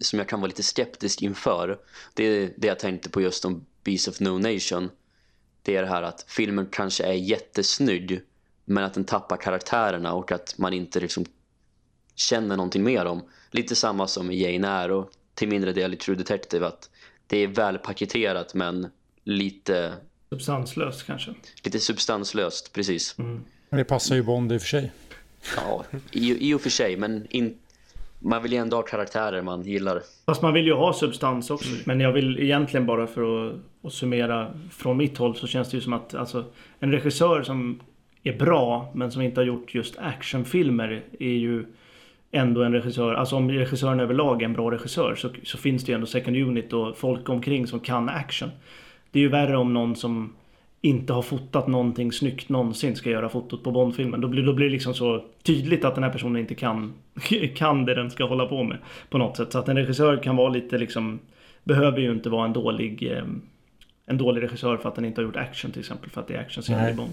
som jag kan vara lite skeptisk inför det är det jag tänkte på just om Beast of No Nation. Det är det här att filmen kanske är jättesnygg men att den tappar karaktärerna och att man inte liksom känner någonting mer om. Lite samma som i Jane Eyre och till mindre del i True Detective att det är välpaketerat men lite, Substanslöst kanske. lite substanslöst, precis. Men det passar ju Bond i och för sig. Ja, i, i och för sig, men in, man vill ju ändå ha karaktärer man gillar. Fast man vill ju ha substans också. Men jag vill egentligen bara för att, att summera från mitt håll så känns det ju som att alltså, en regissör som är bra men som inte har gjort just actionfilmer är ju ändå en regissör. Alltså om regissören överlag är en bra regissör så, så finns det ju ändå second unit och folk omkring som kan action. Det är ju värre om någon som inte har fotat någonting snyggt någonsin ska göra fotot på Bondfilmen. Då blir, då blir det liksom så tydligt att den här personen inte kan, kan det den ska hålla på med. På något sätt. Så att en regissör kan vara lite liksom Behöver ju inte vara en dålig eh, En dålig regissör för att den inte har gjort action till exempel. För att det är actionscener i Bond.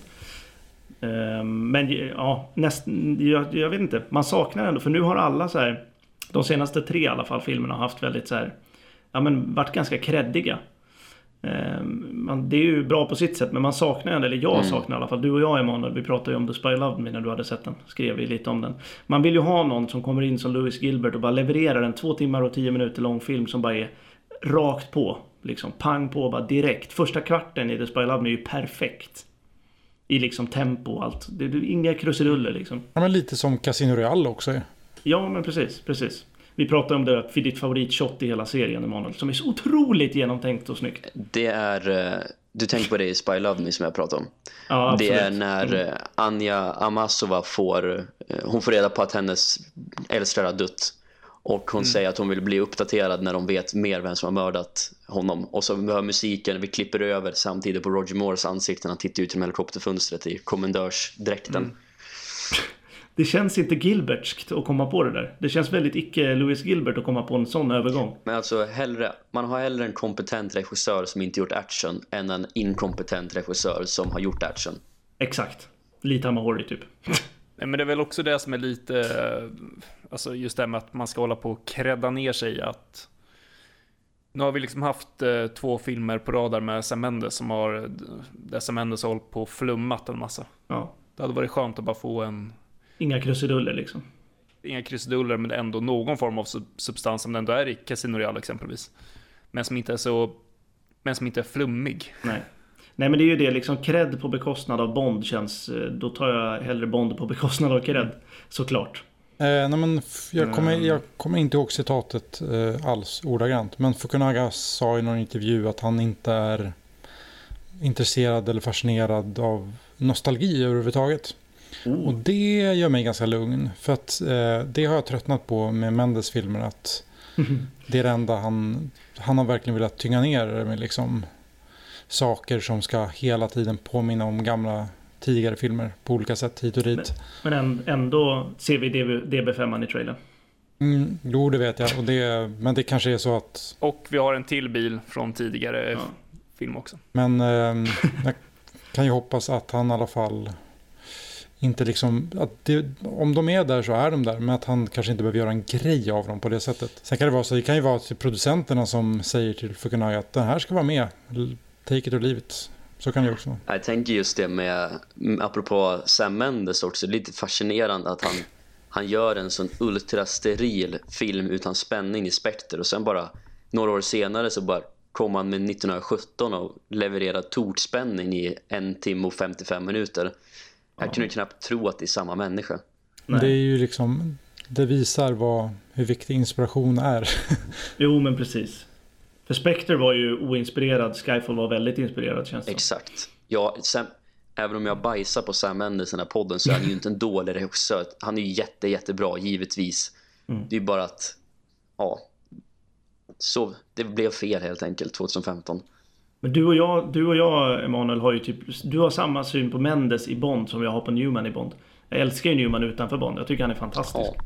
Eh, Men ja, näst, jag, jag vet inte. Man saknar ändå. För nu har alla så här De senaste tre i alla fall filmerna har haft väldigt så här Ja men varit ganska kreddiga. Eh, Man, det är ju bra på sitt sätt men man saknar ändå, eller jag Mm. saknar i alla fall. Du och jag Emanuel, vi pratade ju om The Spy Loved Me när du hade sett den. Skrev vi lite om den. Man vill ju ha någon som kommer in som Louis Gilbert och bara levererar en två timmar och tio minuter lång film som bara är rakt på. Liksom pang på bara direkt. Första kvarten i The Spy Love Me är ju perfekt. I liksom tempo och allt. Det är inga krusiduller liksom. Ja, men lite som Casino Royale också. Ja men precis, precis. Vi pratade om det för ditt favoritshot i hela serien Emanuel. Som är så otroligt genomtänkt och snyggt. Det är, eh, du tänker på det i Spy Love Me som jag pratade om. Ja. Det är när eh, Anja Amasova får, eh, hon får reda på att hennes älskare har dött. Och hon säger att hon vill bli uppdaterad när de vet mer vem som har mördat honom. Och så hör musiken, vi klipper över samtidigt på Roger Moores ansikte. Han tittar ut genom helikopterfönstret i kommendörsdräkten. Det känns inte Gilbertskt att komma på det där. Det känns väldigt icke Louis Gilbert att komma på en sån övergång. Men alltså hellre, man har hellre en kompetent regissör som inte gjort action än en inkompetent regissör som har gjort action. Exakt. Lite Amahori typ. Nej, men det är väl också det som är lite, alltså just det här med att man ska hålla på och credda ner sig att nu har vi liksom haft eh, två filmer på radar med Sam Mendes som har, där Sam Mendes har hållit på och flummat en massa. Ja. Det hade varit skönt att bara få en, Inga krusiduller liksom. inga krusiduller men ändå någon form av sub- substans som det ändå är i Casino Royale exempelvis. Men som inte är så, men som inte är flummig. Nej. Nej men det är ju det liksom cred på bekostnad av Bond känns... eh, Då tar jag hellre Bond på bekostnad av cred. Såklart. Eh, nej, men jag, kommer, Mm. jag kommer inte ihåg citatet eh, alls ordagrant. Men Fukunaga sa i någon intervju att han inte är intresserad eller fascinerad av nostalgi överhuvudtaget. Och Oh. det gör mig ganska lugn. För att eh, det har jag tröttnat på med Mendes filmer. Att det är det enda han, han har verkligen velat tynga ner med liksom saker som ska hela tiden påminna om gamla tidigare filmer på olika sätt hit och dit. Men än- ändå ser vi DB, DB5 i trailern. Mm, jo, det vet jag. Och det, men det kanske är så att... Och vi har en till bil från tidigare Ja. film också. Men ehm, jag kan ju hoppas att han i alla fall inte liksom... Att det, om de är där så är de där. Men att han kanske inte behöver göra en grej av dem på det sättet. Sen kan det vara så. Det kan ju vara till producenterna som säger till Fukunaga att den här ska vara med. Take it or leave it. Så kan det ju också vara. Jag tänker just det med, apropå Sam Mendes också, det är lite fascinerande att han, han gör en sån ultrasteril film utan spänning i spekter och sen bara några år senare så bara kom han med 1917 och levererade tortspänning i en timme och 55 minuter. Jag kunde knappt tro att det är samma människa. Nej. Det är ju liksom... Det visar vad, hur viktig inspiration är. Jo men precis. För Spectre var ju oinspirerad, Skyfall var väldigt inspirerad känns det. Exakt. Ja, Sam, även om jag bajsar på Sam Mendes i den här podden så är han ju inte en dålig regissör. Han är ju jätte, jättebra, givetvis. Det är ju bara att, ja, så det blev fel helt enkelt 2015. Men du och jag, du och jag Emanuel har ju typ, du har samma syn på Mendes i Bond som jag har på Newman i Bond. Jag älskar ju Newman utanför Bond, jag tycker han är fantastisk. Ja,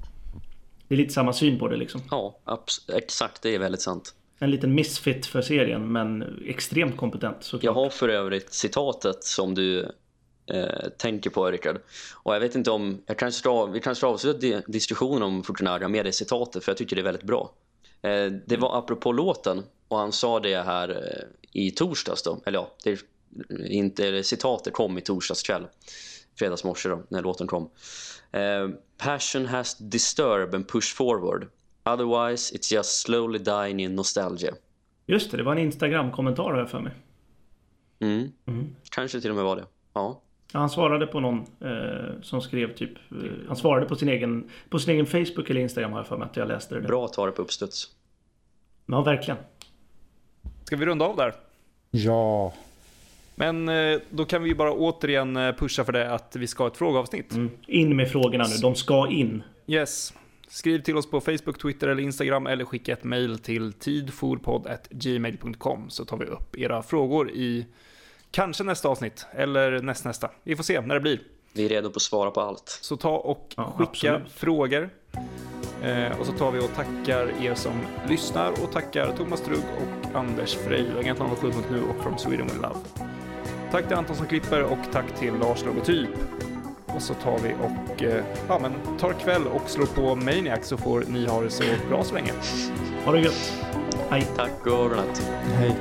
Det är lite samma syn på det liksom. ja exakt, det är väldigt sant. En liten misfit för serien, men extremt kompetent såklart. Jag har för övrigt citatet som du eh, tänker på, Rickard. Och jag vet inte om... Jag kanske ska, vi kanske ska avsluta di- diskussionen om Fortunaria med det citatet, för jag tycker det är väldigt bra. Eh, det var apropå låten, och han sa det här eh, i torsdags då. Eller ja, det, inte, citatet kom i torsdags kväll. Fredagsmorse då, när låten kom. Eh, Passion has disturbed and pushed forward. Otherwise it's just slowly dying in nostalgia. Just det, det var en Instagram-kommentar jag för mig. Mm. Mm. Kanske till och med var det. Ja. Han svarade på någon eh, som skrev typ... Eh, han svarade på sin egen... På sin egen Facebook eller Instagram har jag för mig att jag läste det. Bra att ta det på uppstuds. Ja, verkligen. Ska vi runda av där? Ja, Men eh, då kan vi ju bara återigen eh, pusha för det att vi ska ha ett frågeavsnitt. Mm. In med frågorna nu, de ska in. Yes. Skriv till oss på Facebook, Twitter eller Instagram eller skicka ett mail till tidforpodd.gmail.com så tar vi upp era frågor i kanske nästa avsnitt eller nästnästa. Vi får se när det blir. Vi är redo på att svara på allt. Så ta och Ja, skicka absolut. frågor. Eh, och så tar vi och tackar er som lyssnar och tackar Thomas Strugg och Anders Frey, Agent 07.nu och From Sweden With Love. Tack till Anton som klipper och tack till Lars Logotyp. Och så tar vi och eh, ja, men, tar kväll och slår på Maniac så får ni ha det så bra så länge. Ha det gött. Hej. Tack och godnatt. hej.